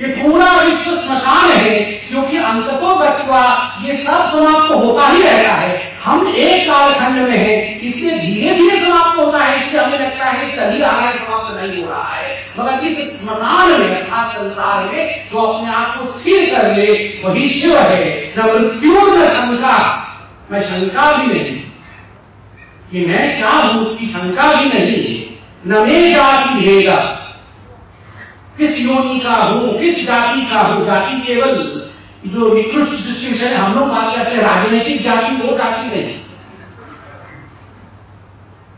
ये पूरा विश्व स्मशान है, क्योंकि अंततो गत्वा ये सब समाप्त तो होता ही रहता है। हम एक कालखंड में हैं इससे धीरे धीरे समाप्त होता है। इससे हमें लगता है चल ही रहा है समाप्त नहीं हो रहा है। मगर इस स्मशान में, अर्थात संसार में, जो अपने आप को स्थिर कर ले, वही शिव है। न मृत्यु, न शंका। मैं शंका भी नहीं। कि मैं क्या हूँ, उसकी शंका भी नहीं। न मे जाति भेगा किस योनि का हो, किस जाति का हो, जाति केवल जो निकृष्ट डिस्टिंक्शन है, हम लोग बात करते हैं, राजनीतिक जाति वो जाति नहीं।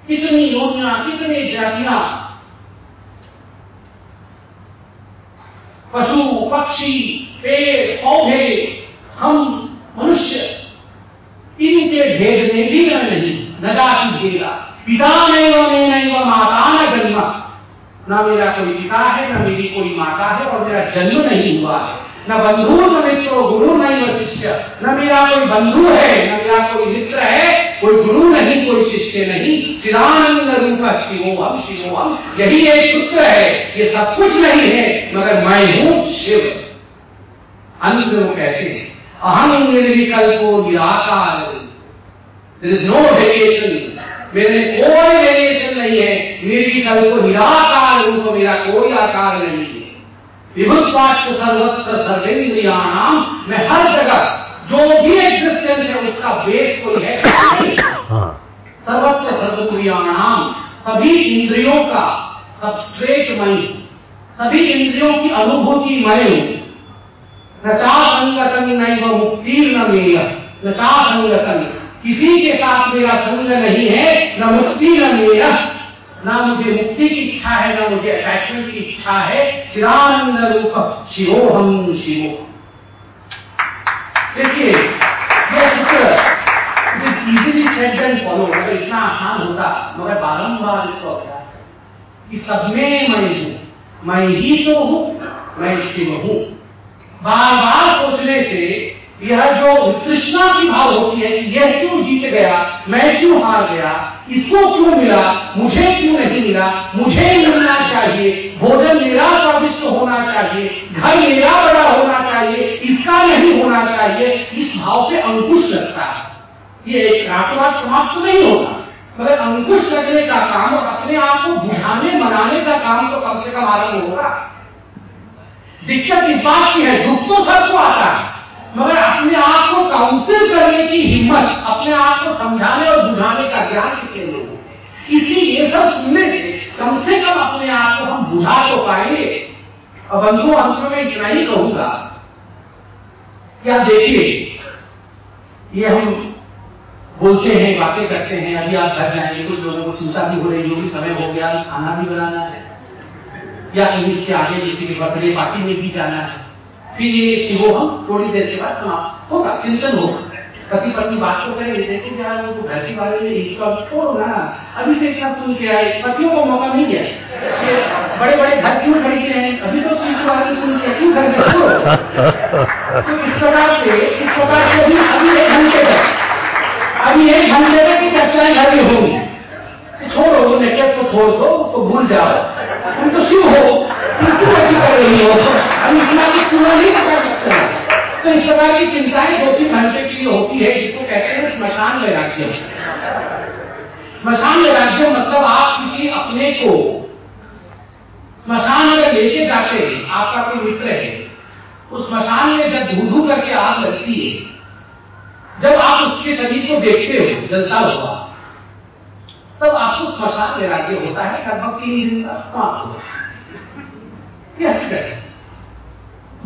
कितनी योनिया, कितनी जातियाँ। पशु, पक्षी, पेड़, पौधे, हम मनुष्य, इनके भेद में भी नहीं न जाति भेदा। पिता नहीं व मैं नहीं व माता न जन्म। न मेरा कोई पिता है, न मेरी कोई माता है और मेरा जन्म नहीं हुआ है। न बंधु, न मित्रो गुरु नहीं व शिष्य। न मेरा कोई बंधु है, न मेरा कोई मित्र है, कोई गुरु नहीं, कोई शिष्य नहीं। चिदानंद रूप शिवोहम शिवोहम यही एक पुत्र है, ये सब कुछ नहीं है, मगर मैं हूँ शिव। अंत वो कहते हैं अहम निर्विकल्पो निराकार। देर इज़ नो वेरिएशन मेरे कोई वेरिएशन नहीं है। निर्विकल्प निराकार रूप मेरा कोई आकार नहीं है। विभुत विभुत्वाष्ट सर्वत्र सर्वेन्द्रियाणाम मैं हर जगह जो भी एग्जिस्टेंस है उसका बेस कोई है। सर्वत्र सर्वक्रियाणाम सभी इंद्रियों का सबस्ट्रेट मैं सभी इंद्रियों की अनुभूति मैं हूँ नचा संगतन नहीं वह मुक्ति न मेय। नचा संगतन किसी के साथ मेरा संग नहीं है, न मुक्ति, न मेरा। ना मुझे मुक्ति की इच्छा है, ना मुझे अटैचमेंट की इच्छा है। चिरानंद रूप शिवो। हम शिवो देखिए फॉलो अगर इतना आसान होता, मगर बारंबार इसको अभ्यास कि सब में मैं हूँ, मैं ही तो हूँ, मैं शिव हूँ। बार बार सोचने से यह जो तृष्णा की भाव होती है, यह क्यों जीत गया? मैं क्यों हार गया? इसको क्यों मिला? मुझे क्यों नहीं मिला? मुझे मिलना चाहिए। भोजन मेरा स्वादिष्ट होना चाहिए। घर मेरा बड़ा होना चाहिए। इसका नहीं होना चाहिए। इस भाव से अंकुश लगता है। ये एक रातोरात समाप्त नहीं होता। मगर अंकुश लगने का काम और अपने आप को बुझाने, मनाने का काम तो कम से कम आरंभ होगा। दिक्कत इस बात की है, दुख तो सबको आता है। मगर अपने आप को काउंसिल करने की हिम्मत, अपने आप को समझाने और बुझाने का ज्ञान कितने लोग इसीलिए सब सुनने से कम से कम अपने आप को हम बुझा तो पाएँगे। और बंधु अंत में इतना ही कहूँगा। क्या देखिए, ये हम बोलते हैं, बातें करते हैं, अभी आप घर जाएँगे कुछ लोगों को चिंता भी हो रही भी समय हो गया, खाना भी बनाना है। या कहीं इसके आगे किसी की बर्थडे पार्टी में भी जाना है। फिर ये शिवो हम थोड़ी देर के बाद समाप्त होगा चिंतन होगा पति पत्नी बात तो करेंगे देखो क्या वो घर के बारे में इसका छोड़ो ना। अभी से क्या सुन के आए? पतियों को मौका नहीं दिया बड़े बड़े घर क्यों खरीदते हैं? अभी तो चीज़ बारे सुन के क्यों खरीदते तो इस प्रकार से, इस प्रकार से अभी अभी एक घंटे तक, अभी एक घंटे तक की चर्चाएँ घर में होंगी। छोड़ो नेकलेस को छोड़ दो तो भूल जाओ। तुम तो शिव हो। तो चिंताएँ दो तीन घंटे के लिए होती है जिसको कहते हैं स्मशान वैराग्य स्मशान वैराग्य मतलब आप किसी अपने को स्मशान अगर लेके जाते हैं आपका कोई मित्र है उस स्मशान में जब धू धू करके आग लगती है जब आप उसके शरीर को देखते हो जलता हुआ तब आपको स्मशान वैराग्य होता है लगभग तीन समाप्त होता है।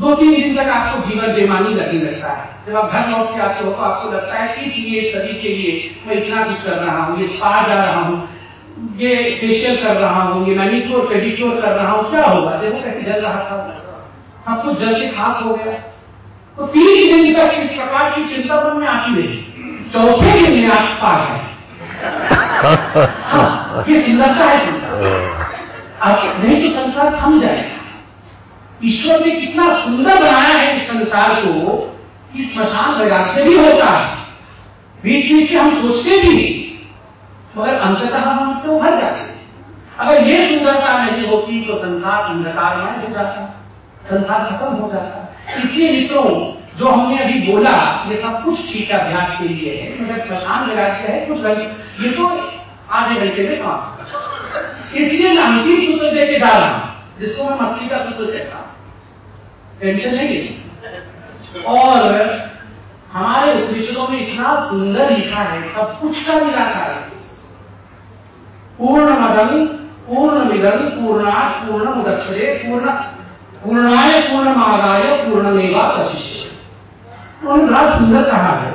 दो तीन दिन तक आपको जीवन बेमानी लगने लगता है। जब आप घर लौट के आते हो तो आपको लगता है कि ये शरीर के लिए मैं इतना कुछ कर रहा हूँ ये स्पा जा रहा हूँ ये फेशियल कर रहा हूँ ये मैनिक्योर पेडिक्योर कर रहा हूँ क्या होगा? देखो कैसे जल रहा था। सब कुछ जल के खास हो गया। तो तीन दिन तक इस प्रकार की चिंता मन में आती रही। चौथे दिन में आप पास है हाँ, ये सुंदरता है अब नहीं तो संसार थम जाएगा। ईश्वर ने कितना सुंदर बनाया है इस संसार को कि स्मशान वैराग्य भी होता है। बीच बीच में हम सोचते भी मगर अंततः हम तो भर जाते हैं। अगर ये सुंदरता नहीं होती तो संसार अंधकारमय हो जाता, संसार खत्म हो जाता। इसलिए मित्रों, जो हमने अभी बोला, ये सब कुछ ठीक अभ्यास के लिए है, मगर स्मशान विराज है कुछ ये तो आधे घंटे में काम इसलिए मैं अंतिम सूत्र दे के जा रहा जिसको मैं मछली का सूत्र कहता हूँ। टेंशन नहीं और हमारे उपनिषदों में इतना सुंदर लिखा है, सब कुछ का निराकार है। पूर्ण मदन, पूर्ण मिदन पूर्णा पूर्ण मुदक्षरे, पूर्ण पूर्णाय पूर्णमादाय पूर्णमेवा प्रशिष्य उन्होंने बड़ा सुंदर कहा है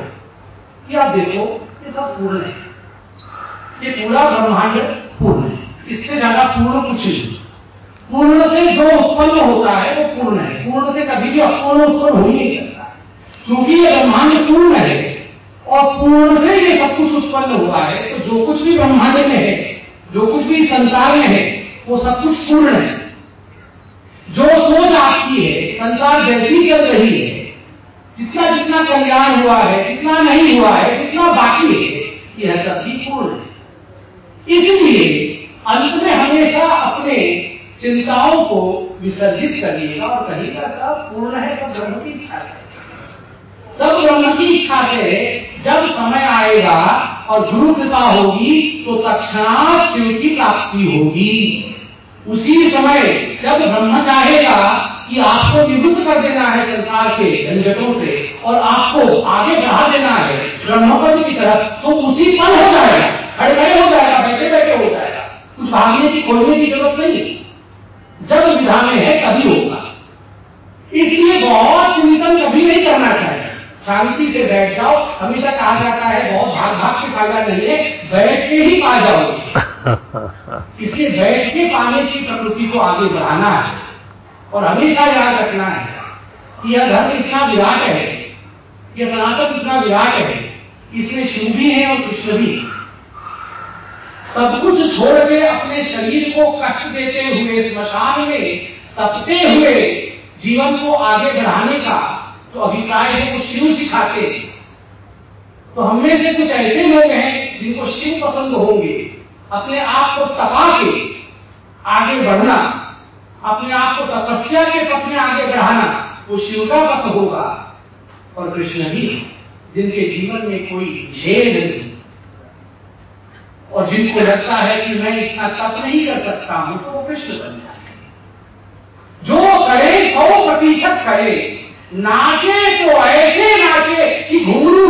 कि आप देखो, ये सब पूर्ण है। ये पूरा ब्रह्मांड पूर्ण है। इससे ज़्यादा पूर्ण कुछ नहीं। पूर्ण से जो उत्पन्न होता है, वो पूर्ण है। पूर्ण से कभी भी अपूर्ण उत्पन्न हो ही नहीं सकता। क्योंकि ये ब्रह्मांड पूर्ण है और पूर्ण से ये सब कुछ उत्पन्न हुआ है तो जो कुछ भी ब्रह्मांड में है, जो कुछ भी संसार में है, वो सब कुछ पूर्ण है। जो सोच आपकी है, संसार जैसी चल रही है, जितना जितना कल्याण हुआ है, जितना नहीं हुआ है, जितना बाकी है, यह सब भी पूर्ण है। इसलिए अंत में हमेशा अपने चिंताओं को विसर्जित करिएगा और कहिएगा सब पूर्ण है सब ब्रह्म की इच्छा है। सब ब्रह्म की इच्छा से जब समय आएगा और गुरु कृपा होगी तो तक्षणात शिव की प्राप्ति होगी। उसी समय जब ब्रह्म चाहेगा कि आपको निवृत्त कर देना है संसार के झंझटों से और आपको आगे बढ़ा देना है ब्रह्मपद की तरफ़ तो उसी पल हो जाएगा। खड़े खड़े हो जाएगा बैठे बैठे हो जाएगा। कुछ भागने की खोलने की ज़रूरत नहीं है। जब विधान में है तभी होगा। इसलिए बहुत चिंतन कभी नहीं करना चाहिए। शांति से बैठ जाओ हमेशा कहा जाता है बहुत भाग भाग के फ़ायदा नहीं है बैठ के ही पा जाओगे। इसलिए बैठ के पाने की प्रवृत्ति को आगे बढ़ाना है और हमेशा याद रखना है कि यह धर्म इतना विराट है यह सनातन इतना विराट है इसमें शिव भी है और कृष्ण भी सब कुछ छोड़ के अपने शरीर को कष्ट देते हुए, स्मशान में तपते हुए जीवन को आगे बढ़ाने का तो अभिप्राय है, वो शिव सिखाते तो हमें से कुछ ऐसे लोग हैं जिनको शिव पसंद होंगे। अपने आप को तपा के आगे बढ़ना, अपने आप को तपस्या के पथ में आगे बढ़ाना, वो शिव का पथ होगा। और कृष्ण भी जिनके जीवन में कोई झेल नहीं। और जिनको लगता है कि मैं इतना तप नहीं कर सकता हूँ तो वो कृष्ण बन जाए जो करे, सौ प्रतिशत करे। नाचे तो ऐसे नाचे कि घुंगरू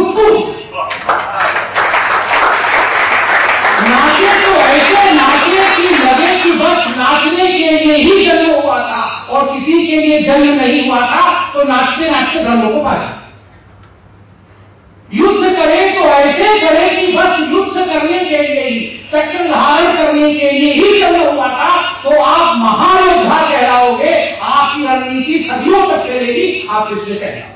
नाचे तो ऐसे नाचे कि लगे कि बस नाचने के लिए ही जन्म हुआ था और किसी के लिए जन्म नहीं हुआ था तो नाचते नाचते ब्रह्म को पा चलेगी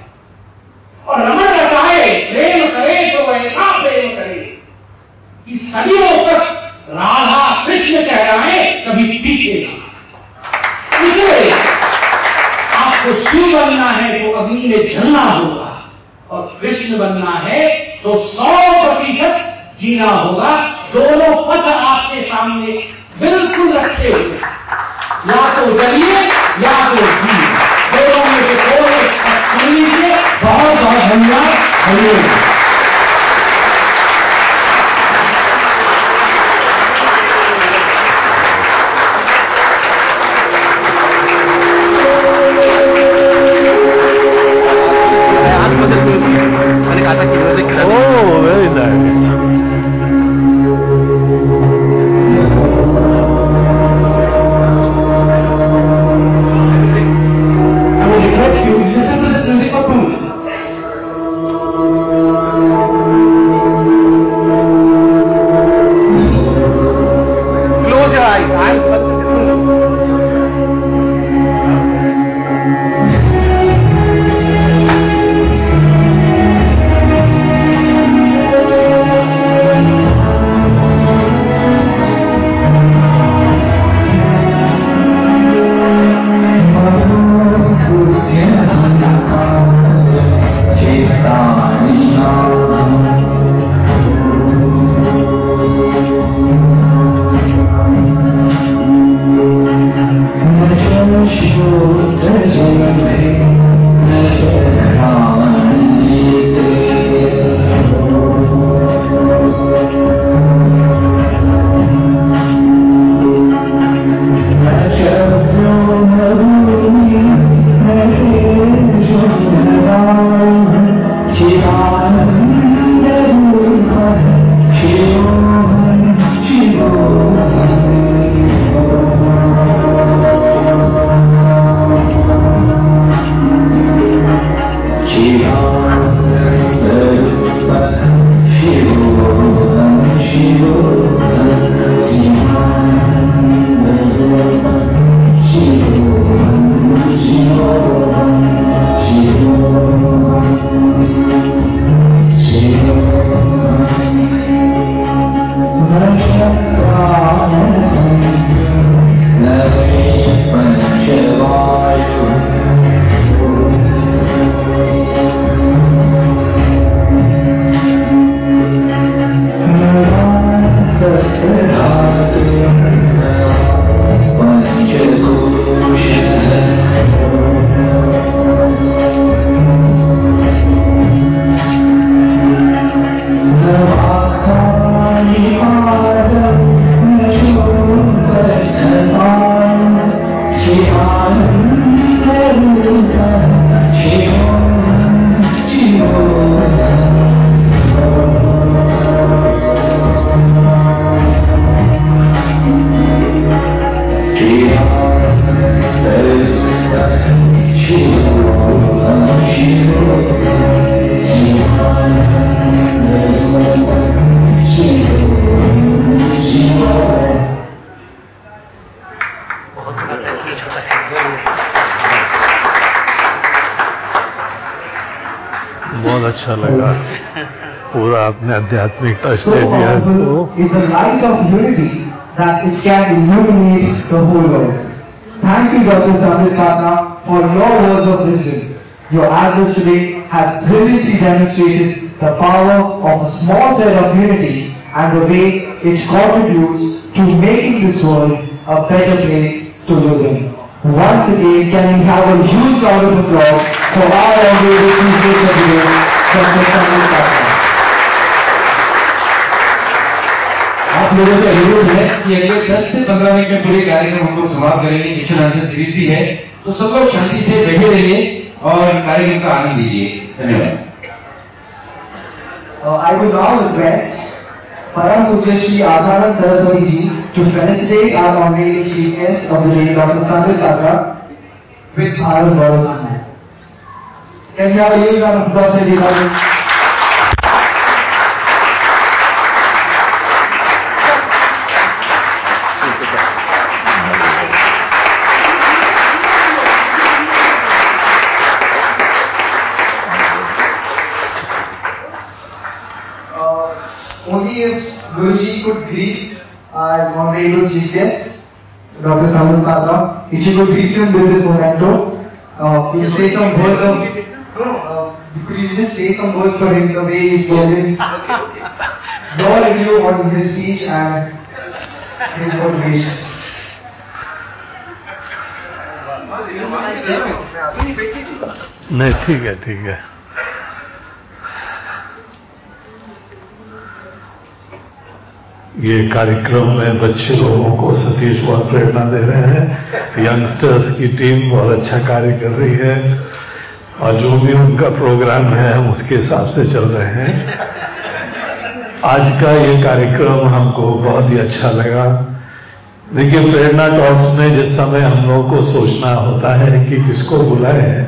world. Thank you, Dr. Samir Kata, for your words of wisdom. Your address today has brilliantly demonstrated the power of a small thread of unity and the way it contributes to making this world a better place to live in. Once again, can we have a huge round of applause for our honorable chief guest of the day, Dr. Samir Kata. लोगों का अनुरोध है कि अगले 10 से 15 minute में पूरे कार्यक्रम हम लोग समाप्त करेंगे क्वेश्चन आंसर सीरीज़ भी है तो सब लोग शांति से बैठे रहिए और कार्यक्रम का आनंद लीजिए धन्यवाद Uh, I would now request Param Pujya Shri Acharya Saraswati Ji to felicitate our honorary chief guest of the day, Dr. Sandil Tata, with Bharat Gaurav. Can we have a round of applause for Deepali? Uh, only if Guruji could greet our honorable chief guest, Dr. Samuel Tata, if you could greet him with this memento, uh, you say some words of, uh, could you just say some words for him the way he's spoken, your review on his speech and his motivation. नहीं ठीक है ठीक है ये कार्यक्रम में बच्चे लोगों को सतीश बहुत प्रेरणा दे रहे हैं। यंगस्टर्स की टीम बहुत अच्छा कार्य कर रही है। और जो भी उनका प्रोग्राम है, हम उसके हिसाब से चल रहे हैं। आज का ये कार्यक्रम हमको बहुत ही अच्छा लगा। देखिए, प्रेरणा टॉक्स में जिस समय हम लोगों को सोचना होता है कि किसको बुलाए,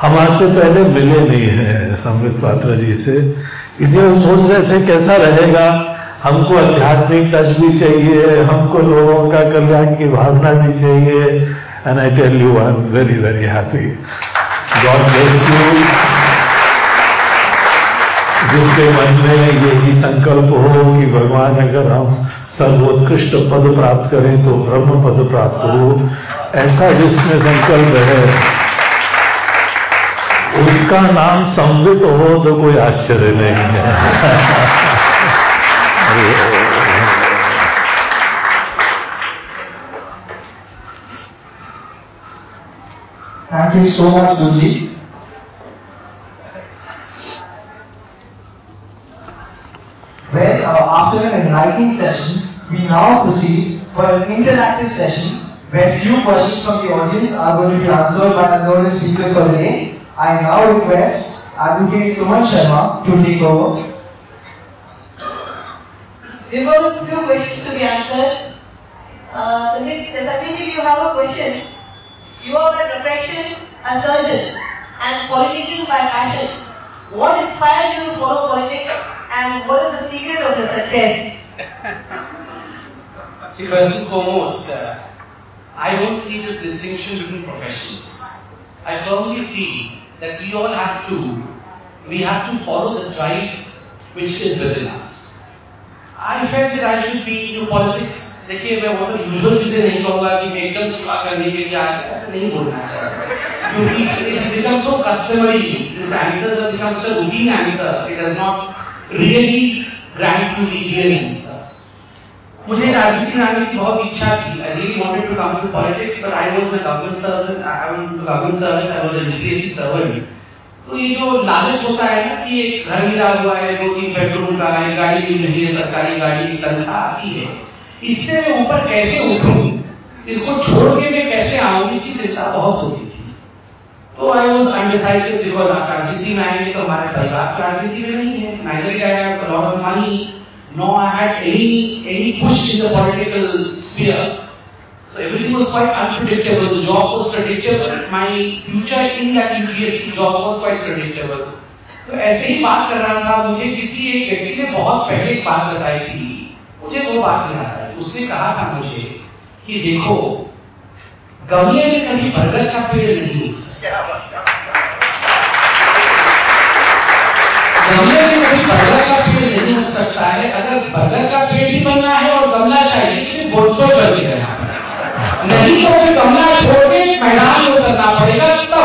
हम आज से पहले मिले नहीं हैं समृद्ध पात्रा जी से। इसलिए हम सोच रहे थे, कैसा रहेगा? हमको आध्यात्मिक टच भी चाहिए, हमको लोगों का कल्याण की भावना भी चाहिए and I tell you I am very very happy God bless you जिसके मन में यही संकल्प हो कि भगवान, अगर हम सर्वोत्कृष्ट पद प्राप्त करें तो ब्रह्म पद प्राप्त हो। ऐसा जिसमें संकल्प है, उसका नाम संवित हो तो कोई आश्चर्य नहीं है। Thank you so much, Guruji. Well, uh, after an enlightening session, we now proceed for an interactive session where few questions from the audience are going to be answered by the noted speakers for the day. I now request Advocate Suman Sharma to take over. We've got a few questions to be answered. Uh, Sandeep, Sandeep, if you have a question, you are by profession a surgeon and politician by passion. What inspired you to follow politics and what is the secret of your success? See, first and foremost, uh, I don't see this distinction between professions. I firmly feel that we all have to, we have to follow the drive which is within us. I felt that I should be into politics. देखिए मैं वो सब usual चीज़ें नहीं कहूँगा कि मैं एकदम सेवा करने के लिए आज ऐसा नहीं बोलना चाहिए क्योंकि become so customary this answers have become such a routine answer it does not really grant you the real answer मुझे राजनीति में आने की बहुत इच्छा थी I really wanted to come to politics but I was a government servant I was government service I was a UPSC servant तो ये जो लालच होता है ना कि एक घर मिला हुआ है, दो तीन बेडरूम का है गाड़ी मिल रही है, सरकारी गाड़ी की तनख्वाह आती है। इससे मैं ऊपर कैसे उठूं? इसको छोड़ के मैं कैसे आऊँ? इसकी चिंता बहुत होती थी। तो आई वाज अनडिसाइडेड बिकॉज़ आप राजनीति में आएँगे तो हमारे परिवार राजनीति में नहीं है। I have a lot of money, nor I had any any push in the political sphere. So everything was quite unpredictable. The job was predictable. My future in that UPSC job was quite predictable. तो ऐसे ही बात कर रहा था मुझे किसी एक व्यक्ति ने बहुत पहले एक बात बताई थी। मुझे वो बात याद आई उसने कहा था मुझे कि देखो गमले में कभी बरगद का पेड़ नहीं हो सकता। गमले में कभी बरगद का पेड़ नहीं हो सकता है। अगर बरगद का नहीं तो फिर गमला छोड़ के मैदान में उतरना पड़ेगा तब तो,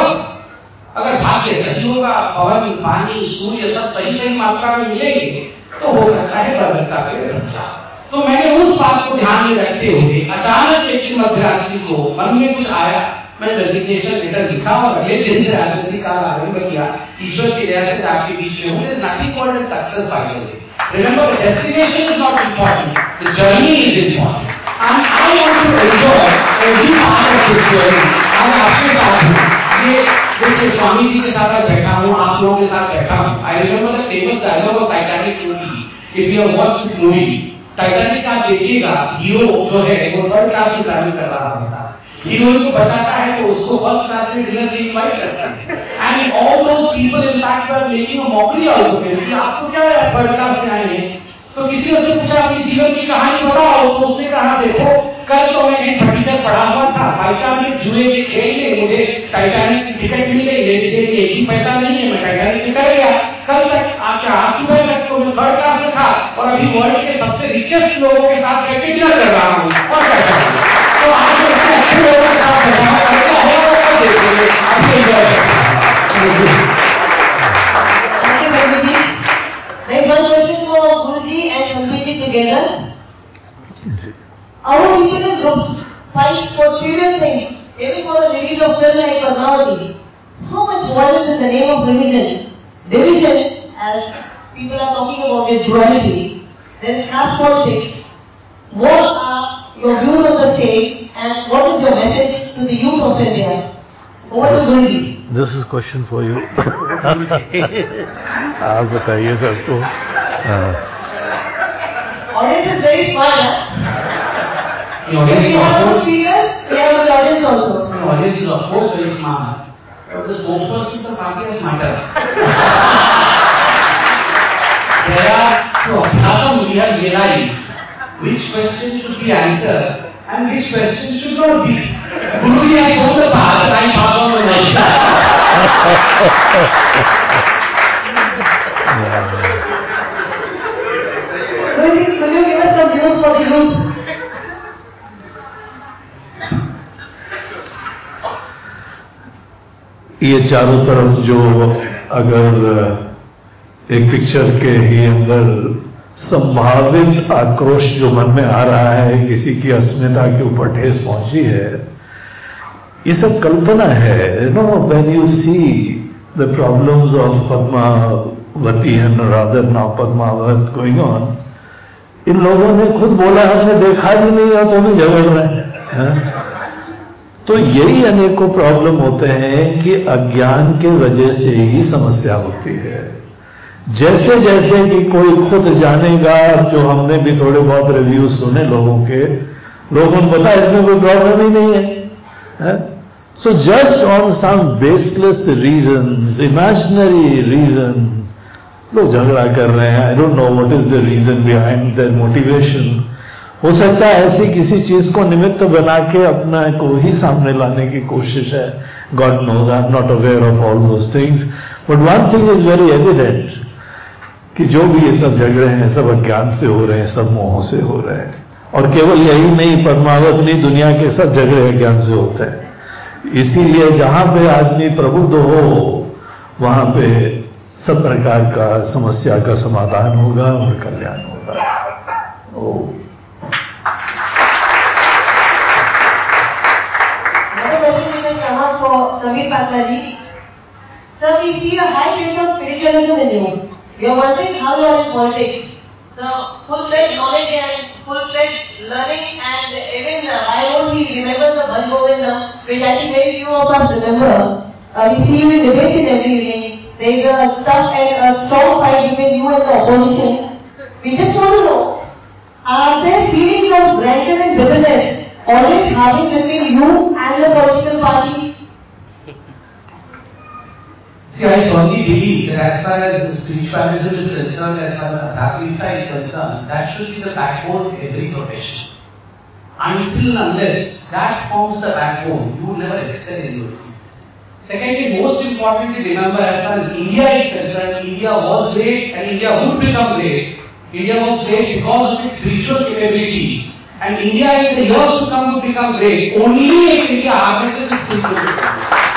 अगर भाग्य सही होगा पवन पानी सूर्य सब सही सही मात्रा में मिलेंगे तो हो सकता है बरगद का पेड़ बन तो मैंने उस बात को ध्यान में रखते हुए अचानक लेकिन मध्यरात्रि को मन में कुछ आया। मैं रेजिग्नेशन लेटर लिखा और अगले दिन से राजनीति का आरंभ किया। ईश्वर की दया से आपके बीच में हूँ nothing called success finally Remember, the destination is not important. The journey is important. And I want to enjoy every part of this journey. और आपके साथ हूँ ये देखिए स्वामी जी के साथ बैठा हूँ आप लोगों के साथ बैठा हूँ I remember the famous dialogue of Titanic movie if you watch this movie Titanic आप देखिएगा हीरो जो है वो थर्ड क्लास में ट्रैवल कर रहा होता है को बचाता है तो उसको फ़र्स्ट क्लास में डिनर की इनवाइट करता है। And all those people in fact are making a mockery out of it आपको क्या है थर्ड क्लास में आए हैं तो किसी ने पूछा, अपनी जीवन की कहानी बताओ तो उसने कहा, देखो, कल तो मैं एक फर्नीचर पढ़ा हुआ था। भाई साहब ने जुए के खेल में मुझे टाइटैनिक की टिकट मिल गई। मेरे पीछे एक ही पैसा नहीं है, मैं टाइटैनिक निकल गया। कल तक अच्छा आज सुबह तक तो मैं थर्ड क्लास में था और अभी वर्ल्ड के सबसे रिचेस्ट लोगों के साथ बैठे डिनर कर रहा हूँ। और कर? रहा हूँ Our regional groups fight for things. So much violence in the name of religion. Division, as people are talking about. There is caste politics. What are your views on the same and what is your message to the youth of India? Over to Guru ji. This is question for you आप बताइए सबको हाँ। Audience is very smart, huh? The If audience you of have no course, speakers, we have an audience also. the audience is of course very smart. But the spokespersons of party are smarter. there are to Abhyasam we have realized which questions should be answered and which questions should not be. Guruji has told the path and I pass on the. Guru ji, will you give us some views for the youth? ये चारों तरफ़ जो अगर एक picture के ही अंदर संभावित आक्रोश जो मन में आ रहा है, किसी की अस्मिता के ऊपर ठेस पहुँची है, ये सब कल्पना है। No when you see the problems of Padmavati and rather now Padmaavat going on इन लोगों ने खुद बोला, हमने देखा भी नहीं और तो भी झगड़ रहे हैं? तो यही अनेकों प्रॉब्लम होते हैं कि अज्ञान के वजह से ही समस्या होती है। जैसे जैसे कि कोई खुद जानेगा, जो हमने भी थोड़े बहुत रिव्यू सुने लोगों के, लोगों ने बताया इसमें कोई प्रॉब्लम ही नहीं है so just on some baseless reason imaginary reason लोग झगड़ा कर रहे हैं I don't know what is the reason behind their motivation हो सकता है ऐसी किसी चीज़ को निमित्त बना के अपना को ही सामने लाने की कोशिश है। God knows I am not aware of all those things but one thing is very evident कि जो भी ये सब झगड़े हैं, सब अज्ञान से हो रहे हैं, सब मोह से हो रहे हैं। और केवल यही नहीं पद्मावत नहीं दुनिया के सब झगड़े अज्ञान से होते हैं। इसीलिए जहाँ पे आदमी प्रबुद्ध हो, वहाँ पे सब प्रकार का समस्या का समाधान होगा और कल्याण होगा। ओ। Another question will come up for Kabir Patra ji. You. Are wondering how you are in politics. The full-fledged knowledge and full-fledged learning and even uh, I only remember the one Govinda, which I think very few of us remember. Uh, we see you in debates in every evening. There is a tough and a strong fight between you and the opposition. We just want to know, are there feelings of rancor and bitterness always having between you and the political parties? See, I firmly believe that as far as spiritualism is concerned, as far as Advaita is concerned, that should be the backbone of every profession. until unless that forms the backbone, you will never excel in your field. Secondly, most importantly, remember as far as India is concerned, India was great and India would become great. India was great because of its spiritual capabilities. And India in the years to come would become great only if India harnesses its spiritual capabilities.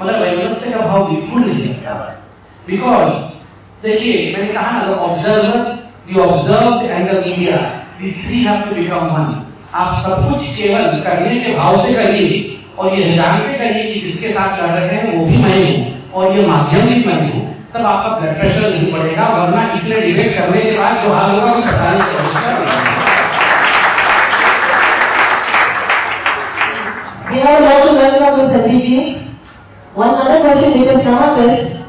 मगर वैमनस्य का भाव बिल्कुल नहीं लगता because देखिए, मैंने कहा ना observer the observe and the media these three have to become one. आप सब कुछ केवल करने के भाव से करिए और ये जानते करिए कि जिसके साथ कर रहे हैं, वो भी मैं हूँ और ये माध्यम भी मैं हूँ। तब आपका ब्लड प्रेशर नहीं बढ़ेगा, वरना इतने डिबेट करने के बाद जो हाल होगा वो बताने की आवश्यकता नहीं One other question that has come up is,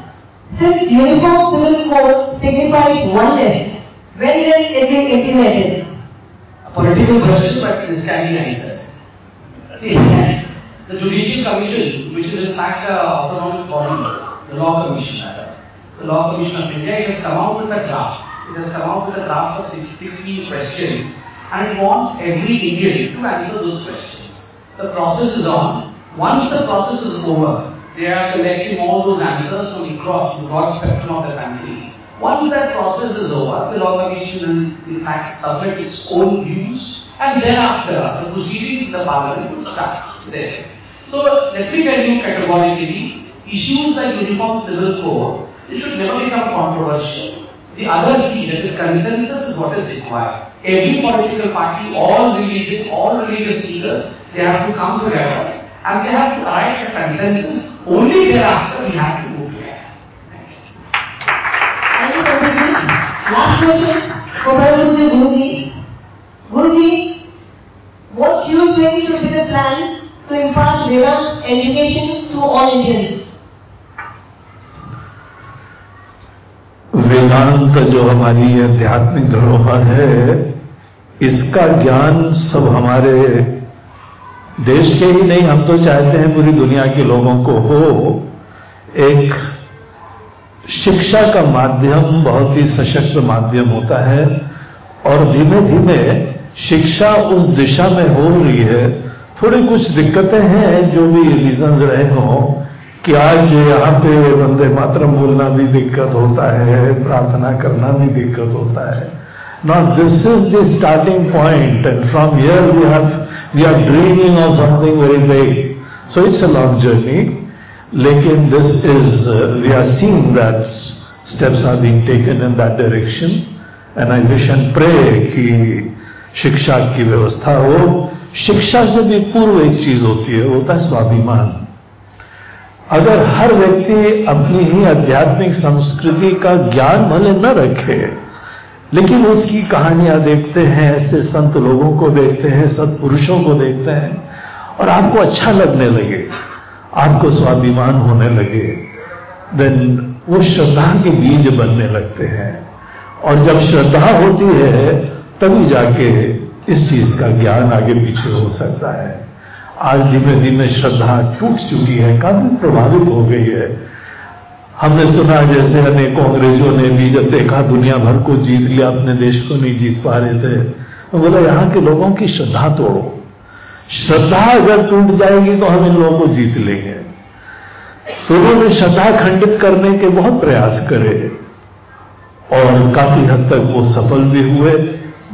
since uniform civil code signifies oneness, when will it implemented? A political question, but be answered. See, the Judicial Commission, which is in fact an autonomous body, the Law Commission, the Law Commission of India, it has come out with a draft. It has come out with a draft of 16 questions, and it wants every Indian to answer those questions. The process is on. Once the process is over, they are collecting all those answers from across the broad spectrum of the country. Once that process is over, the Law Commission will in fact submit its own views and thereafter the proceedings in the Parliament will start there. So let me tell you categorically, issues like Uniform Civil Code, it should never become controversial. The other key, that is consensus, is what is required. Every political party, all religions, all religious leaders, they have to come together and they have to arrive at consensus. Only thereafter we have to move together. Thank you, Sandeep ji. Last question for Prabhuji Guruji. Guruji, what you think should be the plan to impart Vedant education to all Indians? वेदांत जो हमारी आध्यात्मिक धरोहर है इसका ज्ञान सब हमारे देश के ही नहीं, हम तो चाहते हैं पूरी दुनिया के लोगों को हो। एक शिक्षा का माध्यम, बहुत ही सशक्त माध्यम होता है और धीमे धीमे शिक्षा उस दिशा में हो रही है। थोड़ी कुछ दिक्कतें हैं, जो भी रीजंस रहे हों कि आज यहाँ पे वंदे मातरम बोलना भी दिक्कत होता है, प्रार्थना करना भी दिक्कत होता है। Not this is the starting point, and from here we have we are dreaming of something very big. So it's a long journey. Lekin this is uh, we are seeing that steps are being taken in that direction and I wish and pray कि शिक्षा की व्यवस्था हो शिक्षा से भी पूर्व एक चीज़ होती है होता है स्वाभिमान अगर हर व्यक्ति अपनी ही आध्यात्मिक संस्कृति का ज्ञान भले न रखे लेकिन उसकी कहानियाँ देखते हैं, ऐसे संत लोगों को देखते हैं, सत्पुरुषों को देखते हैं, और आपको अच्छा लगने लगे, आपको स्वाभिमान होने लगे देन वो श्रद्धा के बीज बनने लगते हैं। और जब श्रद्धा होती है, तभी जाके इस चीज़ का ज्ञान आगे पीछे हो सकता है। आज धीमे धीमे श्रद्धा टूट चुकी है, काफ़ी प्रभावित हो गई है। हमने सुना जैसे अनेकों अंग्रेज़ों ने भी जब देखा दुनिया भर को जीत लिया, अपने देश को नहीं जीत पा रहे थे। तो बोला, यहाँ के लोगों की श्रद्धा तोड़ो। श्रद्धा अगर टूट जाएगी तो हम इन लोगों को जीत लेंगे। तो उन्होंने श्रद्धा खंडित करने के बहुत प्रयास करे और काफ़ी हद तक वो सफल भी हुए।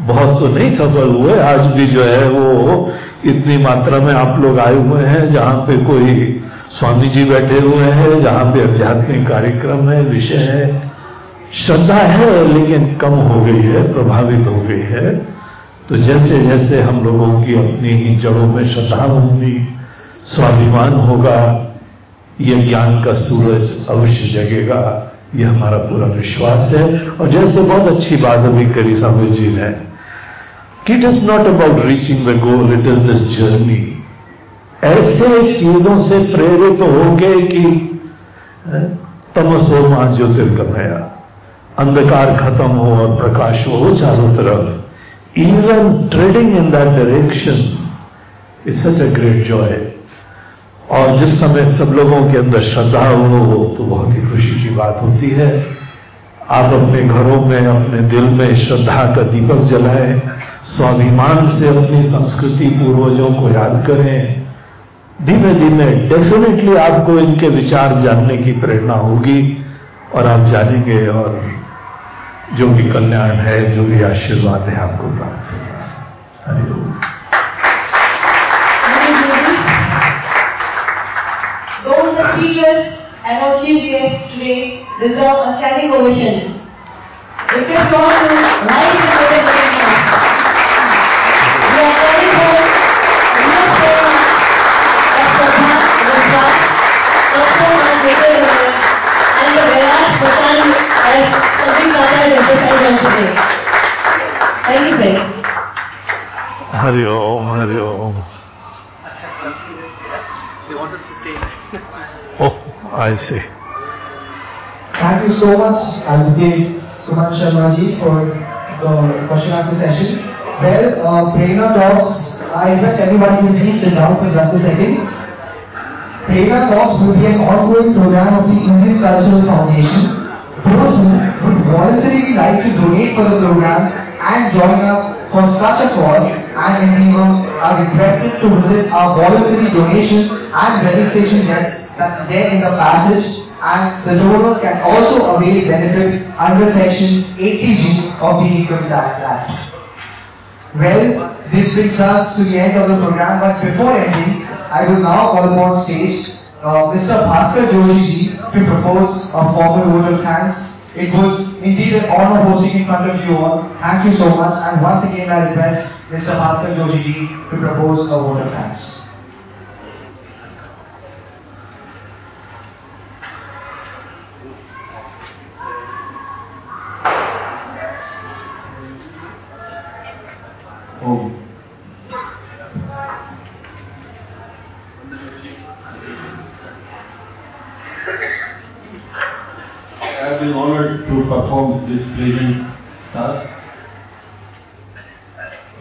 बहुत तो नहीं सफल हुए, आज भी जो है वो इतनी मात्रा में आप लोग आए हुए हैं जहाँ पे कोई स्वामी जी बैठे हुए हैं, जहाँ पे आध्यात्मिक कार्यक्रम है, विषय है। श्रद्धा है, लेकिन कम हो गई है, प्रभावित हो गई है। तो जैसे जैसे हम लोगों की अपनी ही जड़ों में श्रद्धा होगी, स्वाभिमान होगा यह ज्ञान का सूरज अवश्य जगेगा यह हमारा पूरा विश्वास है। और जैसे बहुत अच्छी बात अभी करी स्वामी जी ने it is not about reaching the goal it is this journey ऐसे चीज़ों से प्रेरित होंगे कि तमसो माँ ज्योतिर्गमया, अंधकार खत्म हो और प्रकाश हो चारों तरफ़ even treading in that direction is such a great joy और जिस समय सब लोगों के अंदर श्रद्धा हो तो बहुत ही खुशी की बात होती है। आप अपने घरों में, अपने दिल में श्रद्धा का दीपक जलाएँ, स्वाभिमान से अपनी संस्कृति पूर्वजों को याद करें। धीमे धीमे डेफिनेटली आपको इनके विचार जानने की प्रेरणा होगी और आप जानेंगे और जो भी कल्याण है जो भी आशीर्वाद है आपको प्राप्त होगा Those the speakers and our chief guests today deserve a standing ovation. Request all to rise and greater knowledge and a whereas Bhutan as something rather than emphasized on today. Thank you, friends. Hari Om, Hari Om. They want us to stay. oh, I see. Thank you so much, Aditya Suman Sharma ji, for the question answer session. Well. Uh, I everybody to please sit down for just a second. Prerna Talks will be an ongoing program of the Indian Cultural Foundation. Those who would voluntarily like to donate for the program and join us for such a cause and endeavor are requested to visit our voluntary donation and registration desk that's there in the passage and the donors can also avail benefit under section 80G of the Income Tax Act. Well, this brings us to the end of the program, but before ending, I will now call upon stage uh, Mr. Bhaskar Joshi ji to propose a formal vote of thanks. It was indeed an honor hosting in front of you all. Thank you so much, and once again I request Mr. Bhaskar Joshi ji to propose a vote of thanks. Been honored to perform this pleasant task.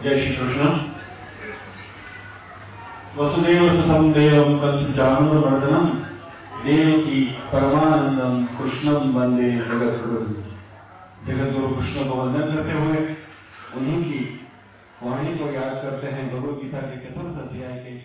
Jai Shri Krishna. Vasudev सुतम देवम कंसचानूरमर्दनम देवकी परमानंदम कृष्णम वंदे जगत गुरु जगत गुरु कृष्ण को वंदन करते हुए उन्हीं की वाणी को याद करते हैं भगवत गीता के चतुर्थ अध्याय के